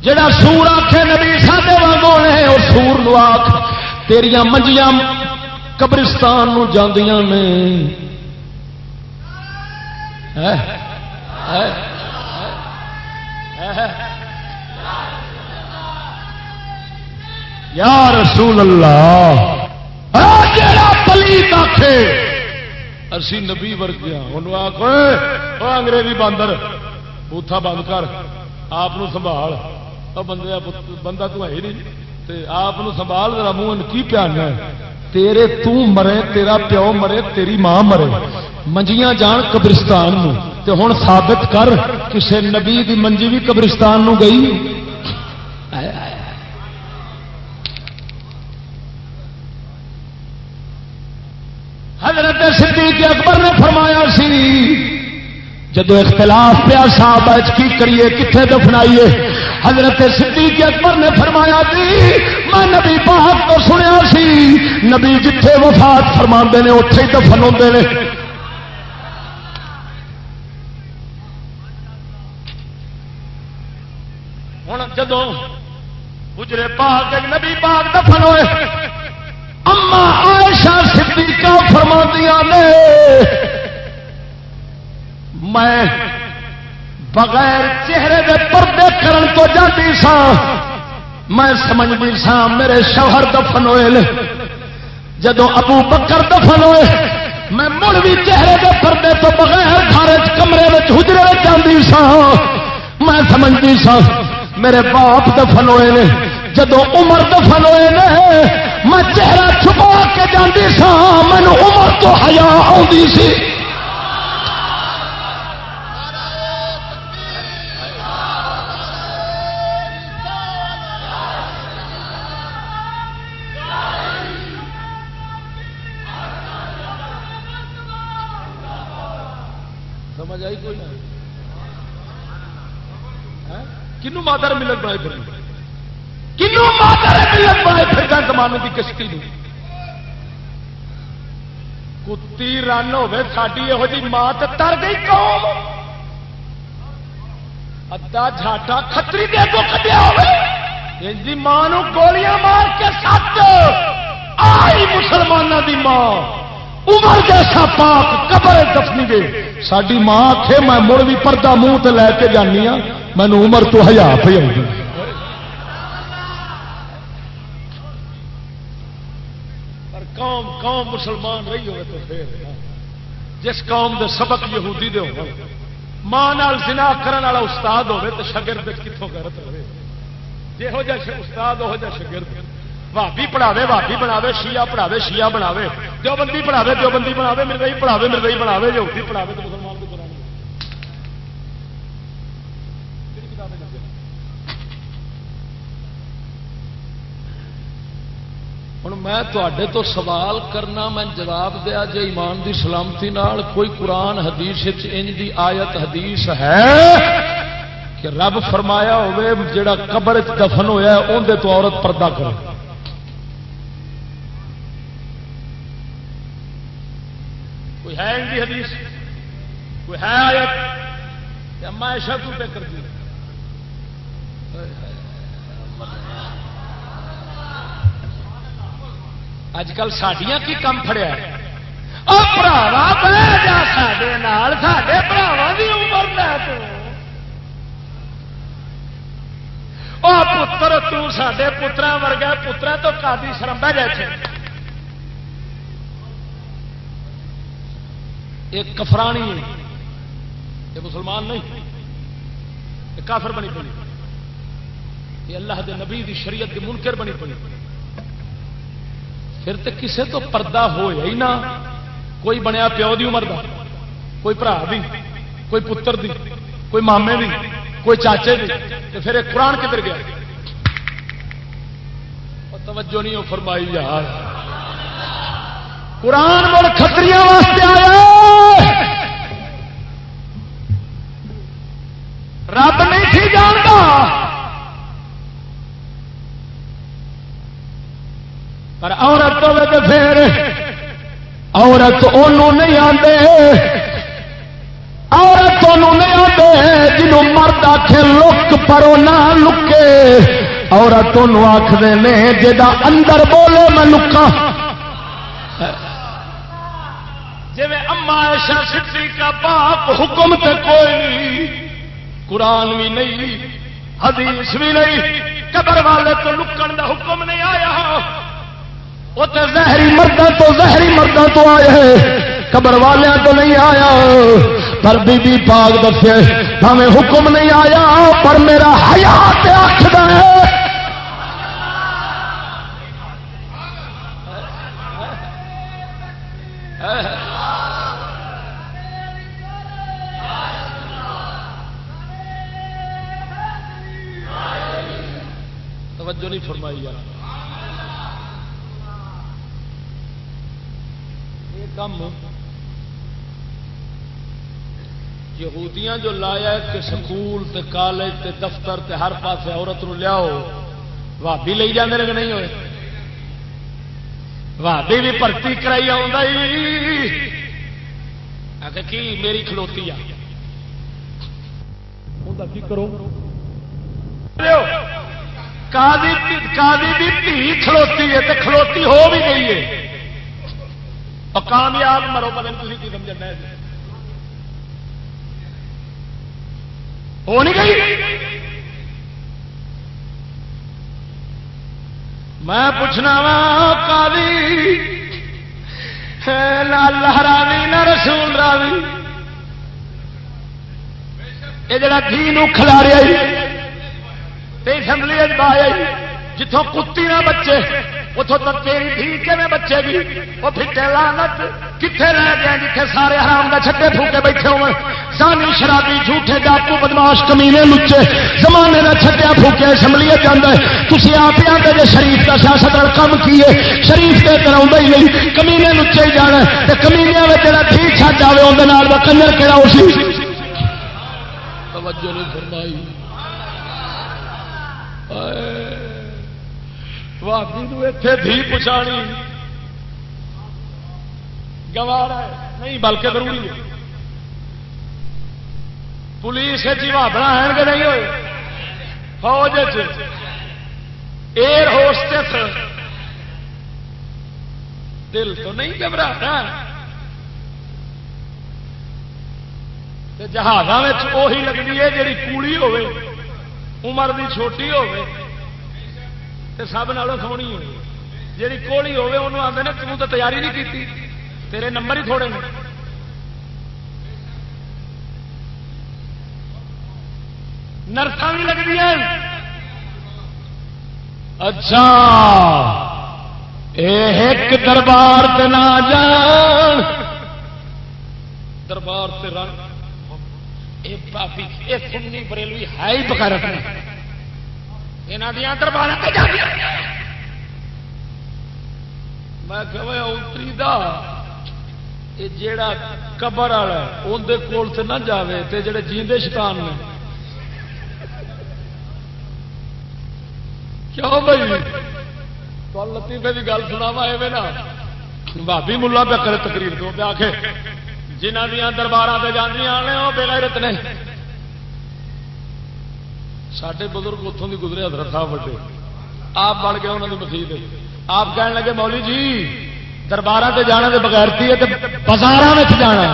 S3: جڑا سور آخے نبی ساڈے واگوں نے اور سور نو آخ تیریاں منجیاں قبرستان نو جاندیاں نے۔ یا رسول اللہ پلیت آخے اسی نبی ورگیا انہوں آخ انگریزی باندر، بوتھا بند کر، آپ سنبھال۔ بندے بندہ تو ہے نہیں آپ سنبھال، ذرا منہ کی پیانا تیرے تو مرے، تیرا پیو مرے، تیری ماں مرے۔ منجیاں جان قبرستان نو تے ہوں ثابت کر کسے نبی دی منجی بھی قبرستان نو گئی حضرت صدیق اکبر نے فرمایا سی جدو اختلاف پیا صاحب کی کریے کتنے دفنائیے حضرت صدیق اکبر نے فرمایا جی میں نبی پاک تو سنیا سی نبی جتھے وفات فرما نے اتے ہی دفن ہوتے ہیں ہوں جدو گجرے پاک نبی پاک دفن ہوئے، اما عائشہ صدیقہ فرما دیا نے، میں بغیر چہرے دے پردے کرن تو جاتی سا میں سمجھتی سا میرے شوہر دفن ہوئے جدو ابو بکر دفن ہوئے، میں مڑ بھی چہرے دے پردے تو بغیر گھر کمرے میں حجرے جاتی سا میں سمجھتی سا میرے باپ دفن ہوئے نے، جدو عمر دفن ہوئے نے، میں چہرہ چھپا کے جاتی سا مینو عمر تو ہیا آتی سی۔ مادر ملت بنائے پھر کنو مادر ملت بنائے پھر زمانے کی کشتی کتی رن ہوے ساری یہو جی ماں تر گئی قوم۔ ادا جھاٹا کتری دے کو کٹیا ہوے ماں گولیاں مار کے سات آئی مسلمانوں دی ماں۔ عمر جیسا پاک قبر دفنی دے۔ ساری ماں آخے میں مڑ بھی پردہ منہ تے لے کے جانی ہوں مینو عمر تو ہزار پہ آؤں پر قوم قوم مسلمان رہی ہوئے تو پھر۔ جس قوم دے سبق یہودی دے ہو ماں زنا کرنے والا استاد ہوے تو شگرد کتوں غیرت ہوے جہو جا استاد ہو جا شگرد بھابی پڑھاوے بھابی بناوے، شیعہ پڑھاوے، شیعہ بناوے۔ جو بندی پڑھاوے جو بندی بناوے، مرزائی پڑھاوے، مرزائی بناوے، یہودی پڑھاوے تو مسلمان کو بناوے ہوں میں تے تو سوال کرنا، میں جواب دیا جی ایمان دی سلامتی نال کوئی قرآن، حدیث انج دی آیت، حدیث ہے کہ رب فرمایا ہوئے جڑا قبر دفن ہویا ہے اندر تو عورت پردہ کرے۔ کوئی ہے ان کی حدیث؟ کوئی ہے آیت؟ اما ایشا تو پہ کر دی۔ اج کل سڈیا کی کم فڑیا براوا بہ جا سڈے سڈے براوا کی عمر لے تو۔ پتر تے پترا ورگا پترا تو کافی شرم بہ جائے ایک کفرانی، یہ مسلمان نہیں، یہ کافر بنی پڑی۔ یہ اللہ دے نبی دی شریعت دی منکر بنی پڑی۔ پھر تو کسے تو پردہ ہو ہی نہ۔ کوئی بنیا پیو دی عمر دا، کوئی برا دی، کوئی پتر دی، کوئی مامے دی، کوئی چاچے دی تو پھر ایک قرآن کدھر گیا؟ توجہ نہیں وہ فرمائی یار۔ قرآن مڑ کتری واسطے آیا۔ رب نہیں تھی جانتا پر عورت ہوے تو پھر عورت انہوں نہیں آتے عورت انہوں نہیں آتے جنہوں مرد آخ لک پرو نہ لکے۔ عورت انہوں آخر نے جا اندر بولے میں لکا۔ جی اما ایشا سٹی کا پاپ حکم تے کوئی قرآن بھی نہیں، حدیث بھی نہیں، قبر والے تو لکن دا حکم نہیں آیا۔ وہ تو زہری مردہ تو زہری مردہ تو آئے ہیں۔ قبر والے تو نہیں آیا۔ پر بی بی پاک دسے ہمیں حکم نہیں آیا، پر میرا حیات آخر ہے۔ توجہ نہیں فرمائی یار یہ کم یہودیاں جو لایا کہ سکول تے کالج تے دفتر تے ہر پاس عورت نو لیاؤ بھابی لے جانے کہ نہیں ہوئے؟ بھابی بھی بھرتی کرائی کی میری کھلوتی آ۔ کرو بھی دھی کھلوتی ہے تو کھلوتی ہو بھی گئی ہے۔ اور کامیاب مرو، پتہ تھی کی سمجھنا ہے جی۔ ہو نہیں گئی؟ میں پوچھنا وا کالی اللہ راوی نہ رسول راوی۔ یہ جڑا دھی کھلاریا اسمبلی آیا جتوں کتی نہ بچے۔ اتوں تک تیری دھی کھے بچے گی وہ پھٹے لانت کتنے رہ گیا جیتے سارے حرام کا چھٹے پھوکے بیٹھے ہو سانی شرابی جھوٹے ڈاکو بدماش کمینے لچے، زمانے کا چھٹیا پھوکے اسمبلی جانا تھی آپ ہی آتے جی شریف کا سیاست کم کیے، شریف کے کرا ہی نہیں، کمینے لچے ہی جانا کمینیا میں جڑا دھی چھٹ آئے اندر کنجر کہڑا اسی توجہ نہیں فرمائی۔ تھی پچھانی گوارا نہیں، بلکہ ضروری ہے۔ پولیس بھابڑا ہے کہ نہیں ہوئے؟ فوج جی۔ ایئر ہوسٹس دل تو نہیں گھبراتا جہاز وہی لگتی ہے جی کوڑی ہوے عمر دی چھوٹی ہوے تے سب نالوں سونی ہو جی کولی ہوے انہوں آتے نا تم تو تیاری نہیں کی تیرے نمبر ہی تھوڑے نرساں بھی لگتی ہیں۔ اچھا۔ ایک دربار تے نہ جان۔ دربار سے رنگ سنی بریلوی ہے ہی بغیرت یہاں دیا دربار میں کہ اتری دا یہ جیڑا قبر والا اندر کول سے نہ جاوے تے جڑے جیندے شیطان نے کیوں بھائی تو لطیفے کی گل سنا وا نا بھابی ملا پہ کرے تقریر تو پہ آ کے جنہ دیا دربار سے جانیا نے وہ بے نے سڈے بزرگ اتوں کی گزرے حضرت صاحب وڈے آپ بن گئے انہوں کی مسیح آپ کہنے لگے مولی جی دربار سے جانا تو بغیرتی ہے بازار جانا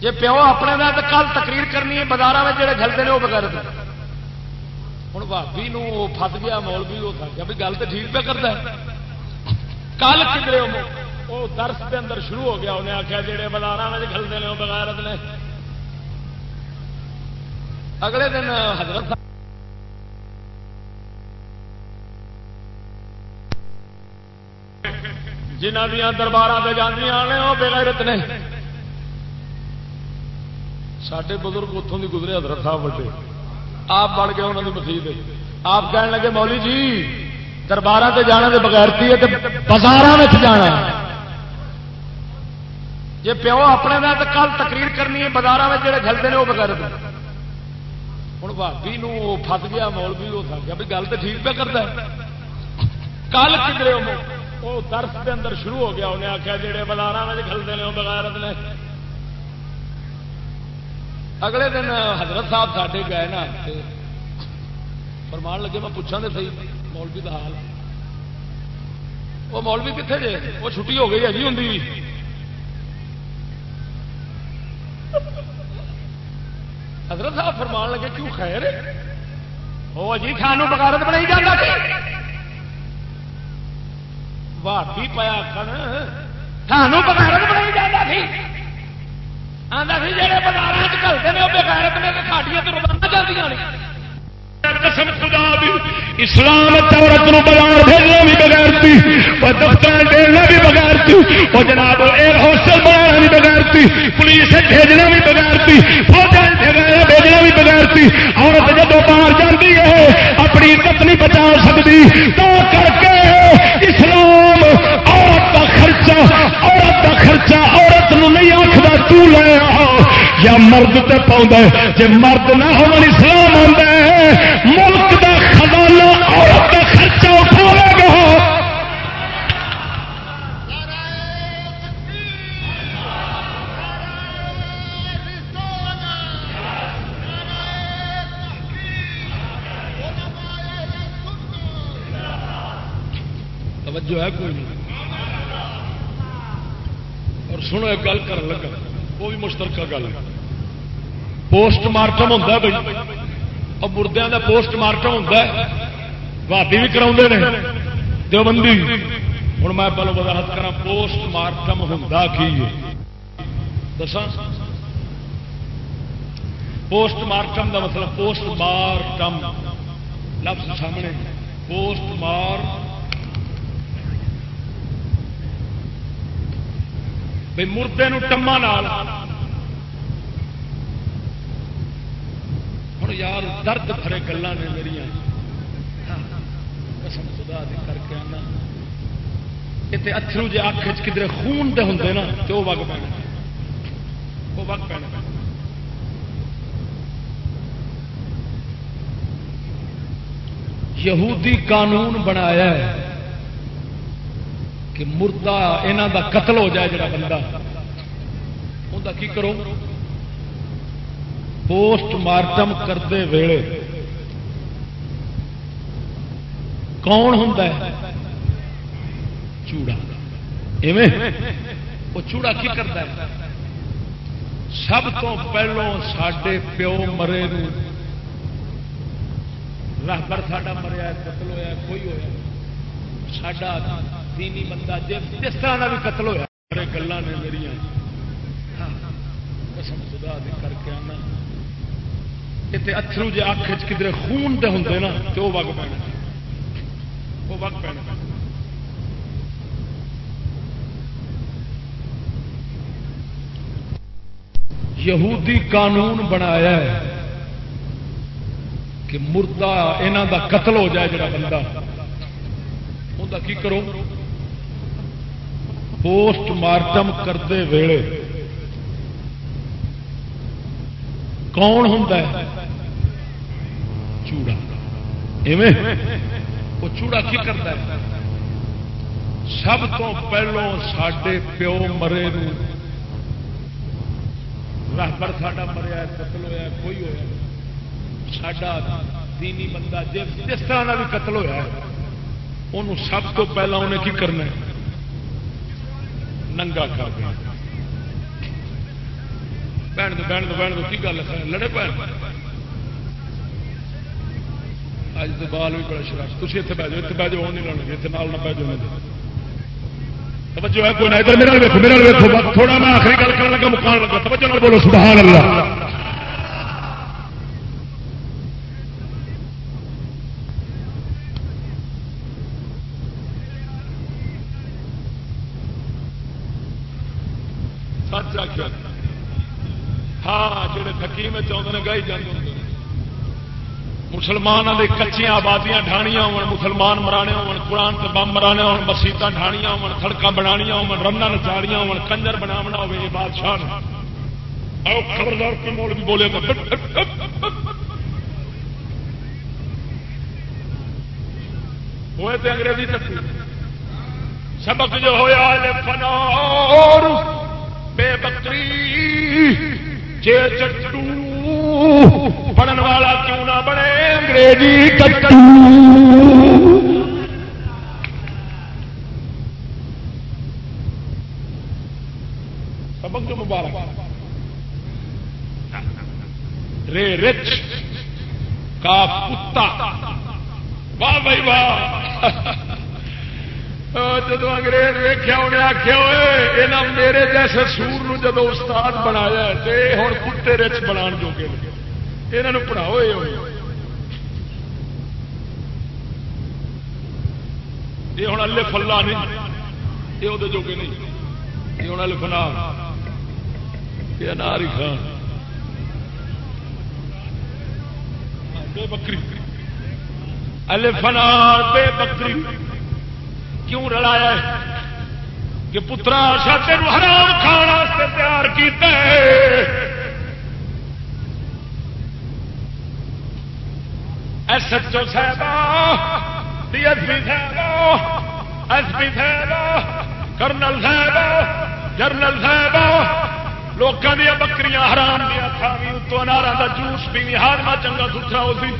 S3: جی پیو اپنے میں تو کل تقریر کرنی ہے بازار میں جڑے گلتے ہیں وہ بغیر ہوں بھابی فس گیا مولوی وہ تھا بھی گل تو ٹھیک پہ کرتا ہے کل کدھر وہ درس کے اندر شروع ہو گیا انہیں آخیا جہے بازار میں کھلتے ہیں وہ بغیرت نے اگلے دن حضرت جنہ دیا دربار سے جانیا نے وہ بےغیرت نے۔ سڈے بزرگ اتوں کی گزرے حضرت صاحب وڈے آپ بڑھ گئے انہوں نے مسیح آپ کہنے لگے مولی جی دربار سے جانا تو بغیرتی ہے بازار جانا جی پیو اپنے کا تو کل تقریر کرنی ہے بازار میں جڑے گلتے ہیں وہ بغیر ہوں بھابی فس گیا مول بھی وہ تھا بھی گل تو ٹھیک پہ کرتا کل کدھر وہ درس کے اندر شروع ہو گیا انہیں آخیا جہے بازار میں کھلتے ہیں وہ بغیر نے اگلے دن حضرت صاحب ساڈے گئے نا فرمان لگے میں پوچھا تو سی مولوی کا حال وہ مولوی کتنے جے وہ چھٹی ہو گئی ہے جی ہوں حضرت صاحب فرمان لگے، کیوں خیر وہ جی سانو بغارت بنائی جانا بھابی پایا کن سانو بغارت بنائی جانا سی آتا سی جہے بازار چلتے ہیں وہ بغیرت نے ساڈیا تو روزانہ چلتی قسم خدا اسلام عورت نو بازار بھی بغیرتی دفتر بھی بغیرتی وہ جناب ایئر ہاسٹل بنانا بھی بغیرتی، پولیس بھیجنا بھی بغیرتی فوجیں بھیجنا بھی بغیرتی عورت جب باہر جاتی ہے، اپنی عزت نہیں بچا سکتی۔ تو کر کے اسلام عورت کا خرچہ، عورت کا خرچہ، عورت نو نہیں آخر تو لے یا مرد تے پاؤں جی مرد نہ ہو اسلام آتا ہے۔ ملک دا خزانہ عورت کا خرچہ توجہ ہے کوئی نہیں۔ اور سنو، ایک گل کر لگا۔ وہ بھی مشترکہ گل ہے۔ پوسٹ مارٹم ہوتا ہے بھائی۔ اور مردوں کا پوسٹ مارٹم ہوتا ہے۔ بھابی بھی کرا دیوبندی۔ ہوں میں پہلو وضاحت کرا پوسٹ مارٹم ہوتا کی دسا پوسٹ مارٹم کا مطلب پوسٹ مارٹم لفظ سامنے۔ پوسٹ مار بھائی مردے ٹما ہوں یار درد بھرے گلا نے میری قسم خدا دی کر کے آنا۔ اتنے اترو جی اکھ کدھر خون دے ہوں نا تو وہ وگ پینا وہ وگ پینا یہودی قانون بنایا ہے۔ کہ مردہ یہاں دا قتل ہو جائے جڑا بندہ۔ انہوں کی کرو پوسٹ مارٹم کرتے ویلے۔ کون ہوں چوڑا۔ وہ چوڑا کی کرتا ہے؟ سب تو پہلو سڈے پیو مرے راہبر ساڈا مریا قتل ہوا کوئی ہوا ساڈا دینی بندہ جس طرح کا بھی قتل ہوا گلان نے میری قسم خدا کر کے آنا۔ اتنے اترو جی اکھ کدھر خون دے ہوں نا تو وہ وگ پینا وہ وگ پینا یہودی قانون بنایا ہے کہ مردہ یہاں دا قتل ہو جائے جڑا بندہ۔ انہوں کی کرو؟ پوسٹ مارٹم کرتے ویلے کون ہوں چوڑا۔ وہ چوڑا کی کرتا ہے؟ سب تو پہلو سڈے پیو مرے راہبر ساڈا مریا قتل ہوا کوئی ہوا سڈا دینی بندہ جس جس طرح کا بھی قتل ہوا ان سب تو پہلا انہیں کی کرنا ننگا کر دیا بہن دو بہن دو بہن دو کی گل لڑے پہ اج تو بال بھی بڑا شراب تھی اتنے بہ جاؤ اتنے بہ جاؤ نہیں لڑنے جی، اتنے نال نہ بہ جاؤ توجہ ہے کوئی نہ ادھر میرا ویکو میرا ویکو تھوڑا میں آخری گل کرنے لگا، مکان لگا۔ توجہ نہ بولو، سبحان اللہ سچ آخر ہاں جڑے حکیم چاہتے ہیں گائی جانے ہوں۔ مسلمانوں کے کچیا آبادیاں ڈھانیاں ہو مسلمان مرانے ہو قرآن سے بم مرانے ہو مسیت ڈھانیاں ہو سڑک بنانیا ہو رن نچاڑیاں ہو کنجر بناونا ہو یہ بادشاہ خبردار مول بھی بولے گا۔ ہوئے تو انگریزی تک۔ سبق جو ہوا فنار بے بکری۔ جے چٹو پڑھن والا کیوں نہ بنے انگریزی کٹو سبق جو مبارک رے رچ کا کتا واہ بھائی واہ جب انگریز ویخیا انہیں آخیا ہوئے یہ میرے جیسے سور نو جدو استاد بنایا تو ہوں کتے رچ بنا جو یہ پڑھاؤ یہ ہوں اللہ فلا نہیں یہ وہ جوگے نہیں۔ یہ ہوں اللہ فنا یہ ناری خان۔ بکری۔ الفنا بے بکری۔ کیوں رلایا کہ پترا آشا تین حرام کھانا تیار کیتا ایس ایچ او صاحب ڈی ایس پی صاحب ایس پی صاحب کرنل صاحب جرنل صاحب لوگوں دیا بکریاں حرام دیا کھا اتو انارا کا جوس پی ہارما چنگا ستھرا ہو سی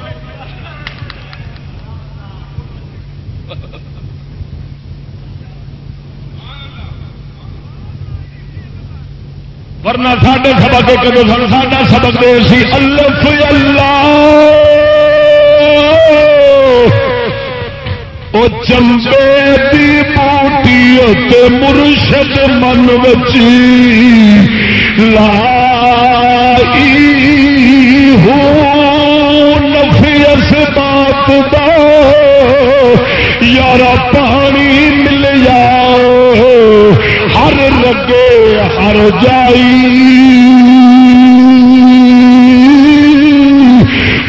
S3: ورنہ ساڈے سبق کدو سن سا سبق دے سی الف اللہ او چمبے دی بوٹی مرشد من بچی لائی ہو نفی اس بات دا۔ یارا پانی لگے ہر جائی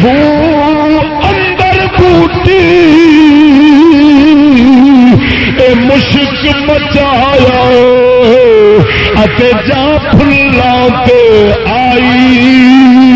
S3: وہ اندر بوٹی اے مشک مچایا جا فلا آئی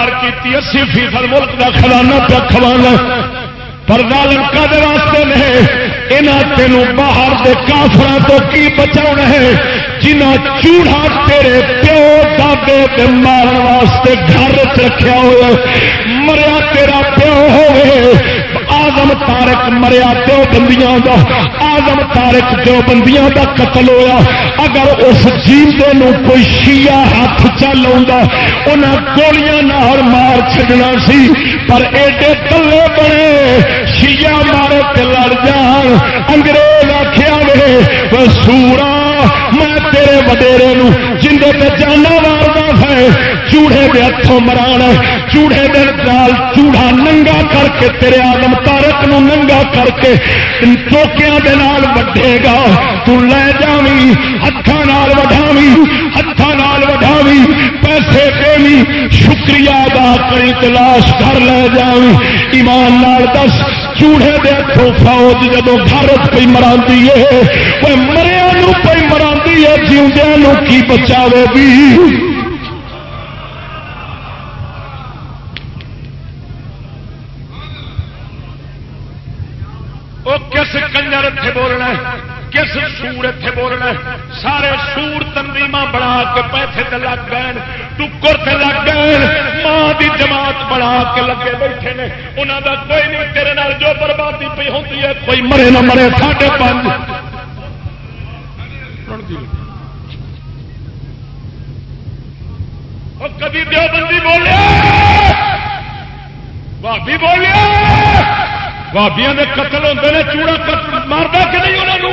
S3: تیار کی اسی فیصد ملک کا خزانہ پہ کھوانا۔ پر ظالم کد واسطے نہیں؟ یہاں تینوں باہر کے کافر تو کی بچاؤ ہے؟ جنہ چوڑا تیرے پیو دادے مارن واسطے گھر رکھا ہوا مریا تیرا پیو ہوئے۔ آزم تارک مریا دو بندیاں دا، آزم تارک دو بندیاں دا قتل ہویا۔ اگر اس جیندے نو کوئی شیعہ ہاتھ چل انہیں گولیاں نال مار چڈنا سی، پر ایڈے کلے بنے، شیعہ مارے تے لڑ جان انگریز آخیا وے سورا، میں تیرے وڈیرے جندے پہ جانا مارنا ہے، چوڑے دے ہاتھوں مرانا چوڑے دے نال چوڑا ننگا کر کے تیرے آدم تارک نو ننگا کر کے ٹوکیاں دے نال وڈے گا۔ تو لے جاوی ہاتھوں نال وڈاوی ہاتھوں نال وڈاوی پیسے دیوی شکریہ ادا کری تلاش کر لے جاوی ایمان نال دس چوڑے دے ہاتھوں فوج جدو بھارت پہ مرا ہے مریا پہ مرا ہے جیوندیا کی بچاوے بھی وہ کس کنجر اتنے بولنا کس سور اتنے بولنا سارے سور تنظیم بنا کے پیسے تے لگ گئے ٹکر تے لگ گئے ماں کی جماعت بنا کے لگے بیٹھے نے انہوں کا کوئی نہیں تیرے نال جو بربادی پی ہوتی ہے کوئی مرے نہ مرے، ساڈے پانچ کبھی دیوبندی بولے۔ بھابی بولے۔ بابیا کے قتل ہوتے ہیں چوڑا مارتا کہ نہیں انہوں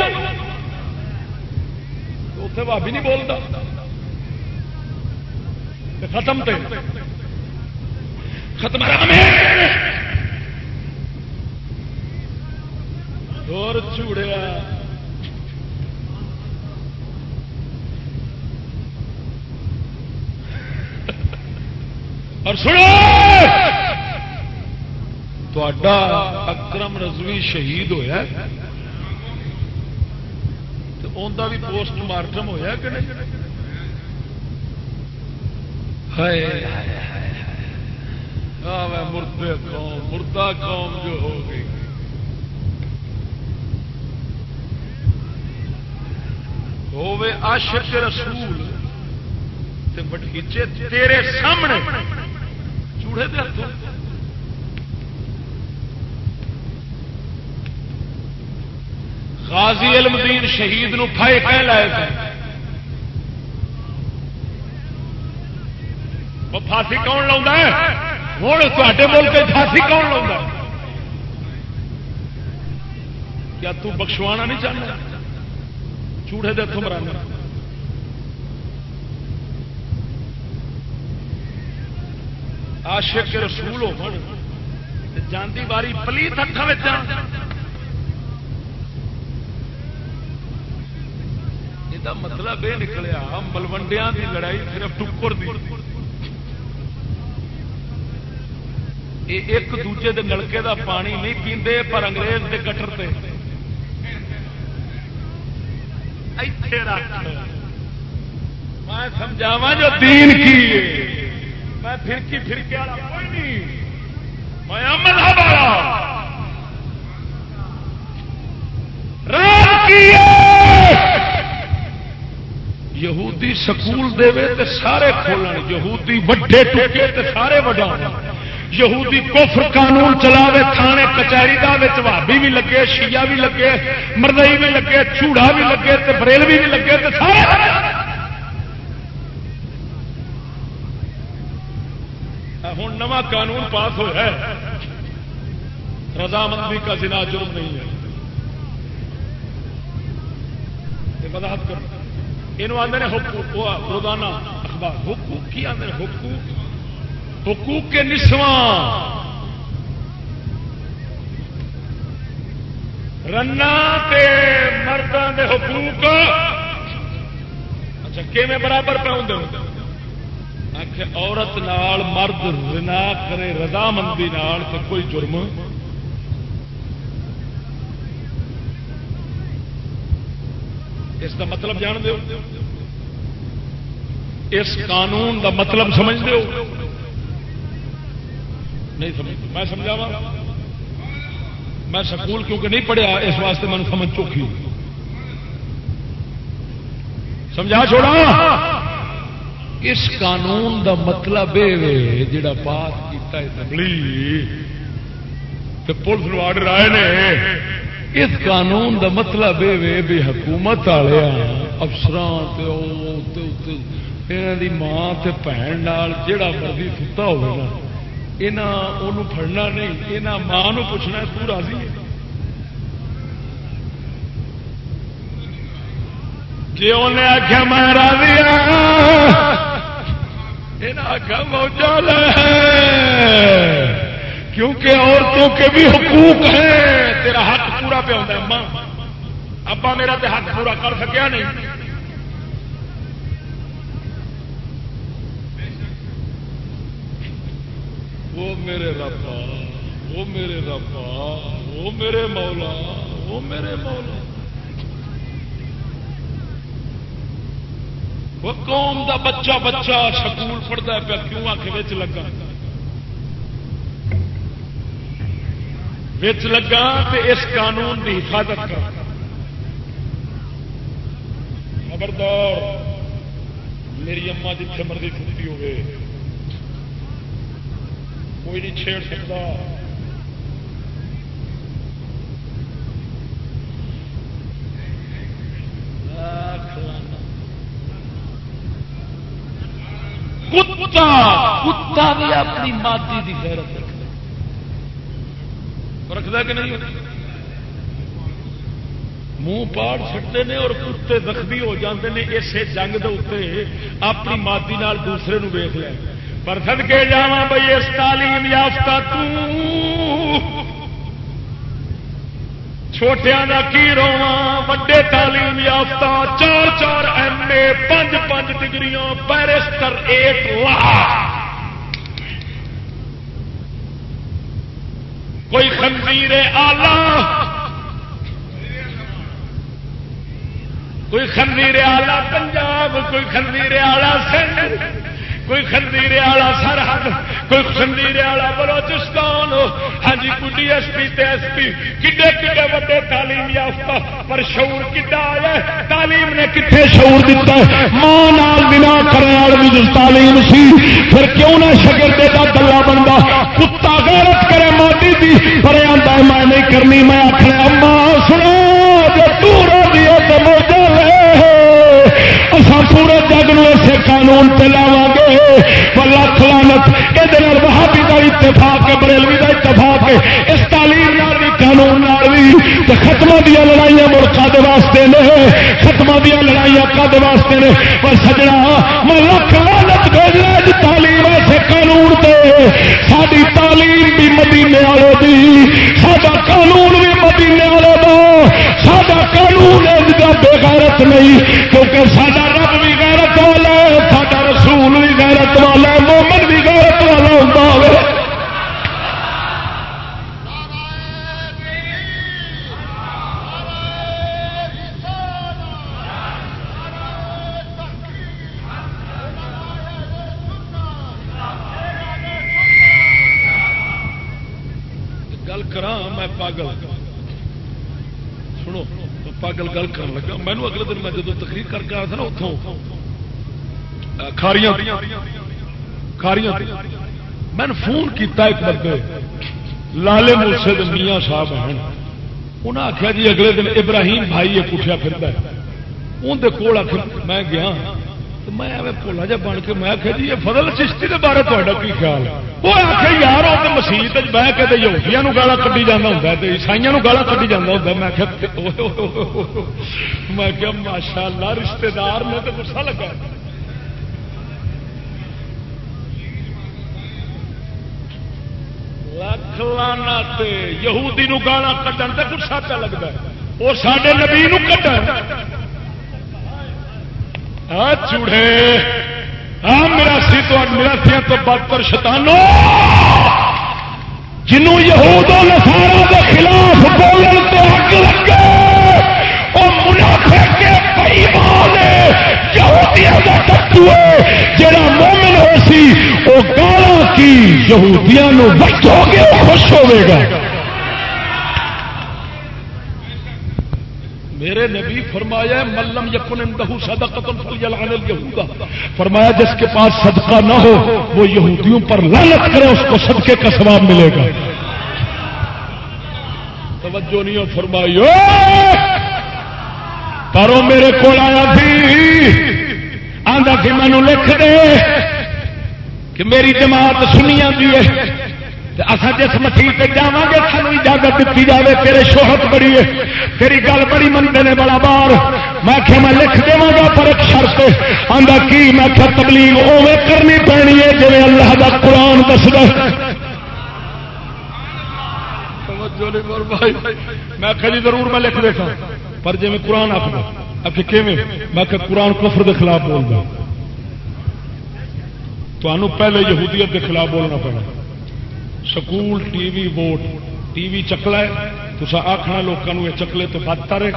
S3: اتنے بھابی نہیں بولتا ختم تے۔ ختم اور چوڑیا اور سنو اکرم رضوی شہید ہوا انہ بھی پوسٹ مارٹم ہوا کہ نہیں مردے قوم مردہ قوم جو ہو گئی ہوے عاشق رسول تے بٹیچے تیرے سامنے چوڑے دے ہاتھوں غازی علم دین شہید نو پھائے کہہ لائے تھے وہ پھانسی کون لا ہوں تے ملک پھانسی کون لا کیا تو بخشوانا نہیں چاہتا چوڑے دے تم مرانا عاشق رسول ہو جاندی باری پلیت ہاتھوں یہ مطلب یہ نکلیا ملوڈیا کی لڑائی صرف ٹکر دی۔ ایک دوجے دے نلکے دا پانی نہیں پیندے، پر انگریز دے کٹر تے۔ میں سمجھاوا جو دین کی میں پھرکی پھرکی والا کوئی نہیں۔ میں ہاں مذہب والا۔ رات کی یہودی سکول دے تے سارے کھولن، یہودی وڈے ٹوٹے تے سارے وڈا یہودی کفر قانون چلاوے، تھانے کچہری دا وچ بھابی بھی لگے، شیعہ بھی لگے مردئی بھی لگے، چوڑا بھی لگے، تے بریلوی بھی لگے، تے سارے ہوں نواں قانون پاس ہوا ہے۔ رضامندی کا زنا جرم نہیں ہے۔ وضاحت کرنا یہ آدھے روزانہ اخبار، حقوق کی آدھے حقوق حقوق کے نسواں۔ رنا مردوں کے حقوق۔ اچھا کہ برابر پہ ہوں آخ عورت نال مرد رنا کرے، رضامندی تو کوئی جرم۔ اس کا مطلب جان دو اس قانون کا مطلب سمجھ دو نہیں سمجھ میں سمجھاوا میں سکول کیونکہ نہیں پڑھیا، اس واسطے میں سمجھ چوکی سمجھا چھوڑا؟ اس قانون دا مطلب یہ جڑا پاس کیا پولیس آرڈر آئے نے، اس قانون دا مطلب یہ بھی حکومت والے افسران ماں بھن جا مرضی ستا ہوگا ہوا پڑنا نہیں یہاں ماں پوچھنا تو راضی جی انہیں آخیا میں راضی ہاں۔ آخیا موجہ کیونکہ عورتوں کے بھی حقوق ہیں، تیرا حق پورا پہ ہوتا ہے، ماں۔ ابا میرا تو حق پورا کر سکیا نہیں۔ وہ میرے ربا، وہ میرے ربا، وہ میرے مولا، وہ میرے مولا۔ وہ قوم دا بچہ بچہ سکول پڑھتا پیا کیوں آ کے لگا بچ لگا تو اس قانون کی حفاظت کر۔ خبردار، میری اما جتنے مرضی چھٹی ہوگی کوئی نہیں چھیڑ سکتا کتا کتا بھی اپنی مادی کی غیرت رکھتا رکھتا کہ نہیں؟ منہ پاڑ چڑتے ہیں اور کتے زخمی ہو جاتے ہیں اسے جنگ دے اتنے اپنی مادی دوسرے ویخ لیا پر سد کے جا بھائی اس تعلیم یافتہ چھوٹیا کا کی روا وڈے تعلیم یافتہ، چار چار ایم اے پانچ پانچ ڈگریاں، بیرسٹر ایٹ کوئی خنزیر آلہ کوئی خنزیر آلہ پنجاب، کوئی خنزیر آلہ سندھ۔ کوئی خندیر والا سرحد، کوئی خندیر والا بلوچستان۔ ہاں جی کوئی ڈی ایس پی تے ایس پی، کڈے کڈے وڈے تعلیم یافتہ پر شعور کڈا آیا تعلیم نے کتنے شعور دیتا ہے؟ ماں نال بنا کرنے والی جو تعلیم سی، پھر کیوں نہ شگردے کا دلہ بنتا کتا غیرت کرے ماڈی دی، پر آتا ہے، میں نہیں کرنی، میں آخر اما سنو، جو تو رو دور دیے تو موجود پورے جگ نو اسے قانون پہ لاوا گے۔ لکھ لانت یہ بہادی کا اتفاق ہے، بریلوی کا اتفاق ہے۔ اس تعلیم بھی، قانون بھی۔ ختم دیا لڑائیاں مڑ کد واسطے نے۔ ختم دیا لڑائیاں کد واسطے نے۔ پر سجنا، میں لکھ لانت بھیجنا تعلیم ایسے قانون تے ساری تعلیم بھی مدینے والے دی۔ سا قانون بھی مدینے والے دا۔ سا قانون بے غیرت نہیں، کیونکہ سارا رب بھی غیرت والا ہے سارا رسول بھی غیرت والا ہے گل کر لگا۔ مینو اگلے دن میں جب تقریر کر کے آیا تھا نا اتوں کھاریاں کھاریاں۔ میں نے فون کیتا ایک بندے، لالے ملسے میاں صاحب ہیں انہیں آخیا جی اگلے دن ابراہیم بھائی یہ پوچھا پھر اندر کول آخر میں گیا۔ میں بھولا جا بن کے میں آخیا جی یہ فضل چشتی کے بارے تا کی خیال؟ ہے وہ آخر یار وہ مسیت بہ کے یہودیا گالا کٹی جانا ہوں عیسائی گالا کٹی جانا ہوں میں آخیا میں کیا ماشاء اللہ رشتے دار نے تو گسا لگا۔ لکھ لانا یہودی گالا کٹن تو گسا پہ لگتا ہے۔ وہ سارے نبی کٹن چوڑے ہاں میرا سی تو میرا سی تو بدتر شتانو جنوں یہود و نسارا کے خلاف بولن تو حق لگے وہ منافع کے پیمان یہودیاں کا تتو جڑا مومن ہو سی وہ گالا کی یہودیاں بچو گے خوش ہوے گا۔ فرمایا ملم یقن اندہو صدقت فلیلعن فرمایا، جس کے پاس صدقہ نہ ہو، وہ یہودیوں پر لعنت کرے، اس کو صدقے کا ثواب ملے گا۔ توجہ نہیں ہو فرمائی پرو میرے کو آیا تھی آندا کہ مینو لکھ دے کہ میری جماعت سنی آتی ہے۔ اصا جس مسیح سے جا گے سانو اجازت دیتی جائے تیرے شوہت بڑی ہے، تیری گل بڑی منتے ہیں بڑا بار۔ میں کیا میں لکھ دوا گا پر ایک شرط آدھا کی؟ میں کیا تبلیغ اوے کرنی پینی ہے جی اللہ کا قرآن دس میں جی ضرور میں لکھ دیکھا پر جی میں قرآن آخر آخر میں کہ قرآن کفر کے خلاف بول رہا تو پہلے یہودیت کے خلاف بولنا پڑا۔ School T V vote T V چکلا ہے تو آخنا لوگوں یہ چکلے تو بدتر ہے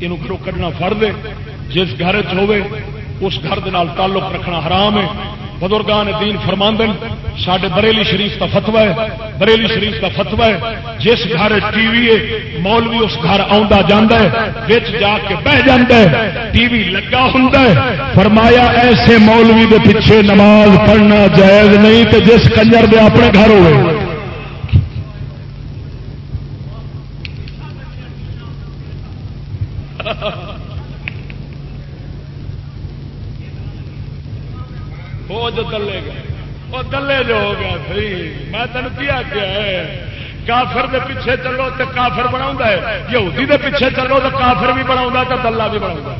S3: یہ کڈنا فر دے جس گھر چ اس گھر تعلق رکھنا حرام ہے۔ بزرگان دین فرماندن سڈے بریلی شریف کا فتوا ہے۔ بریلی شریف کا فتوا ہے، جس گھر ٹی وی ہے، مولوی اس گھر آ جا کے بہ ہے۔ ٹی وی لگا ہوں فرمایا، ایسے مولوی کے پیچھے نماز پڑھنا جائز نہیں تو جس کنجر دے اپنے گھر ہوئے۔ وہ جو دلے گا وہ دلے جو ہو گیا سی میں تین کیا کیا ہے؟ کافر دے پیچھے چلو تو کافر بنا یہودی دے پیچھے چلو تو کافر بھی بنا تو دلہ بھی بنا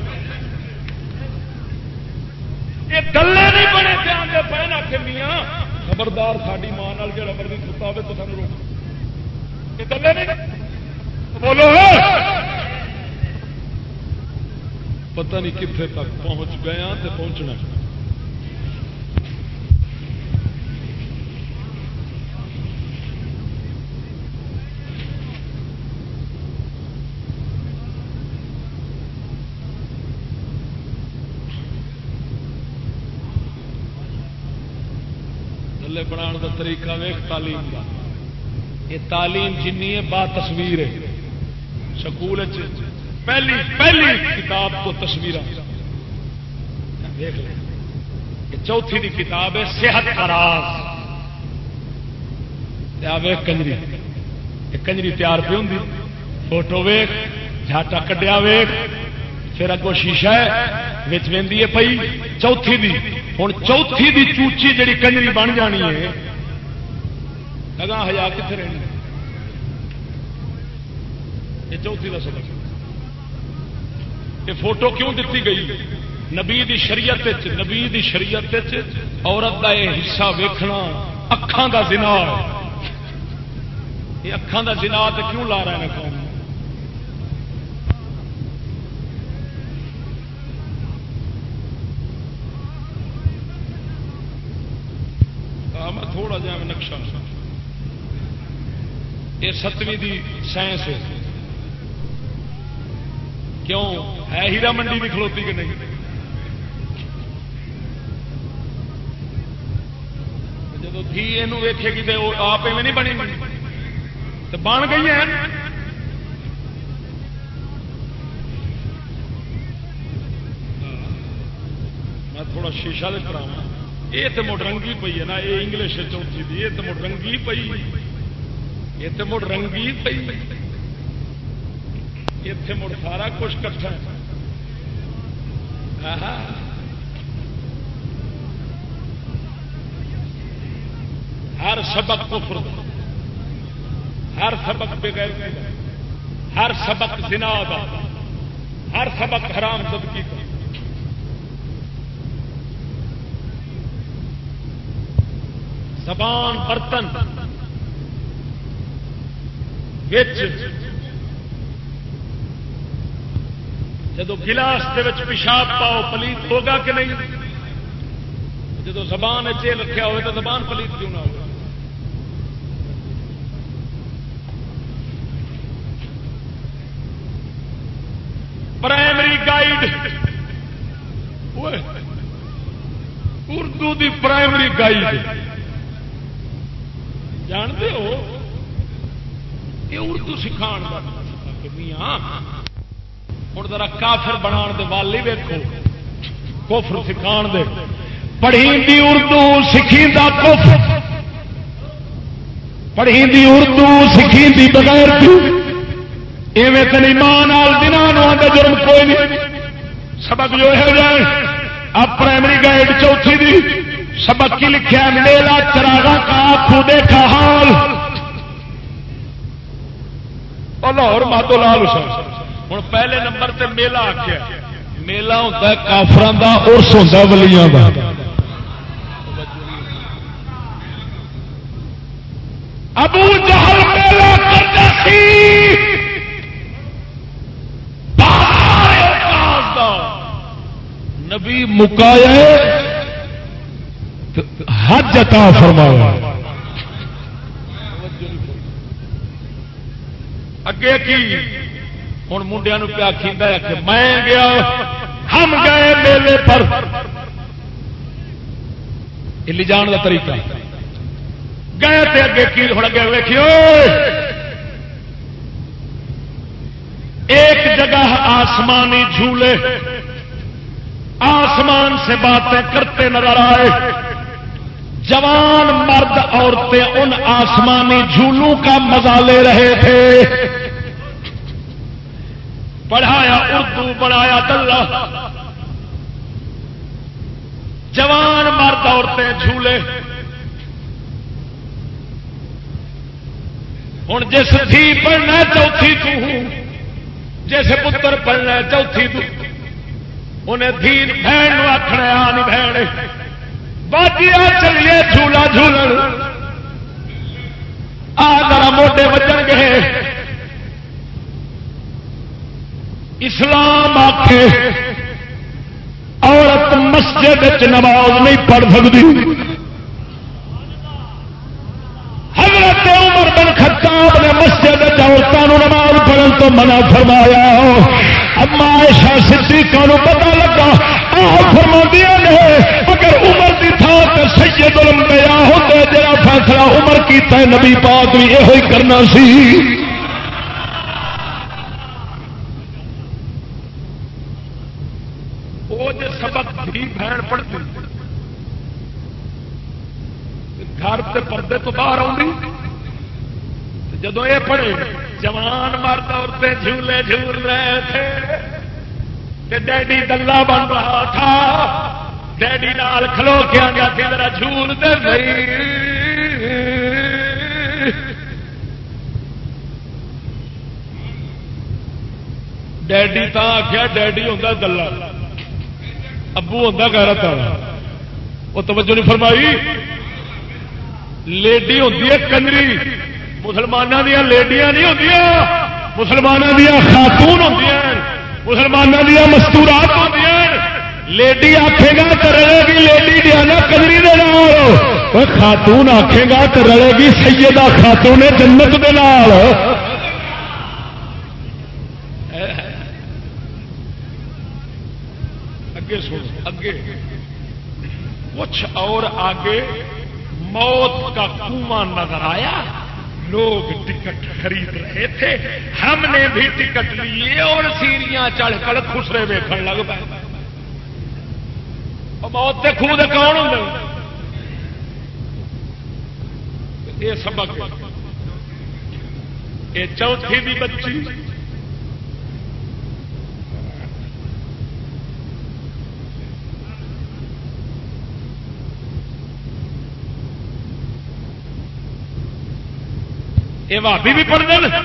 S3: یہ دلے نہیں بنے دھیان دے پہ نہ میاں، خبردار ساری ماں جڑا مرضی ستا ہو تو سانو روک۔ یہ دلے نہیں بولو پتہ نہیں کتنے تک پہنچ گیا ہاں تو پہنچنا۔ تھلے بنا کا طریقہ ویخ تعلیم کا یہ تعلیم جن ہے، با تصویر ہے۔ سکول پہلی پہلی کتاب تو تصویر چوتھی دی کتاب ہے، صحت راز۔ ویخ کنجری۔ کنجری تیار پہ ہوں فوٹو ویخ جاٹا کڈیا ویخ پھر اگو شیشہ ہے وی پی چوتھی دی۔ ہوں۔ چوتھی دی چوچی جڑی کنجری بن جانی ہے۔ اگاں ہزار کتنے رہنی یہ چوتھی کا سبق یہ فوٹو کیوں دیتی گئی؟ نبی دی شریعت نبی دی شریعت عورت کا یہ حصہ ویکھنا اکھان کا زنا یہ اکھان کا زنا کیوں لا رہے ہیں قوم؟ تھوڑا جا نقشہ یہ ستویں دی سائنس ہے۔ کیوں؟ ہے ہیرا منڈی بھی کھلوتی کہ نہیں؟ جب تھی یہ ویکے گی تو آپ میں نہیں بنی تو بن گئی ہے میں تھوڑا شیشہ لے کرا یہ تو مڑ رنگی پی ہے نا یہ انگلش چوتھی دی یہ تو مڑ رنگی پی یہ تو مڑ رنگی پی اتے مڑ سارا کچھ کٹھا ہر سبق کفر ہر سبق بغیر ہر سبق زنا دا ہر سبق حرام صدقی کا زبان برتن جدو گلاس کے پیشاب پاؤ، پلیت ہوگا کہ نہیں؟ جب زبان چی رکھا ہوئے تو زبان پلیت کیوں نہ ہوگا پرائمری گائیڈ اردو دی پرائمری گائیڈ۔ جانتے ہو؟ یہ اردو سکھان ہوں ذرا کافر بنا والی ویکو کوفر سکھا دے۔ پڑھی اردو سکھی دا کفر۔ پڑھی اردو سکھی دی بغیر ایویں تین ماں دن جرم کوئی نہیں۔ سبق جو ہے، جائے۔ اب پرائمری گائیڈ چوتھی دی۔ سبق کی لکھا میلا چراغا کا خو دیکھا حال۔ لاہور ماتو لال ہوں پہلے نمبر تے میلہ آخیا میلہ ہوتا ہے کافران کا ارس ہوتا ولیاں کا ابو جہل میلہ کرتا سی۔ نبی مکایا عطا فرمایا اگے کی؟ ہوں منڈیا پیا کھیندا ہے کہ میں گیا، ہم گئے میلے پر۔ لے جان کا طریقہ۔ گئے تے اگے کی؟ ہوں اگے ویکھیو۔ ایک جگہ آسمانی جھولے، آسمان سے باتیں کرتے نظر آئے۔ جوان مرد عورتیں ان آسمانی جھولوں کا مزہ لے رہے تھے۔ پڑھایا اردو، پڑھایا دلہ۔ جوان مرد عورتیں جھولے۔ ہوں جس تھی پڑھنا چوتھی تو ہوں۔ جیسے پتر پڑھنا چوتھی تو انہیں دھی بہن آخنا آ بہن۔ باجیا چلیے جھولا جھولن آ ذرا موٹے بچن گے۔ اسلام آ عورت مسجد نماز نہیں پڑھ سکتی۔ حضرت عمر بن خطاب نے مسجد عورتوں نماز پڑھن تو منع فرمایا۔ اما ایشا سی کو پتا لگا فرما نے، اگر عمر کی تھان سے سید الانبیاء ہوتے جا فیصلہ عمر کیتا ہے، نبی پاک بھی یہ کرنا سی۔ وہ جو سبق بھی بہن پڑھتی گھر کے پردے تو باہر آؤں جدو یہ پڑھے، جوان مرد عورتیں جھولے جھول رہے تھے۔ ڈیڈی دلہ بن رہا تھا۔ ڈیڈی نال کھلو کے آ گیا ذرا جھول دے ڈیڈی تا آخیا ڈیڈی ہوتا دلہ۔ ابو ہوتا کہہ رہا وہ توجہ نہیں فرمائی۔ لیڈی ہوتی ہے کنری مسلمانوں دیا لیڈیاں نہیں ہوتی مسلمانوں دیا خاتون ہوتی مسلمانوں دیا مستورات ہوتی لیڈی آخے گا تو رلے گی لیڈی ڈیانا کنری دے نال۔ خاتون آخے گا تو رلے گی سیدہ خاتون جنت دے نال۔ اگے سن، اگے۔ کچھ اور آگے موت کا کنواں نظر آیا۔ لوگ ٹکٹ خرید رہے تھے۔ ہم نے بھی ٹکٹ لیے اور سیریاں چڑھ کر خسرے ویکن لگ پائے موت کے خود کون ہوں یہ سبق یہ چوتھی بھی بچی۔ یہ بھابی بھی پڑھتے ہیں۔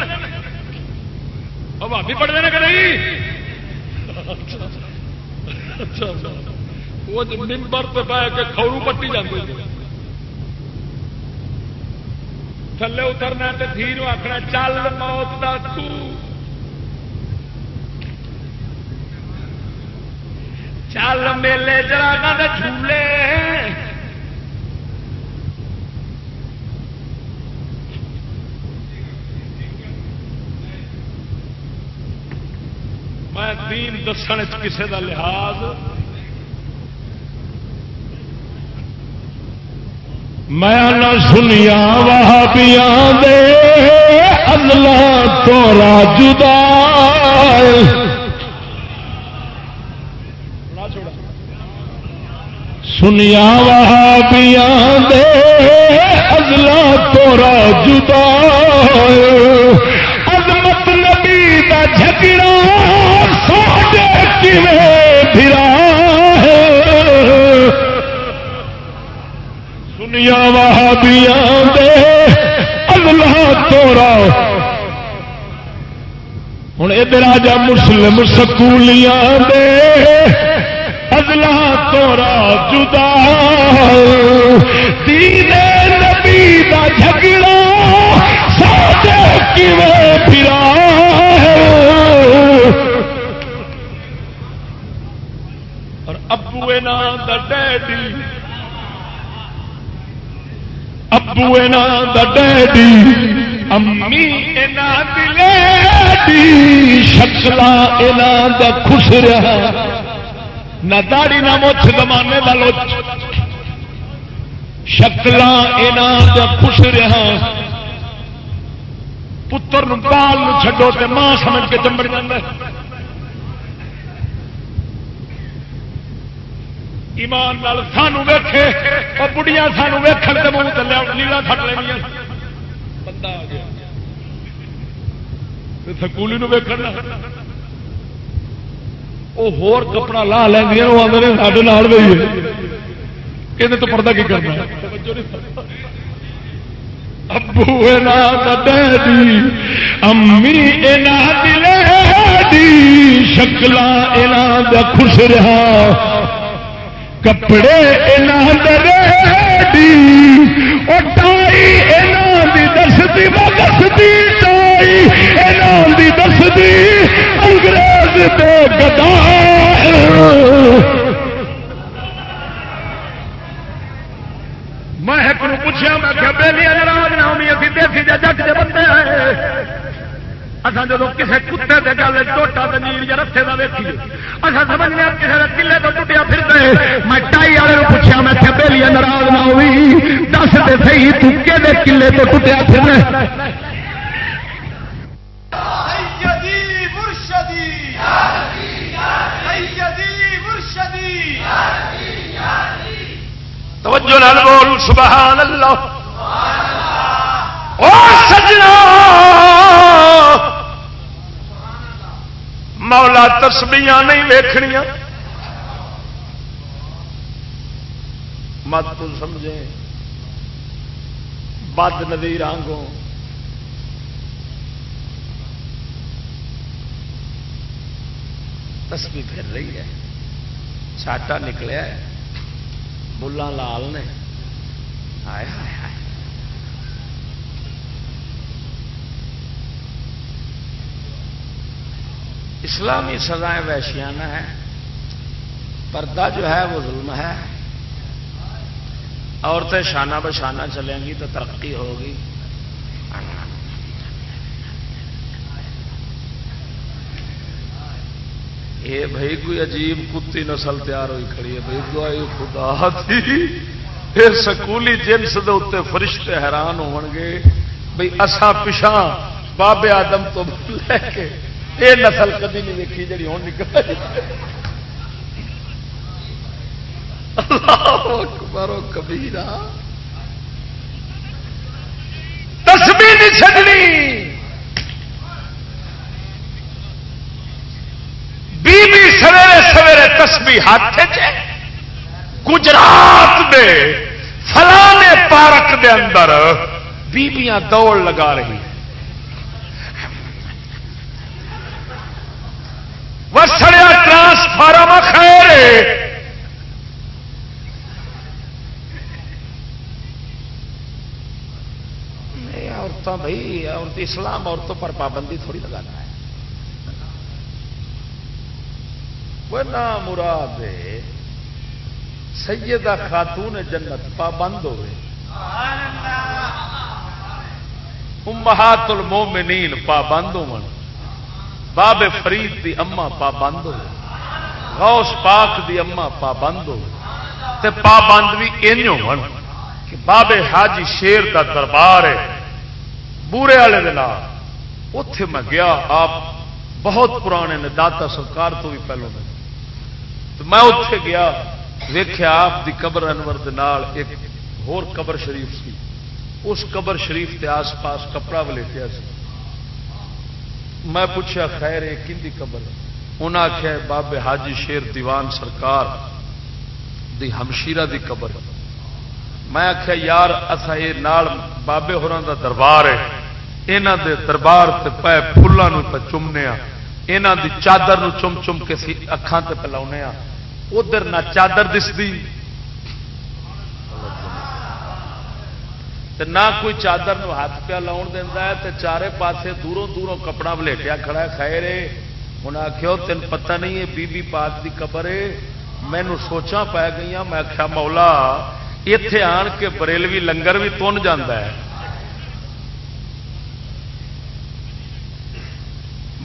S3: بھابی پڑھتے ہیں کہ نہیں؟ وہ ممبر پہ پہ کے کھورو پٹی جاتے تھلے اترنا تو دھیر آخنا چل موت دا تو۔ چل میلے جراگا جھولے۔ میں دین دسن کسی کا لحاظ میں نہ سنیا وہابیا دے اللہ تو راجدا سنیا وہابیا دے اللہ تو راجدا عظمت نبی کا جھگڑا سنیا وہابیا دے۔ اللہ تورا۔ ہوں ادھر آ جا مسلم سکولیاں دے۔ ادلا تورا جدا دین نبی دا جھگڑا ساڈے کیویں پھرا اور ابو نام دا ڈیڈی۔ ابو نام دا ڈیڈی۔ امی دلیڈی شکلا یہاں دا خوش رہا۔ نہ داڑی نہ مچھ زمانے کا لوچ۔ شکل خوش رہا۔ پتر بال چھڈو تے ماں سمجھ کے چمبڑ جانا ایمان نال سانو ویکھے، اور بڑھیا سانو ویکھن تے منہ تلے لیلا تھٹ لینی بندہ آ گیا۔ سکولی نو ویکھن وہ ہور کپڑا لا لینیا وہ آدھے سارے نال گئی یہ تو پردہ کی کرنا ابو ڈیڈی امی دلے شکل خوش رہا۔ کپڑے ٹائی دستی دستی ٹائی دی دستی انگریز دے گدا میں ایک پوچھا میں کہ بہلی ناراض نہ ہوئی ابھی دیسی جگ کے بندے اصا جب کسی کتے کے گل ٹوٹا تو نیل یا رسے کا ویکھی اصا سمجھنے کسی کے کلے تو ٹوٹیا پھر میں ٹائی والے پوچھا میں بہلی ناراض نہ ہوئی۔ دس دے سی تے کلے تو ٹوٹیا پھر توجہ نال بول سبحان اللہ۔ او سجنا! مولا تسبیاں نہیں ویخنیا مت تو سمجھے۔ بد ندی آنگوں۔ تسبی پھر رہی ہے۔ چھاٹا نکلیا بلا لال نے۔ آئے ہائے۔ اسلامی سزائیں ویشیانہ ہیں۔ پردہ جو ہے وہ ظلم ہے۔ عورتیں شانہ بشانہ چلیں گی تو ترقی ہوگی۔ یہ بھائی کوئی عجیب کتی نسل تیار ہوئی کھڑی ہے۔ بھائی دعائی خدا تھی یہ سکولی جنس دے اتنے فرشتے حیران ہو گے بھائی اسا پچھا بابے آدم تو لے کے یہ نسل کدی نہیں دیکھی جی ہوں نکل اکبر کبھی تسبی نہیں چڈنی بی سویرے سویرے تسبی ہاتھ گجرات دے فلانے پارک دے اندر بیبیاں دوڑ لگا رہی سڑیا ٹرانسفارم خیر عورتوں بھائی عورت اسلام عورتوں پر پابندی تھوڑی لگانا ہے۔ وہ نہ مراد سیدہ خاتون جنت پابند ہوئے۔ امہات المومنین پابند ہو باب فرید دی اما پابند ہو۔ غوث پاک دی اما پابند ہو۔ تے پابند بھی این ہو کہ بابے حاجی شیر دا دربار ہے۔ بورے والے دن اتے میں گیا، آپ بہت پرانے نے داتا سرکار تو بھی پہلو میں تو میں اتے گیا ویخیا آپ دی قبر انور دے نال ایک ہور قبر شریف سی۔ اس قبر شریف کے آس پاس کپڑا ولیٹیا سی۔ میں پوچھا، خیر ہے کھی قبر انہیں آخیا بابے حاجی شیر دیوان سرکار دی ہمشیرہ دی قبر میں آخیا یار اصا یہ نال بابے ہوروں دا دربار ہے۔ یہاں دے دربار تے پے فلوں پہ چومنے یہاں دی چادر نو چم چم کے سی اکھان تے پلا ادھر نہ چادر دستی نہ کوئی چادر نو ہاتھ پیا لاؤن دینا ہے تے چارے پاسے دوروں دوروں کپڑا ولیٹیا کھڑا ہے، خیر انہیں آخیا تین پتہ نہیں ہے بی بی پاک دی قبر ہے مینو سوچا پی گئی میں آخیا مولا اتے آن کے بریلوی لنگر بھی تن جانا ہے۔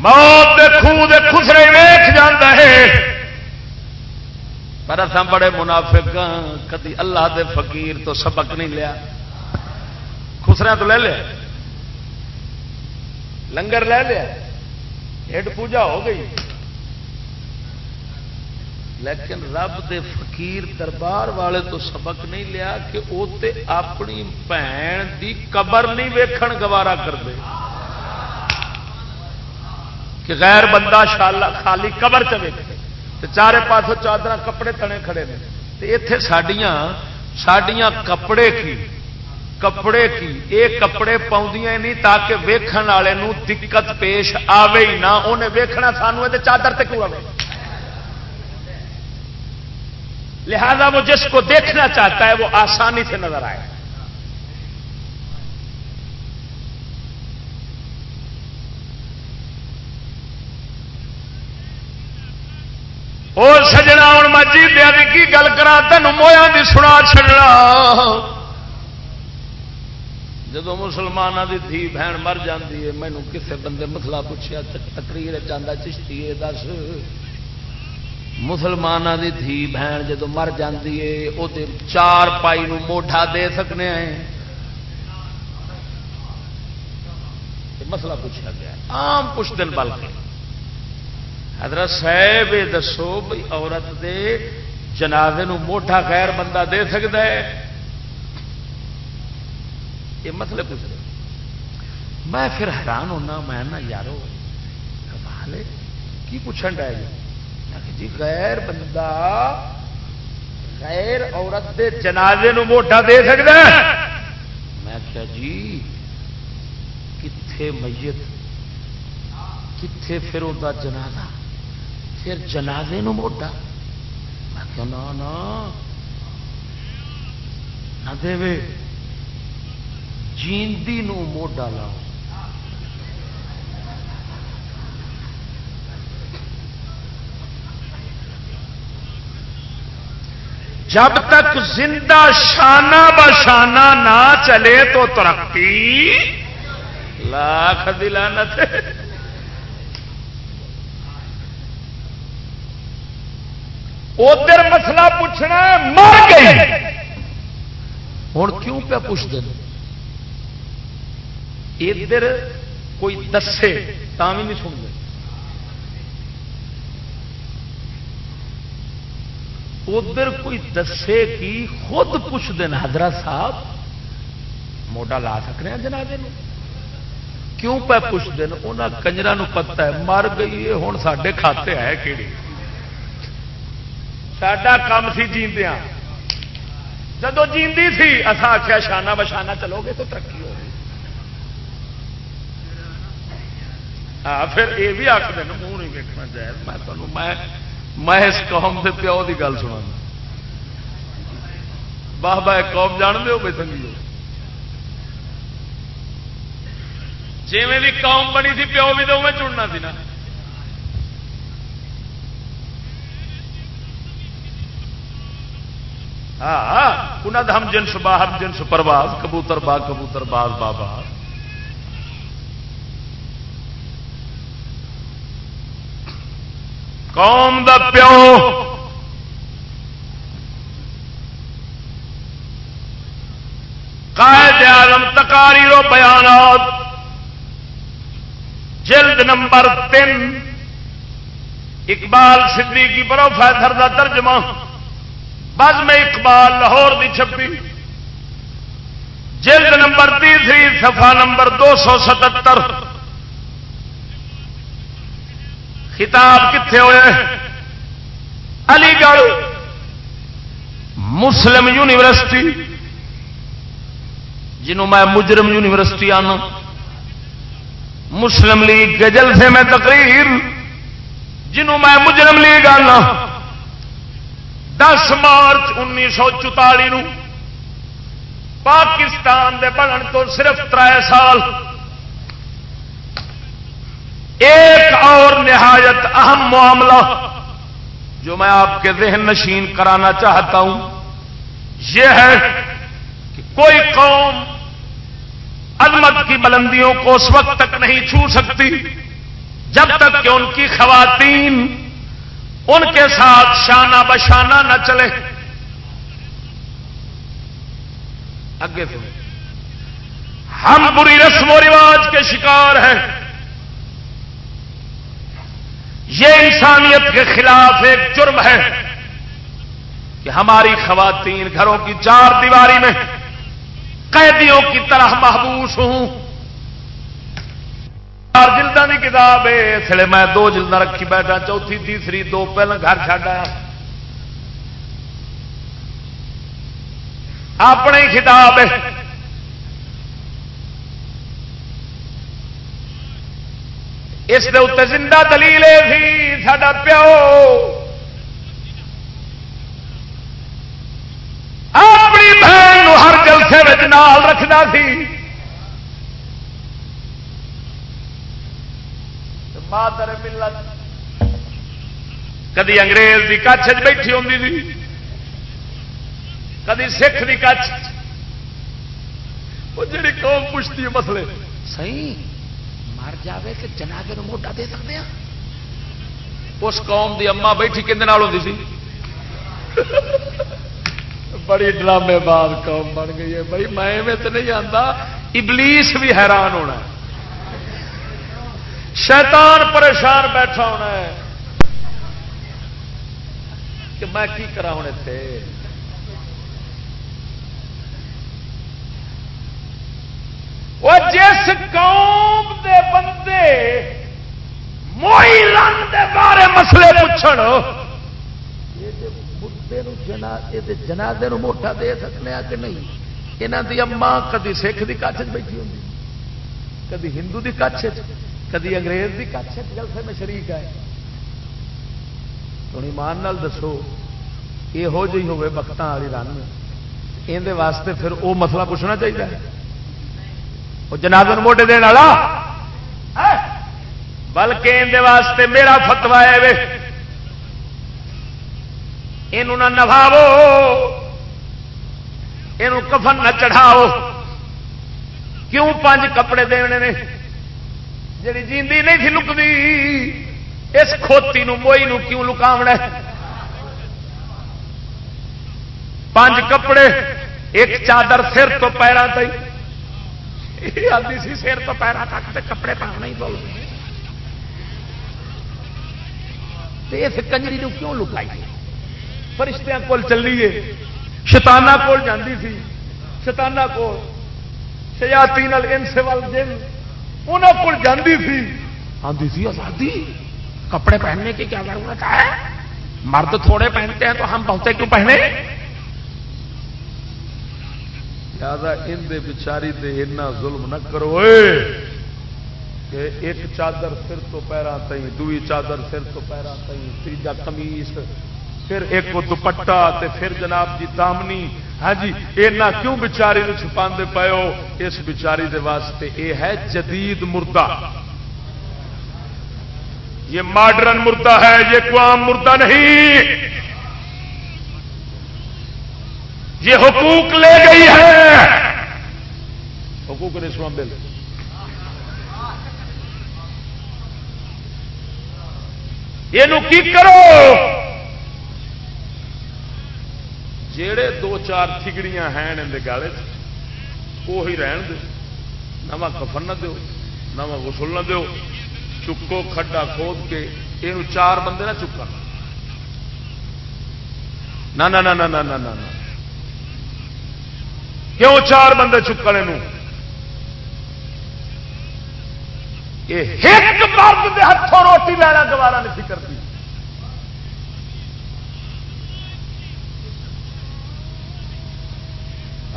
S3: موت خسرے ویخ جانا ہے۔ پر اتنا بڑے منافق ہاں، کدی اللہ دے فقیر تو سبق نہیں لیا۔ خسرا تو لے لیا لنگر لے لیا ہیڈ پوجا ہو گئی۔ لیکن رب دے فقیر دربار والے تو سبق نہیں لیا کہ وہ اپنی بھن دی قبر نہیں ویکھن گوارا کرتے کہ غیر بندہ شالا خالی قبر چ ویکھے۔ چارے پاسوں چادر کپڑے تنے کھڑے نے۔ اتے سڈیا سڈیا کپڑے کی کپڑے کی یہ کپڑے پاؤں نہیں تاکہ ویکھن والے دقت پیش آوے ہی نہ۔ انہیں ویکھنا سانو یہ چادر تے کیوں آئے لہذا وہ جس کو دیکھنا چاہتا ہے وہ آسانی سے نظر آئے۔ اور سجنا ہوں میں جی دیا کی گل کرا تین مویا بھی سنا چڑنا جب مسلمانوں کی دھی بہن مر جاتی ہے مینو کسے بندے مسلا پوچھا تقریر چاہتا چشتی ہے، دس۔ مسلمانوں کی دھی بہن جدو مر جاتی ہے وہ چار پائی موٹا دے سکنے ہیں۔ مسئلہ پوچھا گیا۔ آم کچھ دن بلکہ حضرت صاحب، یہ دسو بھائی عورت دے جنازے نو موٹا خیر بندہ دے سکتا ہے۔ یہ مسئلے پوچھ رہے میں پھر حیران ہونا، میں یارو، کمال کی پوچھن ڈا جی جی غیر بندہ غیر عورت دے جنازے نو موٹا دے سکتا ہے۔ میں کیا جی کتھے میت، کتھے پھر وہ جنازہ؟ پھر جنازے نو موٹا؟ میں کہ نہ دے جیندی نو موڈا لاؤ جب تک زندہ شانہ بشانہ نہ چلے تو ترقی لاکھ دلانت ادھر مسئلہ پوچھنا مر گئی ہوں کیوں پہ پوچھ دیں ادھر کوئی دسے تا بھی نہیں سن ادھر کوئی دسے کی خود پوچھ دین حضرت صاحب، موڈا لا سکتے ہیں جنازے کیوں پہ پوچھ دین انہوں کنجرا پتا ہے، مر گئی ہے ہوں سڈے کھاتے ہے کہڑی ساڈا کام سی جیندیا جدو جیندی سی اصا آخیا شانہ بشانہ چلو گے تو ترقی ہوگی ہاں پھر یہ بھی آخ دین منہ نہیں ویکنا چاہیے میں تمہیں میں اس قوم کے پیو کی گل سنا باہ باہ قوم جان دو بھائی سنگی جی بھی قوم بنی تھی پیو بھی تو میں چننا سی نا۔ ہاں, ہاں، انہیں ہم جنس باہر جنس پرواز، کبوتر با، کبوتر باز بابا قوم دا پیو۔ قائد عالم تکاری رو بیانات۔ جلد نمبر تین۔ اقبال صدیقی پروفیسر کا ترجمہ۔ بز میں اقبال لاہور دی چھپی۔ جلد نمبر تیسری سفا نمبر دو سو ستر خطاب کتنے ہوئے علی گڑھ مسلم یونیورسٹی جنہوں میں مجرم یونیورسٹی آنا، مسلم لیگ کے جلسے میں تقریر جنہوں میں مجرم لیگ آنا، دس مارچ انیس سو چوتالی پاکستان دے بنن تو صرف تر سال ایک اور نہایت اہم معاملہ جو میں آپ کے ذہن نشین کرانا چاہتا ہوں، یہ ہے کہ کوئی قوم عظمت کی بلندیوں کو اس وقت تک نہیں چھو سکتی جب تک کہ ان کی خواتین ان کے ساتھ شانہ بشانہ نہ چلے۔ اگے ہم بری رسم و رواج کے شکار ہیں۔ یہ انسانیت کے خلاف ایک جرم ہے کہ ہماری خواتین گھروں کی چار دیواری میں قیدیوں کی طرح محبوس ہوں۔ چار جلدوں کی کتاب ہے، اس لیے میں دو جلد رکھی بیٹھا، چوتھی، تیسری، دو پہلے گھر چڈیا اپنی کتاب ہے۔ اس دے اتنے زندہ دلیل سی ساڈا پیو۔ اپنی بہن ہر جلسے نال رکھنا سی۔ مادر ملت۔ کدی انگریز کی کچھ بیٹھی ہوتی تھی کدی سکھ کی کچھ۔ وہ جڑی قوم پوچھتی ہے، مسئلے۔ صحیح۔ مر جائے تو جنازے موٹا دے سکتے ہیں اس قوم دی اما بیٹھی کھے ہوتی سی؟ بڑی ڈرامے بعد قوم بن گئی ہے بھائی، میں تو نہیں آتا ابلیس بھی حیران ہونا ہے۔ شیطان پریشان بیٹھا ہونا ہے۔ کہ میں کی کرا ہونے تھے وہ جس قوم دے بندے موئی رنگ دے بارے مسئلے پوچھن جنازے موٹا دے سکنے کہ نہیں؟ یہاں دی اما کدی سکھ کی کچھ بیٹھی ہوں کدی ہندو کی کچھ کدی انگریز کی کچھ جلسے میں شریک ہے۔ ہوں ایمان نال دسو، یہو جی ہوے وقت والی رن۔ یہ واسطے پھر وہ مسئلہ پوچھنا چاہیے وہ جنازن موٹے دن والا؟ بلکہ اندر واسطے میرا فتوا ہے یہ نہ نبھاو یہ کفن نہ چڑھاؤ کیوں پانچ کپڑے دینے نے؟ جی جیندی نہیں تھی لکتی اس کھوتی نو، موئی نو کیوں لکاونا پانچ کپڑے، ایک چادر سر تو پیرا تھی آدھی سی سر تو پیرا تک کپڑے پاؤنا ہی بول۔ اس کنجری نو کیوں لکائی فرشتیاں کول چلیے شتانہ کول جاندی سی۔ شتانہ کول۔ شیاتی نل ان سے جن انہوں کو جاندی سی۔ آدھی سی آزادی۔ کپڑے پہننے کی کیا ضرورت ہے؟ مرد تھوڑے پہنتے ہیں تو ہم بہتے کیوں پہنے؟ زیادہ ان دے بچاری دے اتنا ظلم نہ کرو کہ ایک چادر سر تو پیرا تھی دوئی چادر سر تو پیرا تھی تیجا کمیس پھر ایک دوپٹا تے پھر جناب جی دامنی۔ ہاں جی اینا کیوں بچاری نے چھپا دے پاؤ اس بچاری دے واسطے اے ہے جدید مردہ۔ یہ ماڈرن مردہ ہے، یہ کوام مردہ نہیں۔ یہ حقوق لے گئی ہے۔ حقوق رسوا بل یہ کرو؟ جڑے دو چار تھگڑیاں ہیں گالے وہی رہن دے۔ نو کفن نہ دو نو غسل نہ دو چکو کھڈا کھود کے یہ چار بندے نہ چکا نہ۔ کیوں چار بندے چکنے ایک مرد کے ہاتھوں روٹی لینا گوارا نہیں کرتی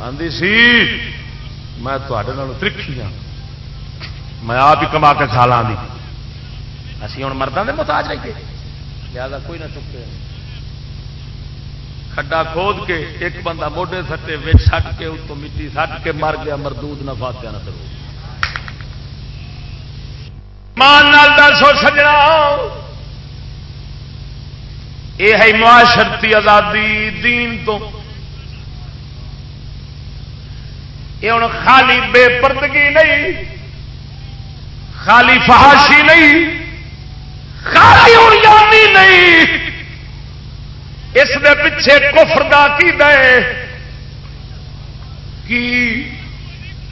S3: آدھی سی، میں ترکھی ہاں۔ میں آپ ہی کما کے کھا لا دی۔ اسی ہوں مردوں کے محتاج رہیے لہٰذا کوئی نہ چکے کھڈا کھود کے ایک بندہ موڈے سٹے وچ سٹ کے اتوں مٹی سٹ کے مر گیا، مردود نہ فاتیا نہ کرو مان دسو سجنا۔ یہ ہے معاشرتی آزادی دین تو۔ یہ ہوں خالی بے پردگی نہیں، خالی فہاشی نہیں، خالی اڑیانی نہیں۔
S8: اس دے پیچھے کفر دا کی دے کی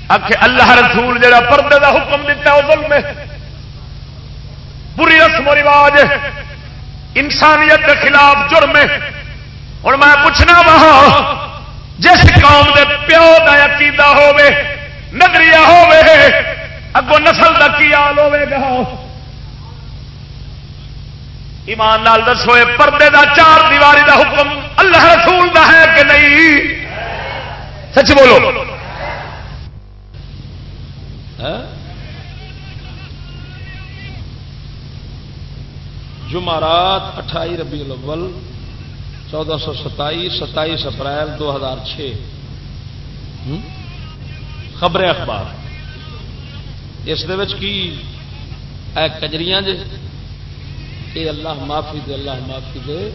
S8: آخ اللہ رسول جڑا پردے دا حکم دیتا وہ ظلم ہے۔ بری رسم و رواج انسانیت کے خلاف جرم ہے۔ اور میں پوچھنا وہاں، جس قوم دے پیو کا عقیدہ ہوے نگریہ ہوے اگو نسل کا کی حال ہوے گا؟ ایمان نال دسو پردے دا چار دیواری دا حکم اللہ رسول دا ہے کہ نہیں؟ سچ بولو۔ ہاں؟
S3: جمعرات اٹھائی ربیع الاول، چودہ سو ستائیس ستائیس اپریل دو ہزار چھ۔ خبریں اخبار۔ اس کی؟ اے کجریاں اے اللہ معافی دے، اللہ معافی دے۔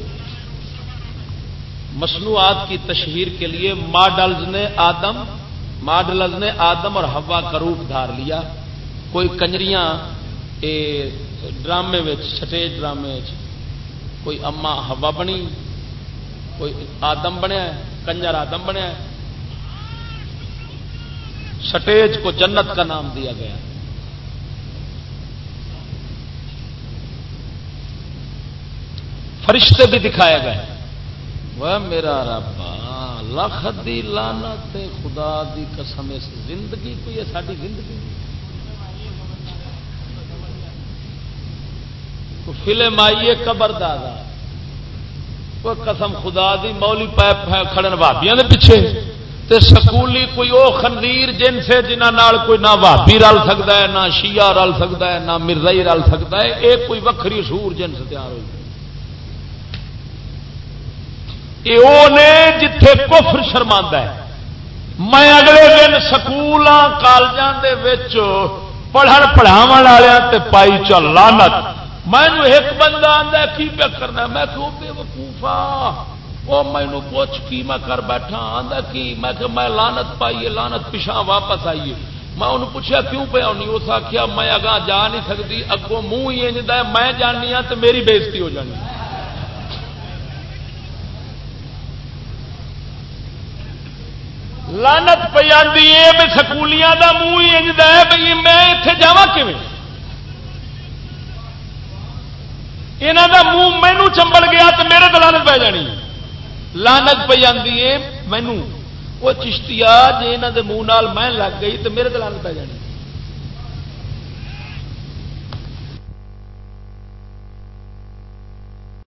S3: مصنوعات کی تشہیر کے لیے ماڈلز نے آدم ماڈلز نے آدم اور ہوا کا روپ دھار لیا۔ کوئی کنجریاں ڈرامے سٹیج ڈرامے کوئی اما ہوا بنی، کوئی آدم بنیا، کنجر آدم بنیا۔ سٹیج کو جنت کا نام دیا گیا۔ فرشتے بھی دکھائے گئے۔ وہ میرا ربا لکھ دی لانت خدا دی قسم، اس زندگی کوئی ہے ساری زندگی؟ فلم آئیے قبر دادا کوئی قسم خدا دی مولی پیپ کھڑن بھابیا نے پیچھے۔ تے سکولی کوئی او خندیر جن سے جنہ کوئی نہ بھابی رل سکتا ہے، نہ شیعہ رل سکتا ہے، نہ مرزائی رل سکتا ہے۔ یہ کوئی وکری سور جنس تیار ہوئی۔ نے جتھے کفر شرما ہے، میں اگلے دن سکول کالجوں پڑھن پڑھاو والے پائی چل لانت میں ایک بندہ آتا کی پیا کرنا میں کیوں بے وقوفا ہاں۔ وہ مینو پوچھ، کی میں کر بیٹھا؟ آدھا کی؟ میں کہ میں لانت پائیے لانت پچھا واپس آئیے۔ میں انہوں پوچھا کیوں پہ آنی اس آخیا میں اگاں جا نہیں سکتی، اگوں منہ ہی میں جانی ہاں تو میری بےزتی ہو جانی۔ لانت پہ آتی ہے بھی سکولیاں کا منہ ہی انجد ہے بھائی میں اتے جا یہاں کا منہ مینو چمبل گیا تو میرے تو لانت پی جانی۔ لانت پہ آتی ہے مینو وہ چشتی جی یہاں کے منہ میں لگ گئی تو میرے تو لانت پی جانی۔